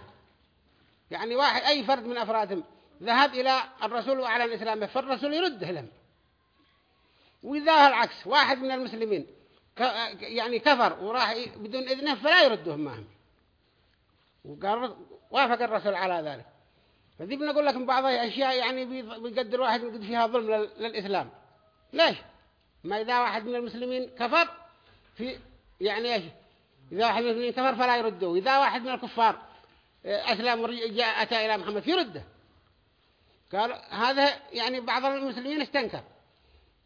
يعني واحد أي فرد من أفرادهم ذهب إلى الرسول وأعلن إسلامه فالرسول يرده لهم وإذا العكس واحد من المسلمين يعني كفر وراح بدون إذنه فلا يردهم معهم. وقال وافق الرسول على ذلك. فذي بنقول لكم بعض الأشياء يعني بيقدر واحد يقدر فيها ظلم لل- للإسلام. ليش؟ ما إذا واحد من المسلمين كفر في يعني إيش؟ إذا واحد من المسلمين كفر فلا يرده. إذا واحد من الكفار آه، أسلم وجاء أتى إلى محمد يرده. قال هذا يعني بعض المسلمين استنكر.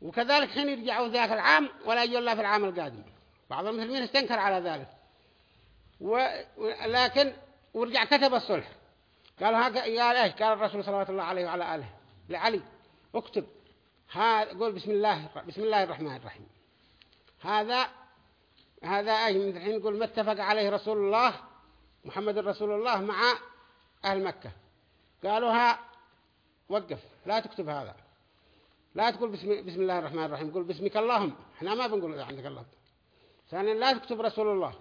وكذلك حين يرجعوا ذاك العام ولا يجوا إلا في العام القادم. بعض المسلمين استنكر على ذلك. ولكن ورجع كتب الصلح. قال هذا قال إيش قال الرسول صلى الله عليه وعلى آله. لعلي اكتب. ها قول بسم الله بسم الله الرحمن الرحيم. هذا هذا إيش من الحين نقول ما اتفق عليه رسول الله محمد رسول الله مع أهل مكة. قالوا ها وقف لا تكتب هذا. لا تقول بسم, بسم الله الرحمن الرحيم قول باسمك اللهم. إحنا ما بنقول عندك الله ثانيا لا تكتب رسول الله.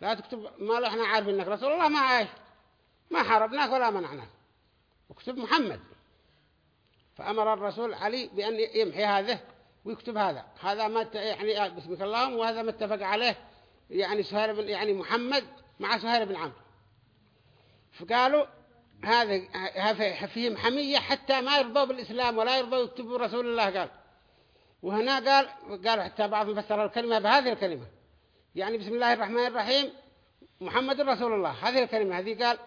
لا تكتب ما له إحنا عارفين إنك رسول الله ما عايش ما حاربناك ولا منعناك. اكتب محمد. فأمر الرسول علي بأن يمحي هذا ويكتب هذا. هذا ما يعني باسمك اللهم وهذا ما اتفق عليه يعني سهيل بن يعني محمد مع سهيل بن عمرو. فقالوا هذا فيهم حمية حتى ما يرضوا بالإسلام ولا يرضوا يكتبوا رسول الله قال. وهنا قال قال حتى بعضهم فسر الكلمة بهذه الكلمة. يعني بسم الله الرحمن الرحيم محمد رسول الله هذه الكلمة. هذه قال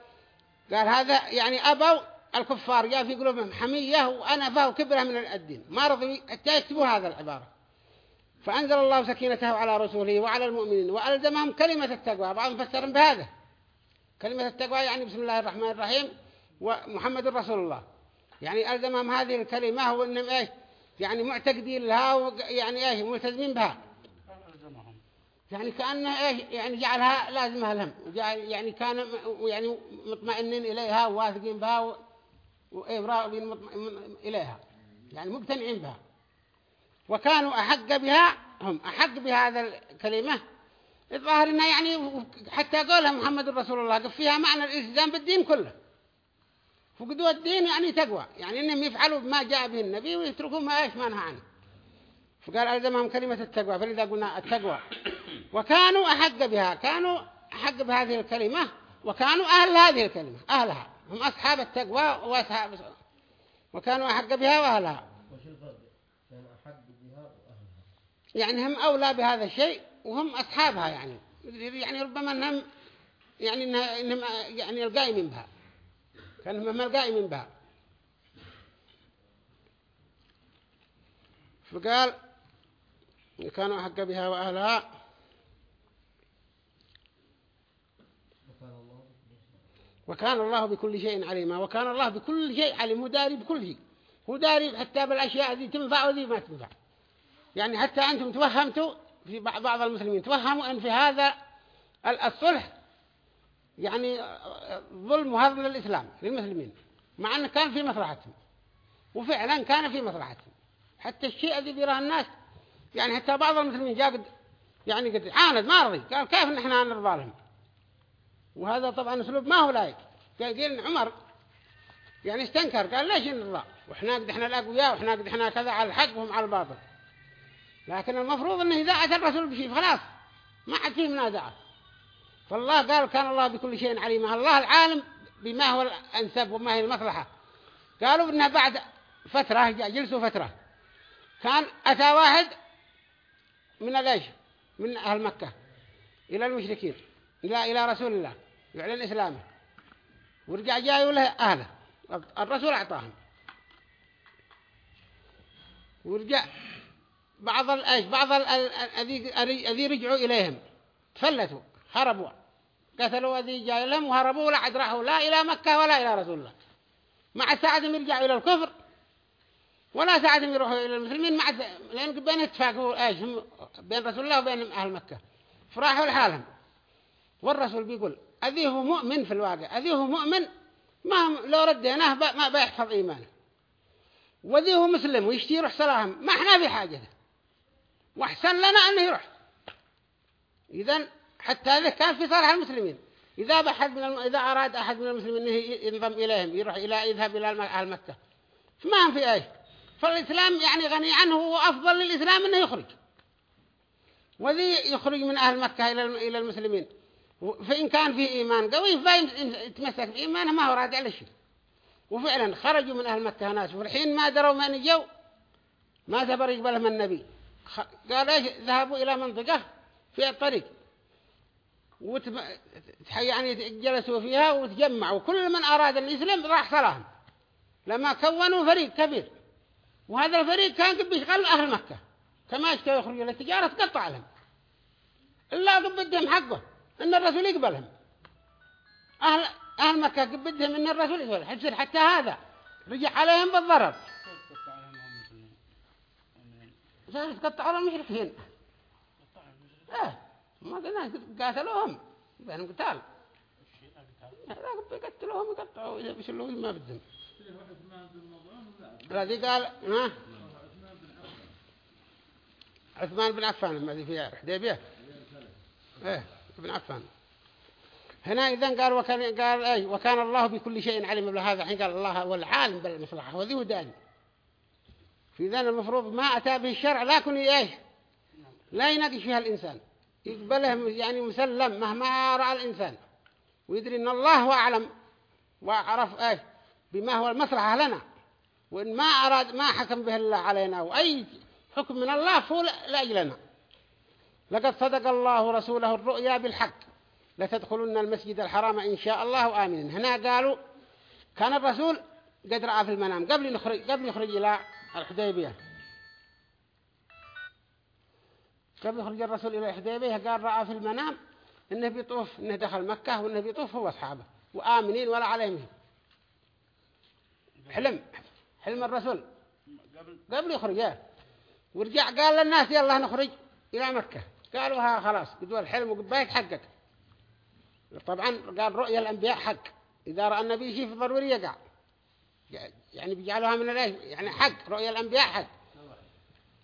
قال هذا يعني أبوا الكفار جاء في قلوبهم حمية وأنفة وكبرة من الدين ما رضوا يكتبوا هذا العبارة. فأنزل الله سكينته على رسوله وعلى المؤمنين وألزمهم كلمة التقوى. بعضهم فسرهم بهذا. كلمة التقوى يعني بسم الله الرحمن الرحيم ومحمد رسول الله. يعني ألزمهم هذه الكلمة وإنهم إيش؟ يعني معتقدين لها وق- يعني إيش؟ ملتزمين بها. يعني كأنه إيش؟ يعني جعلها لازمها لهم. يعني كان يعني مطمئنين إليها وواثقين بها وإيه مطمئن إليها. يعني مقتنعين بها. وكانوا أحق بها هم أحق بهذا الكلمة. الظاهر انها يعني حتى قولها محمد رسول الله فيها معنى الإلتزام بالدين كله. فقدوا الدين يعني تقوى. يعني إنهم يفعلوا ما جاء به النبي ويتركوا ما إيش ما نهى عنه. فقال ألزمهم كلمة التقوى فلذا قلنا التقوى. وكانوا أحق بها كانوا أحق بهذه الكلمة وكانوا أهل هذه الكلمة أهلها. هم أصحاب التقوى وأصحاب وكانوا أحق بها وأهلها. يعني هم أولى بهذا الشيء وهم أصحابها يعني. يعني ربما أنهم يعني إنهم يعني القائمين بها. كانهم هم القائمين بها. فقال كانوا أحق بها وأهلها وكان الله وكان الله بكل شيء عليما وكان الله بكل شيء عليم هو داري بكل شيء. هو داري حتى بالأشياء ذي تنفع وذي ما تنفع. يعني حتى أنتم توهمتوا في بعض المسلمين توهموا أن في هذا ال- الصلح يعني ظلم وهضم للإسلام للمسلمين. مع أنه كان في مصلحتهم. وفعلا كان في مصلحتهم. حتى الشيء الذي يراه الناس يعني حتى بعض المسلمين جاء قد يعني قد عاند ما رضي. قال كيف نحن نرضى لهم؟ وهذا طبعا أسلوب ما هو لايق. قال قال عمر يعني استنكر. قال ليش نرضى وإحنا قد إحنا الأقوياء وإحنا قد إحنا كذا على الحق وهم على الباطل. لكن المفروض إنه إذا أتى الرسول بشيء خلاص ما حد فيه منازعة. فالله قال كان الله بكل شيء عليما الله العالم بما هو الأنسب وما هي المصلحة. قالوا انها بعد فترة جلسوا فترة. كان أتى واحد من الايش من أهل مكة إلى المشركين إلى إلى رسول الله. يعلن إسلامه. ورجع جاي له أهله. الرسول أعطاهم. ورجع بعض الأيش بعض ال- ال- الذي رجعوا إليهم. تفلتوا هربوا. قتلوا الذي جاي لهم وهربوا ولا عد راحوا لا إلى مكة ولا إلى رسول الله. مع ساعدهم يرجعوا إلى الكفر. ولا ساعدهم يروحوا إلى المسلمين. مع لأن بين اتفاقوا إيش بين رسول الله وبين أهل مكة. فراحوا لحالهم. والرسول بيقول أذي هو مؤمن في الواقع أذي هو مؤمن ما لو رديناه ما بيحفظ إيمانه. وذي هو مسلم ويشتي يروح صلاهم ما إحنا في حاجة وأحسن لنا أنه يروح. إذن حتى هذا كان في صالح المسلمين. إذا بحد من الم... إذا أراد أحد من المسلمين أنه ينضم إليهم يروح إلى يذهب إلى أهل مكة. فما هم في أي. فالإسلام يعني غني عنه وأفضل للإسلام أنه يخرج. وذي يخرج من أهل مكة إلى إلى المسلمين. فإن كان فيه إيمان قوي فيتمسك بإيمانه ما هو راجع لشيء وفعلا خرجوا من أهل مكة ناس والحين ما دروا من جو ما تبر يقبلهم النبي. قال إيش؟ ذهبوا إلى منطقة في الطريق. وتم... يعني جلسوا فيها وتجمعوا. كل من أراد يسلم راح صلاهم. لما كونوا فريق كبير. وهذا الفريق كان بيشغل أهل مكة. كما يشتوا يخرجوا للتجارة تقطع لهم. إلا بدهم حقه. إن الرسول يقبلهم. أهل مكة قد بدهم إن الرسول يقبل حتصير حتى هذا. رجع عليهم بالضرر. صار يتقطعوا على المشركين إيه ما قلنا قاتلوهم. بينهم قتال. يقتلوهم يقطعوا. إذا بيشلوا ما بدهم. الذي قال ها؟ عثمان بن عفان الذي في حديبية. إيه. بن عفان. هنا إذن قال وكان قال إيه وكان الله بكل شيء عليم. بهذا الحين قال الله هو العالم بالمصلحة وذي وداني في ذن المفروض ما أتى به الشرع لكن إيش؟ لا يناقش فيها الإنسان. يقبله يعني مسلم مهما رأى الإنسان. ويدري أن الله هو أعلم وعرف إيش؟ بما هو المصلحة لنا. وإن ما أراد ما حكم به الله علينا وأي حكم من الله فهو لأجلنا لقد صدق الله رسوله الرؤيا بالحق. لتدخلن المسجد الحرام إن شاء الله آمنين. هنا قالوا كان الرسول قد رأى في المنام. قبل يخرج قبل يخرج إلى الحديبية. قبل يخرج الرسول إلى الحديبية قال رأى في المنام إنه بيطوف إنه دخل مكة وإنه بيطوف هو أصحابه وآمنين ولا عليهم. حلم. حلم الرسول. قبل يخرج. ورجع قال للناس يلا نخرج إلى مكة. قالوا ها خلاص قدوا الحلم وقبا يتحقق طبعا قال رؤيا الأنبياء حق. إذا رأى النبي شيء ضروري يقع. يعني بيجعلوها من الايه يعني حق رؤيا الأنبياء حق.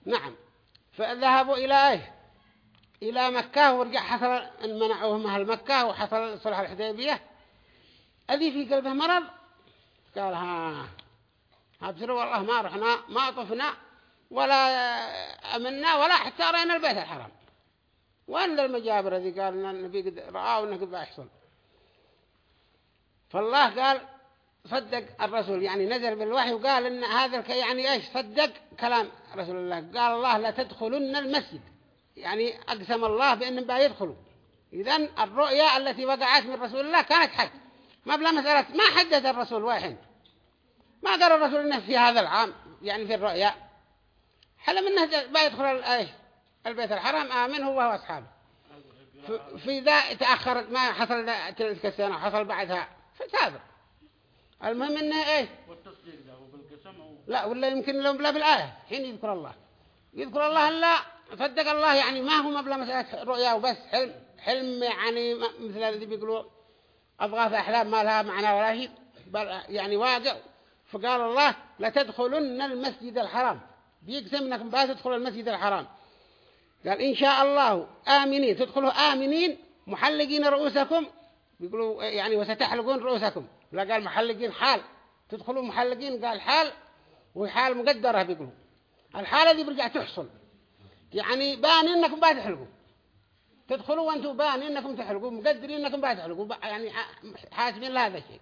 نعم. فذهبوا إلى إيه إلى مكة ورجع حصل ان منعوهم أهل مكة وحصل صلح الحديبية. أذي في قلبه مرض. قال ها أبصروا والله ما رحنا ما طفنا ولا أمنا ولا حتى رأينا البيت الحرام. وين المجابر الذي قال إن النبي قد رآه وإنه قد بيحصل فالله قال صدق الرسول يعني نزل بالوحي وقال إن هذا يعني إيش؟ صدق كلام رسول الله. قال الله لا تدخلن المسجد. يعني أقسم الله بأنهم بيدخلوا إذن الرؤيا التي وقعت من رسول الله كانت حق ما بلا مسألة ما حدد الرسول واحد ما قال الرسول إنه في هذا العام يعني في الرؤيا. حلم إنه بيدخل إيش؟ البيت الحرام آمن هو وأصحابه في- ذا تأخر ما حصل تلك السنة حصل بعدها. فتابر المهم إنه إيش والتصديق ده بالقسم لا ولا يمكن لهم لا بالآية. حين يذكر الله. يذكر الله لا صدق الله يعني ما هو مبلغ مسألة رؤيا وبس حلم حلم يعني ما- مثل الذي بيقولوا أضغاث أحلام ما لها معنى ولا شيء بل يعني واقع فقال الله لتدخلن المسجد الحرام. بيقسم انكم بقى تدخلوا المسجد الحرام. قال إن شاء الله آمنين. تدخلوا آمنين محلقين رؤوسكم. بيقولوا يعني وستحلقون رؤوسكم. لا قال محلقين حال. تدخلوا محلقين قال حال. وحال مقدرة بيقولوا. الحالة دي برجع تحصل. يعني بان إنكم بعد تحلقوا. تدخلوا وأنتم بان إنكم تحلقوا. مقدرين إنكم بعد تحلقوا. يعني حاسبين لهذا الشيء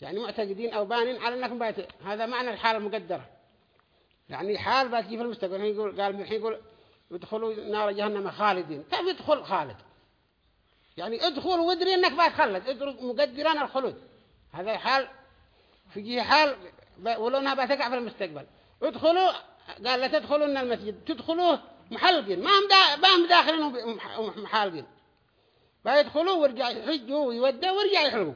يعني معتقدين أو بانين على إنكم بعد هذا معنى الحالة المقدرة يعني حال بتجي في المستقبل. يقول قال الحين يقول ادخلوا نار جهنم خالدين. كيف يدخل خالد؟ يعني ادخل وادري إنك بتخلد ادرك مقدرا الخلود. هذا حال في جهة حال ب- ولو إنها بتقع في المستقبل. ادخلوا قال لا تدخلون المسجد تدخلوه محلقين ما هم ما هم داخلين محالقين. بيدخلوا ويرجع يحجوا ويودوا ويرجع يحلقوا.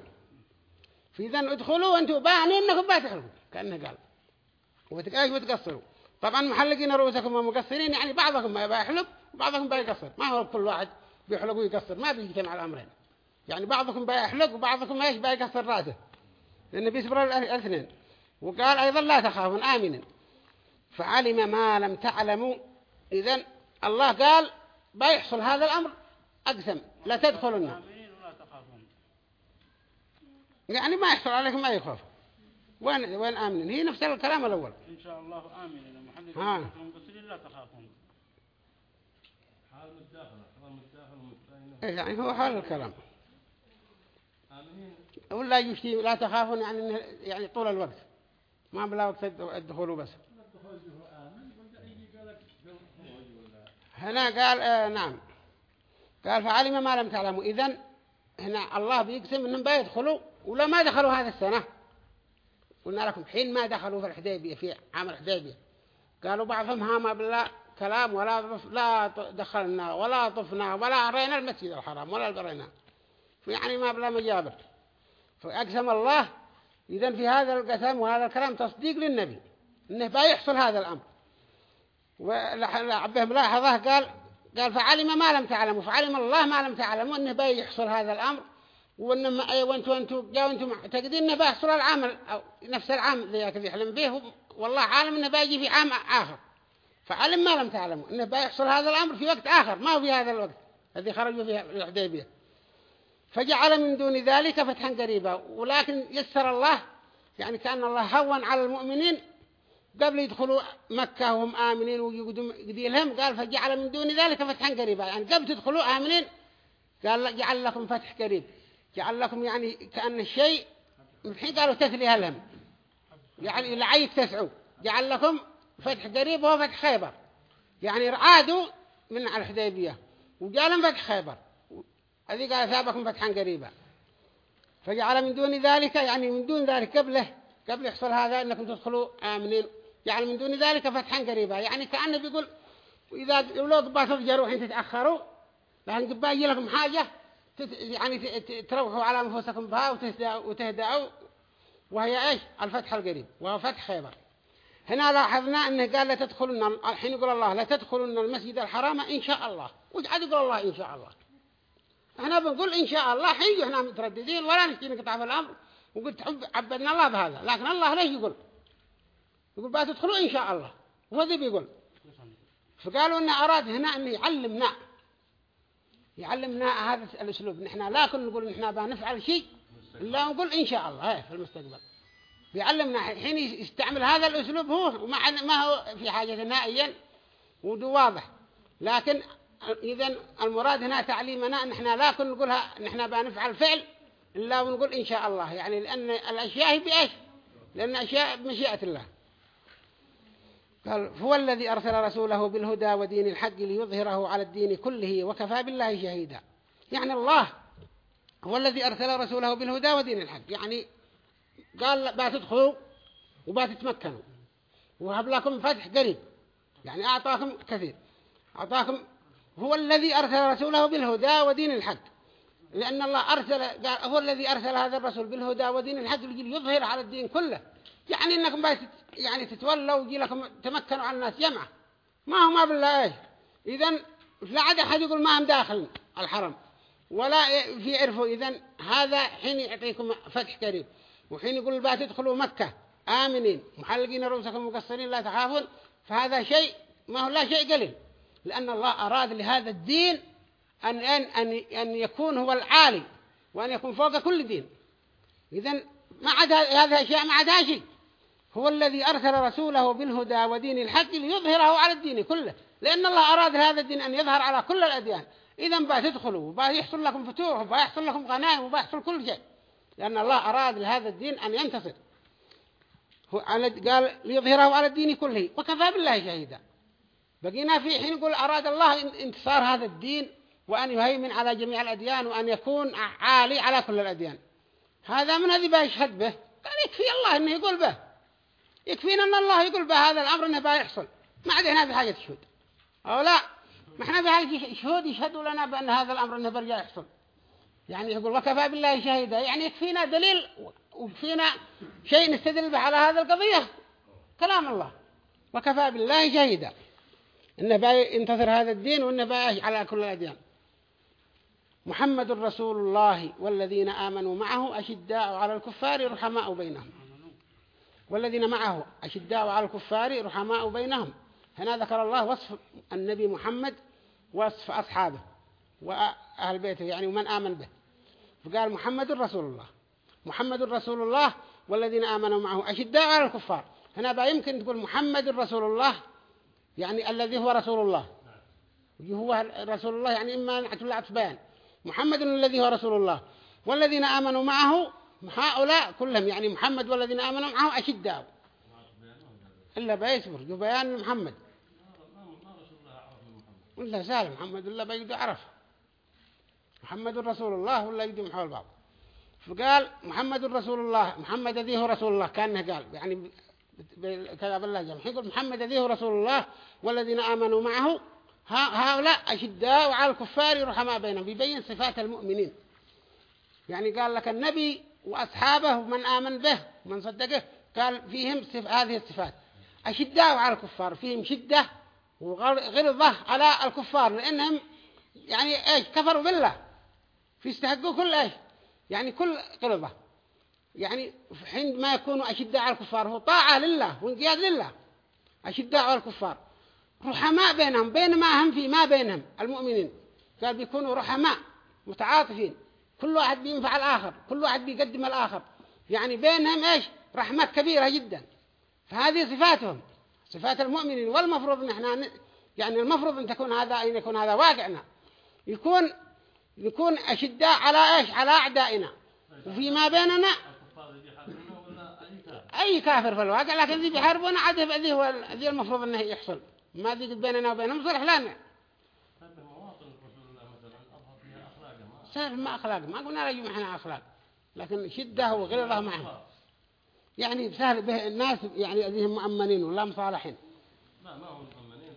في ذن ادخلوا وأنتم باهنين انكم بتحلقوا كأنه قال. وتقاش طبعا محلقين رؤوسكم ومقصرين يعني بعضكم ما بيحلق وبعضكم بيقصر ما هو كل واحد بيحلق ويقصر ما بيجتمع الأمرين يعني بعضكم بيحلق وبعضكم إيش بيقصر راسه لأنه بيصبر ال- الاثنين. وقال أيضا لا تخافون آمنا فعلم ما لم تعلموا. إذن الله قال بيحصل هذا الأمر أقسم لا تخافون. يعني ما يحصل عليكم أي خوف وين وين آمنين؟ هي نفس الكلام الأول. إن شاء الله آمنين. ها. إيه يعني هو حال الكلام. ولا يشتي لا تخافون يعني يعني طول الوقت. ما بلا وقت الد- الدخول بس هنا قال آه نعم. قال فعلم ما لم تعلموا. إذن هنا الله بيقسم إنهم بيدخلوا ولا ما دخلوا هذا السنة. قلنا لكم حين ما دخلوا في الحديبية في عام الحديبية قالوا بعضهم ها ما بلا كلام ولا لا دخلنا ولا طفنا ولا رأينا المسجد الحرام ولا قرينا. يعني ما بلا مجابر. فأقسم الله إذن في هذا القسم وهذا الكلام تصديق للنبي إنه بيحصل هذا الأمر. وعبه ملاحظة قال قال فعلم ما لم تعلموا فعلم الله ما لم تعلموا إنه بيحصل هذا الأمر. وإن ما أي أنتوا جاوا أنتم معتقدين إنه بيحصل العام أو نفس العام اللي يحلم به والله عالم إنه بيجي في عام آخر. فعلم ما لم تعلموا إنه بيحصل هذا الأمر في وقت آخر ما هو في هذا الوقت الذي خرجوا فيه الحديبية. فجعل من دون ذلك فتحا قريبا. ولكن يسر الله يعني كأن الله هون على المؤمنين. قبل يدخلوا مكة وهم آمنين ويقدم قديلهم قال فجعل من دون ذلك فتحا قريبا. يعني قبل تدخلوا آمنين قال جعل لكم فتح قريب. جعل لكم يعني كأن الشيء الحين قالوا تثليها لهم. يعني لعيك تسعوا جعل لكم فتح قريب وهو فتح خيبر. يعني عادوا من على الحديبية. وجالهم فتح خيبر. هذه قال ثابكم فتحا قريبا. فجعل من دون ذلك يعني من دون ذلك قبله قبل يحصل هذا إنكم تدخلوا آمنين. جعل من دون ذلك فتحا قريبا. يعني كأنه بيقول إذا لو قبا تفجروا حين تتأخروا لأن قبا يجي لكم حاجة يعني تروحوا على أنفسكم بها وتهدأوا. وهي إيش؟ الفتح القريب وهو فتح خيبر. هنا لاحظنا إنه قال لا تدخلن الحين يقول الله لا تدخلن المسجد الحرام إن شاء الله. وش عاد يقول الله إن شاء الله؟ إحنا بنقول إن شاء الله حين إحنا مترددين ولا نشتي نقطع في الأمر. وقلت عبدنا الله بهذا. لكن الله ليش يقول؟ يقول بقى تدخلوا إن شاء الله. ذي بيقول. فقالوا إنه أراد هنا إنه يعلمنا. يعلمنا هذا الأسلوب. نحن لا نقول نحن بنفعل شيء الا نقول إن شاء الله هاي في المستقبل. بيعلمنا حين يستعمل هذا الأسلوب هو وما ما هو في حاجة نهائيا ودو واضح. لكن إذا المراد هنا تعليمنا نحن لا كن نقولها نحن بنفعل فعل إلا ونقول إن شاء الله. يعني لأن الأشياء هي بإيش؟ لأن أشياء بمشيئة الله. قال هو الذي أرسل رسوله بالهدى ودين الحق ليظهره على الدين كله وكفى بالله شهيدا. يعني الله هو الذي أرسل رسوله بالهدى ودين الحق. يعني قال بتدخلوا وبتتمكنوا وهب لكم فتح قريب. يعني أعطاكم كثير. أعطاكم هو الذي أرسل رسوله بالهدى ودين الحق. لأن الله أرسل قال هو الذي أرسل هذا الرسول بالهدى ودين الحق لجل يظهر على الدين كله. يعني إنكم يعني تتولوا ويجي لكم تمكنوا على الناس جمعة ما هو ما بالله إيش إذا لا عاد أحد يقول ما هم داخل الحرم. ولا في عرفوا. إذا هذا حين يعطيكم فتح قريب وحين يقول بقى تدخلوا مكة. آمنين. محلقين رؤوسكم مقصرين لا تخافون. فهذا شيء ما هو لا شيء قليل. لأن الله أراد لهذا الدين أن, أن, أن, أن يكون هو العالي وأن يكون فوق كل دين. إذا ما عدا هذا الشيء ما عدا شيء. هو الذي أرسل رسوله بالهدى ودين الحق ليظهره على الدين كله. لأن الله أراد هذا الدين أن يظهر على كل الأديان. إذا بقى تدخلوا وبقى يحصل لكم فتوح وبقى يحصل لكم غنائم وبقى يحصل كل شيء. لأن الله أراد لهذا الدين أن ينتصر. هو قال ليظهره على الدين كله. وكفى بالله شهيدا. بقينا في حين يقول أراد الله انتصار هذا الدين وأن يهيمن على جميع الأديان وأن يكون عالي على كل الأديان. هذا من الذي بيشهد به؟ قال يكفي الله أنه يقول به. يكفينا أن الله يقول به هذا الأمر أنه بيحصل ما عاد هنا في حاجة شهود أو لا؟ ما إحنا حاجة شهود يشهدوا لنا بأن هذا الأمر أنه برجع يحصل. يعني يقول وكفى بالله شهيدا. يعني يكفينا دليل ويكفينا شيء نستدل به على هذا القضية. كلام الله. وكفى بالله شهيدا. إنه ينتصر هذا الدين وإنه على كل الأديان. محمد رسول الله والذين آمنوا معه أشداء على الكفار رحماء بينهم. والذين معه أشداء على الكفار رحماء بينهم. هنا ذكر الله وصف النبي محمد وصف أصحابه وأهل بيته يعني ومن آمن به. فقال محمد رسول الله. محمد رسول الله والذين آمنوا معه أشداء على الكفار. هنا بقى يمكن تقول محمد رسول الله يعني الذي هو رسول الله. هو رسول الله يعني إما نعتل بيان محمد الذي هو رسول الله. والذين آمنوا معه هؤلاء كلهم يعني محمد والذين آمنوا معه أشداء. إلا بيصبر بيان محمد. ولا سالم محمد إلا بيقدر عرف محمد رسول الله ولا يقدم حول بعض فقال محمد رسول الله محمد ذي هو رسول الله كأنه قال يعني كذا بالله جمع يقول محمد ذي هو رسول الله والذين آمنوا معه هؤلاء أشداء وعلى الكفار رحماء بينهم بيبين صفات المؤمنين. يعني قال لك النبي وأصحابه ومن آمن به ومن صدقه قال فيهم صف هذه الصفات. أشداء على الكفار فيهم شدة وغلظة على الكفار لأنهم يعني إيش كفروا بالله. في استحقوا كل إيش يعني كل غلظة يعني حين ما يكونوا أشداء على الكفار هو طاعة لله وانقياد لله. أشداء على الكفار. رحماء بينهم بينما هم في ما بينهم المؤمنين. قال بيكونوا رحماء متعاطفين. كل واحد بينفع الآخر كل واحد بيقدم الآخر. يعني بينهم إيش رحمة كبيرة جدا. فهذه صفاتهم. صفات المؤمنين والمفروض إن إحنا يعني المفروض إن تكون هذا إن يكون هذا واقعنا. يكون يكون أشداء على إيش؟ على أعدائنا. وفيما بيننا؟ أي كافر في الواقع لكن ذي بيحاربونا عاد ذي هو ذي المفروض أنه يحصل. ما ذي بيننا وبينهم صلح لنا سهل ما أخلاق ما قلنا لا إحنا أخلاق لكن شدة وغلظة معهم. يعني سهل به الناس يعني أذيهم مؤمنين ولا مصالحين. لا ما هم مؤمنين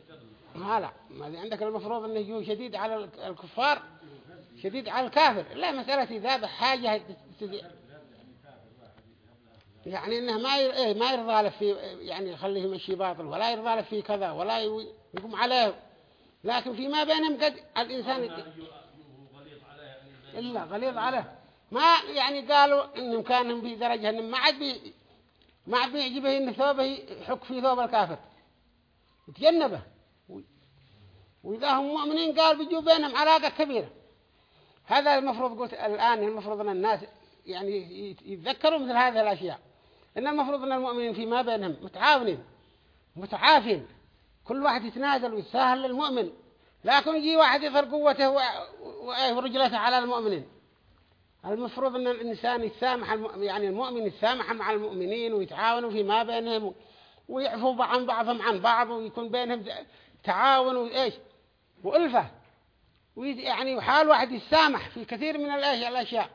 ما لا ما عندك المفروض أنه يجوا شديد على الكفار شديد على الكافر. لا مسألة إذا بحاجة يعني إنه ما ير... إيه ما يرضى له في يعني يخليه يمشي باطل ولا يرضى له في كذا ولا يقوم عليه. لكن فيما بينهم قد زي إلا غليظ عليه. ما يعني قالوا إنهم كانوا في درجة إنهم ما عاد بي ما عاد بيعجبه إن ثوبه يحك في ثوب الكافر. يتجنبه. و- وإذا هم مؤمنين قال بيجوا بينهم علاقة كبيرة. هذا المفروض قلت الآن المفروض أن الناس يعني يت- يتذكروا مثل هذه الأشياء. إن المفروض أن المؤمنين فيما بينهم متعاونين متعافين. كل واحد يتنازل ويتساهل للمؤمن. لكن يجي واحد يظهر قوته ورجلته على المؤمنين. المفروض أن الإنسان يتسامح الم... يعني المؤمن يتسامح مع المؤمنين ويتعاونوا فيما بينهم ويعفوا عن بعضهم عن بعض ويكون بينهم تعاون وايش وألفة. ويد- يعني وحال واحد يسامح في كثير من الأش- الأشياء.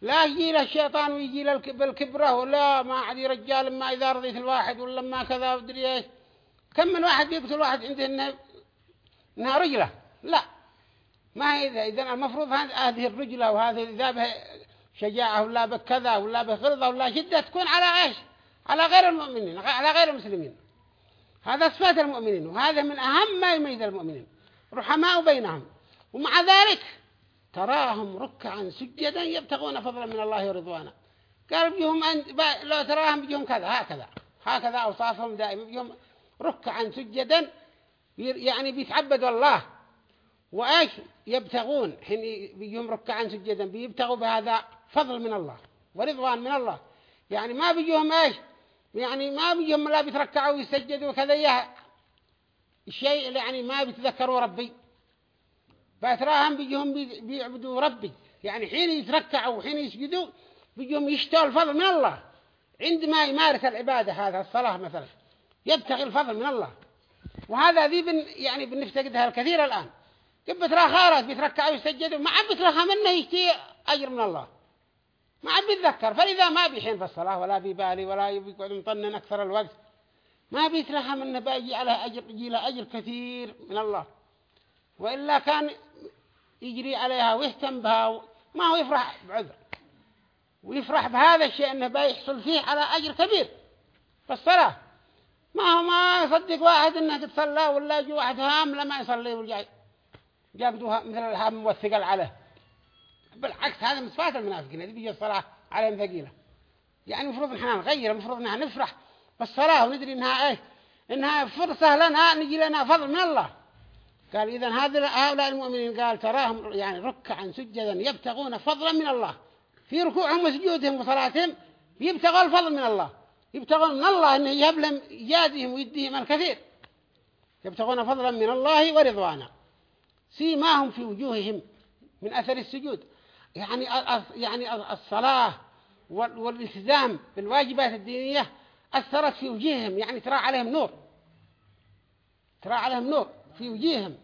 لا يجي له الشيطان ويجي له الك- بالكبرة ولا ما عاد رجال ما إذا رضيت الواحد ولا ما كذا ودري إيش. كم من واحد بيقتل واحد عنده انه إنها رجلة؟ لا. ما هي إذا إذا المفروض هذ- هذه الرجلة وهذه إذا به شجاعة ولا بكذا ولا بغلظة ولا شدة تكون على إيش؟ على غير المؤمنين على غير المسلمين. هذا صفات المؤمنين وهذا من أهم ما يميز المؤمنين رحماء بينهم. ومع ذلك تراهم ركعا سجدا يبتغون فضلا من الله ورضوانا قال بيهم أن لو تراهم بيهم كذا هكذا هكذا أوصافهم دائما بيهم ركعا سجدا يعني بيتعبدوا الله. وإيش؟ يبتغون حين بيجهم ركعا سجدا بيبتغوا بهذا فضل من الله ورضوان من الله. يعني ما بيجهم إيش؟ يعني ما بيجهم لا بيتركعوا ويسجدوا وكذا إياه شيء يعني ما بيتذكروا ربي. فتراهم بيجهم بي- بيعبدوا ربي. يعني حين يتركعوا وحين يسجدوا بيجهم يشتوا الفضل من الله. عندما يمارس العبادة هذا الصلاة مثلا يبتغي الفضل من الله. وهذا ذي بن يعني بنفتقدها الكثير الآن. كيف بترى خارج بيتركع ويسجد ما عاد بترى منه يشتي أجر من الله. ما عاد بيتذكر. فلذا ما بيحين في الصلاة ولا بيبالي ولا يقعد مطنن أكثر الوقت ما بيترها منه باجي على أجر يجي له أجر كثير من الله. وإلا كان يجري عليها ويهتم بها ما هو يفرح بعذر. ويفرح بهذا الشيء أنه بيحصل فيه على أجر كبير في الصلاة. ما هو ما يصدق واحد إنه قد صلى ولا يجي واحد هام لما يصلي ورجع جابدوها مثل الهام والثقل عليه. بالعكس هذا من صفات المنافقين اللي بيجي الصلاة عليهم ثقيلة يعني المفروض نحن نغير المفروض نحن نفرح. بالصلاة وندري إنها إيه إنها فرصة لنا نجي لنا فضل من الله. قال هذا هؤلاء المؤمنين قال تراهم يعني ركعا سجدا يبتغون فضلا من الله. في ركوعهم وسجودهم وصلاتهم يبتغوا الفضل من الله. يبتغون من الله أنه يهب لهم يجازيهم ويديهم الكثير. يبتغون فضلا من الله ورضوانا. سيماهم في وجوههم من أثر السجود. يعني يعني الصلاة وال- والالتزام بالواجبات الدينية أثرت في وجوههم يعني ترى عليهم نور. ترى عليهم نور في وجوههم.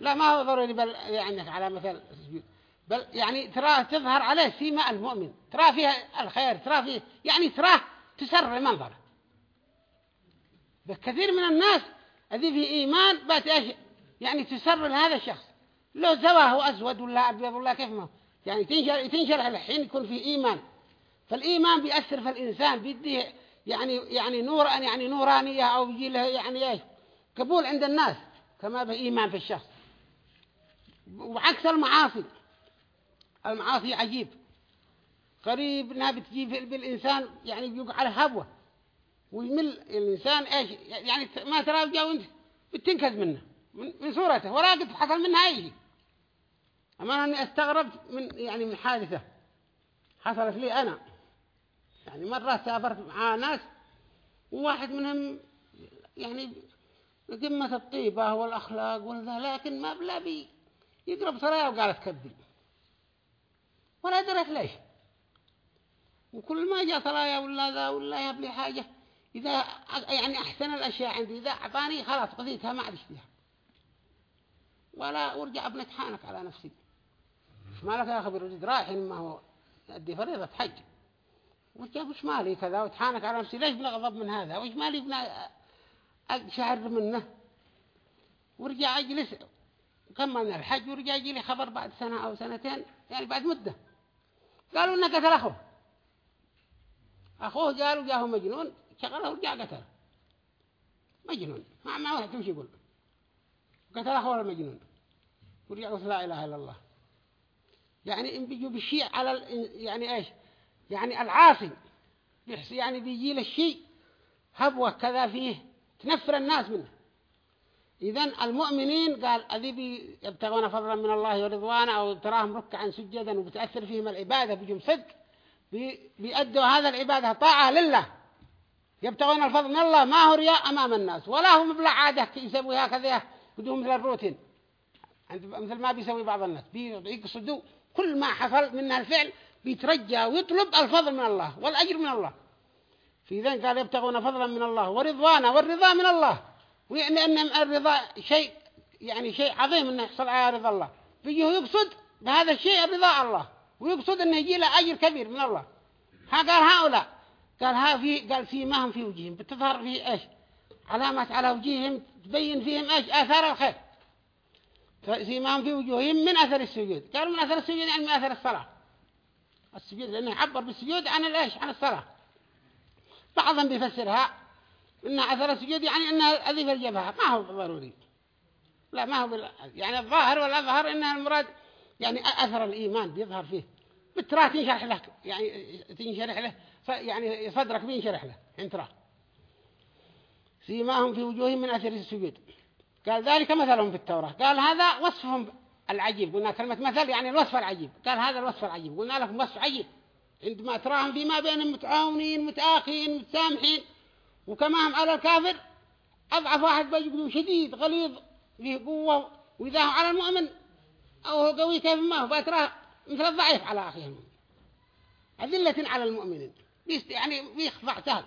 لا ما هو ضروري بل يعني على مثل السجود بل يعني ترى تظهر عليه سيما المؤمن. ترى فيها الخير ترى فيه يعني تراه تسر المنظر. كثير من الناس الذي في إيمان بات إيش؟ يعني تسر لهذا الشخص. لو زواه أسود ولا أبيض ولا كيف ما. يعني تنشر تنشرح الحين يكون في إيمان. فالإيمان بيأثر في الإنسان بيديه يعني يعني نور يعني نورانية أو بيجي له يعني إيش؟ قبول عند الناس كما به إيمان في الشخص. وعكس المعاصي. المعاصي عجيب. قريب انها بتجيب بالإنسان يعني بيوقع على هبوة. ويمل الإنسان إيش؟ يعني ما ترى جاو أنت بتنكز منه من, صورته. ولا قد حصل منها اي شيء أما أني استغربت من يعني من حادثة حصلت لي أنا. يعني مرة سافرت مع ناس وواحد منهم يعني قمة الطيبة والأخلاق والذا لكن ما بلا بي يقرب صلاة وقالت كذب. ولا درت ليش. وكل ما جاء صلاة ولا ذا ولا يبلي حاجة إذا يعني أحسن الأشياء عندي إذا أعطاني خلاص قضيتها ما عاد فيها. ولا أرجع بنتحانك على نفسي. ما لك يا خبر رجل رايحين ما هو أدي فريضة حج. وجاب وش مالي كذا؟ وتحانك على نفسي ليش بنغضب من هذا؟ وش مالي بنا أشعر منه؟ ورجع أجلس كملنا الحج ورجع يجي لي خبر بعد سنة أو سنتين يعني بعد مدة. قالوا إنك قتل أخوه. أخوه قالوا جاءه مجنون شغله ورجع قتله. مجنون. ما ما واحد تمشي يقول. قتل أخوه المجنون. ورجع لا إله إلا الله. يعني إن بيجوا بالشيء على. يعني إيش؟ يعني العاصي. بيحس يعني بيجي له الشيء هبوة كذا فيه تنفر الناس منه. إذن المؤمنين قال أذي يبتغون فضلا من الله ورضوانا أو تراهم ركعا سجدا وبتأثر فيهم العبادة بجم صدق بي- بيأدوا هذا العبادة طاعة لله. يبتغون الفضل من الله ما هو رياء أمام الناس ولا هم بلا عادة يسوي هكذا بدون مثل الروتين. مثل ما بيسوي بعض الناس بيقصدوا كل ما حصل من الفعل بيترجى ويطلب الفضل من الله والأجر من الله. في ذلك قال يبتغون فضلا من الله ورضوانا والرضا من الله. ويعني أن الرضا شيء يعني شيء عظيم أنه يحصل على رضا الله. بيجيه يقصد بهذا الشيء رضا الله ويقصد أنه يجي له أجر كبير من الله. ها قال هؤلاء قال ها في قال في ما هم في وجههم؟ بتظهر في إيش؟ علامات على وجوههم تبين فيهم إيش؟ آثار الخير. في ما هم في وجوههم من أثر السجود. قالوا من أثر السجود يعني من أثر الصلاة. السجود لأنه يعبر بالسجود عن الإيش؟ عن الصلاة. بعضهم بيفسرها إن أثر السجود يعني انها أذيب الجبهة. ما هو ضروري. لا ما هو بال... يعني الظاهر والأظهر انها المراد يعني أثر الإيمان بيظهر فيه. بتراه تنشرح له يعني تنشرح له. يعني صدرك بينشرح له حين تراه سيماهم في وجوههم من أثر السجود. قال ذلك مثلهم في التوراة. قال هذا وصفهم العجيب. قلنا كلمة مثل يعني الوصف العجيب. قال هذا الوصف العجيب. قلنا لكم وصف عجيب. عندما تراهم فيما بينهم متعاونين متآخين متسامحين وكما هم على الكافر أضعف واحد بيجبه شديد غليظ له قوة وإذا هو على المؤمن أو هو قوي كيف ما هو بتراه مثل الضعيف على أخيه. المؤمن أذلة على المؤمنين يعني بيخضع سهل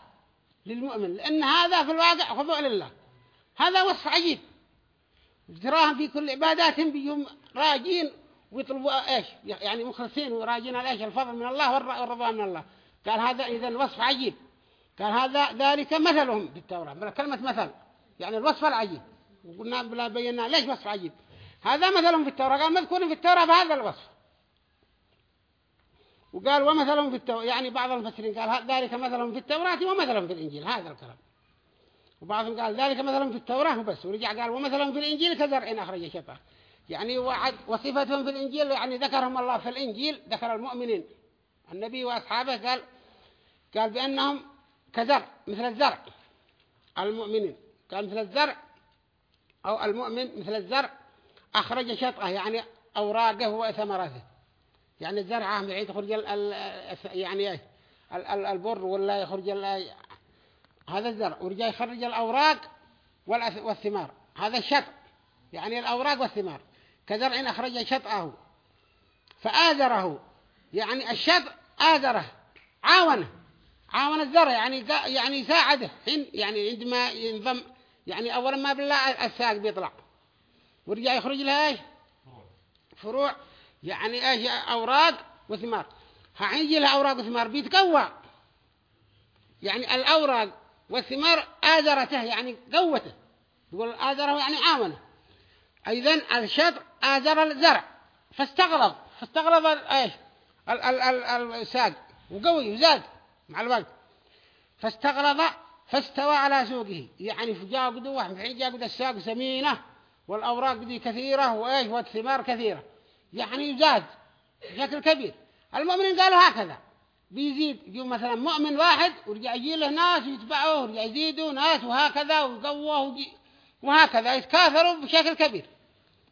للمؤمن. لأن هذا في الواقع خضوع لله. هذا وصف عجيب. تراهم في كل عباداتهم بيهم راجين ويطلبوا إيش؟ يعني مخلصين وراجين على إيش؟ الفضل من الله والر- والرضوان من الله. قال هذا إذا وصف عجيب. قال هذا ذلك مثلهم في التوراة كلمة مثل. يعني الوصف العجيب. وقلنا بلا بينا ليش وصف عجيب. هذا مثلهم في التوراة قال مذكور في التوراة بهذا الوصف. وقال ومثلهم في التوراة يعني بعض المفسرين قال ذلك مثلهم في التوراة ومثلهم في الإنجيل. هذا الكلام. وبعضهم قال ذلك مثلا في التوراة وبس ورجع قال ومثلا في الإنجيل كزرع أخرج شطأه يعني وعد وصفتهم في الإنجيل يعني ذكرهم الله في الإنجيل ذكر المؤمنين. النبي وأصحابه قال قال بأنهم كزرع مثل الزرع المؤمنين. قال مثل الزرع أو المؤمن مثل الزرع أخرج شطأه يعني أوراقه وثمراته. يعني عيد يخرج يعني إيه ال- ال- البر ولا يخرج هذا الزرع ورجع يخرج الأوراق والثمار. هذا الشطأ يعني الأوراق والثمار. كزرع أخرج شطأه فآزره. يعني الشطأ آزره عاونه. عاون الزرع يعني يعني ساعده حين يعني عندما ينضم يعني أولا ما بالله الساق بيطلع. ورجع يخرج لها إيش؟ فروع. يعني إيش؟ أوراق وثمار. هيجي لها أوراق وثمار بيتقوى. يعني الأوراق والثمار آزرته يعني قوته يقول آزره يعني عامله. أيضا الشطر آزر الزرع. فاستغلظ فاستغلظ إيش؟ ال- ال- ال- الساق. وقوي وزاد. مع الوقت. فاستغلظ فاستوى على سوقه. يعني جاء قدوة حين جاء قد الساق سمينة والأوراق دي كثيرة وإيش؟ والثمار كثيرة. يعني يزاد. بشكل كبير المؤمنين قالوا هكذا. بيزيد. يجوا مثلا مؤمن واحد ورجع يجي له ناس يتبعوه ورجع يزيدوا ناس وهكذا وقوه وهكذا. يتكاثروا بشكل كبير.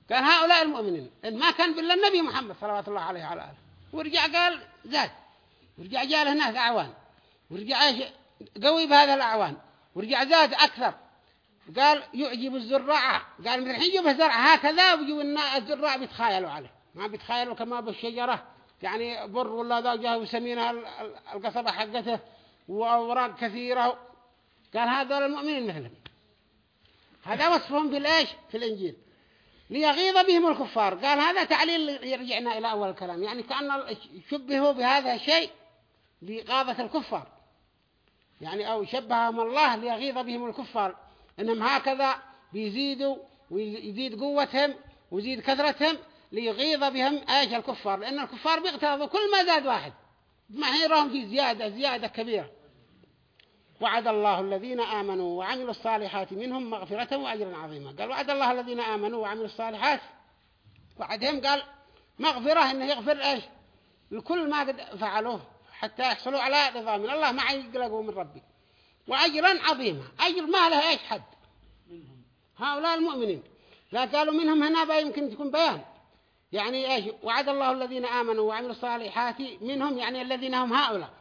كان هؤلاء المؤمنين. ما كان بالله النبي محمد صلوات الله عليه وعلى آله. ورجع قال زاد. ورجع جاء له ناس أعوان. ورجع قوي بهذا الأعوان. ورجع زاد أكثر. قال يعجب الزراع. قال مثل الحين يجيبه زرع هكذا النا- الزراع بيتخايلوا عليه. ما بيتخايلوا كما بالشجرة. يعني بر ولا ذا جاه ال- القصبة حقته وأوراق كثيرة قال هذول المؤمنين مثلهم هذا وصفهم في الإيش في الإنجيل. ليغيظ بهم الكفار. قال هذا تعليل يرجعنا إلى أول الكلام. يعني كأن شبهوا بهذا الشيء لإغاظة الكفار. يعني أو شبههم الله ليغيظ بهم الكفار. إنهم هكذا بيزيدوا ويزيد قوتهم ويزيد كثرتهم ليغيظ بهم إيش الكفار لأن الكفار بيغتاظوا كل ما زاد واحد. ما يراهم في زيادة زيادة كبيرة. وعد الله الذين آمنوا وعملوا الصالحات منهم مغفرة وأجرا عظيما. قال وعد الله الذين آمنوا وعملوا الصالحات. وعدهم قال مغفرة إنه يغفر إيش؟ لكل ما قد فعلوه حتى يحصلوا على رضا من الله ما يقلقوا من ربي. وأجرا عظيما. أجر ما له إيش حد. هؤلاء المؤمنين. لا قالوا منهم هنا يمكن تكون بيان. يعني إيش؟ وعد الله الذين آمنوا وعملوا الصالحات منهم يعني الذين هم هؤلاء.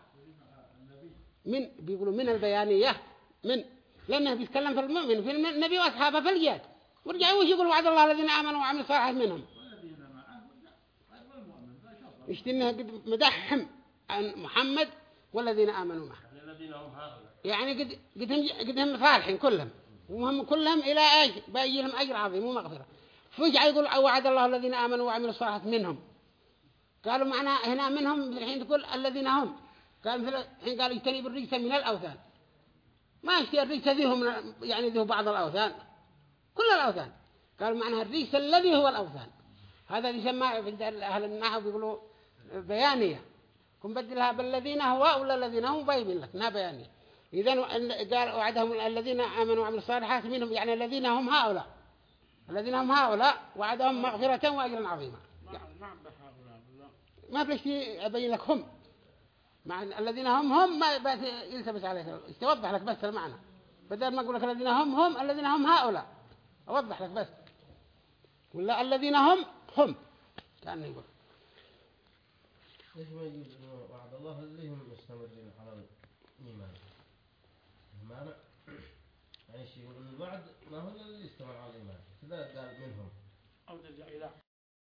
من بيقولوا من البيانية؟ من لأنه بيتكلم في المؤمن في النبي وأصحابه في الجهاد ورجعوا وش يقولوا؟ وعد الله الذين آمنوا وعملوا الصالحات منهم. يشتنها قد مدحهم عن محمد والذين آمنوا معه. يعني قد قدهم قدهم صالحين كلهم. وهم كلهم إلى إيش؟ باقي لهم أجر عظيم ومغفرة. فيجعل يقول وعد الله الذين آمنوا وعملوا الصالحات منهم. قالوا معنا هنا منهم الحين تقول الذين هم. قال مثل الحين قالوا يجتنب الرجس من الأوثان. ما يشتري الرجس ذي هم يعني ذي هو بعض الأوثان. كل الأوثان. قالوا معناها الرجس الذي هو الأوثان. هذا يسمى أهل النحو بيقولوا بيانية. كن بدلها بالذين هو ولا الذين هم بايبين لك ما بيانية. إذن قال وعدهم الذين آمنوا وعملوا الصالحات منهم يعني الذين هم هؤلاء. الذين هم هؤلاء وعدهم مغفرة وأجرا عظيما. ما ما بلش أبين لك هم. مع الذين هم هم ما بس يلتبس عليك. يوضح لك بس المعنى؟ بدل ما أقول لك الذين هم هم الذين هم هؤلاء. أوضح لك بس. ولا الذين هم هم. كان يقول. ليش ما إنه وعد الله؟ اللي هم مستمرين على الإيمان المعنى يعني شيء يقول الوعد ما هو اللي يستمر على الإيمان. كذا قال منهم. أو ترجع إلى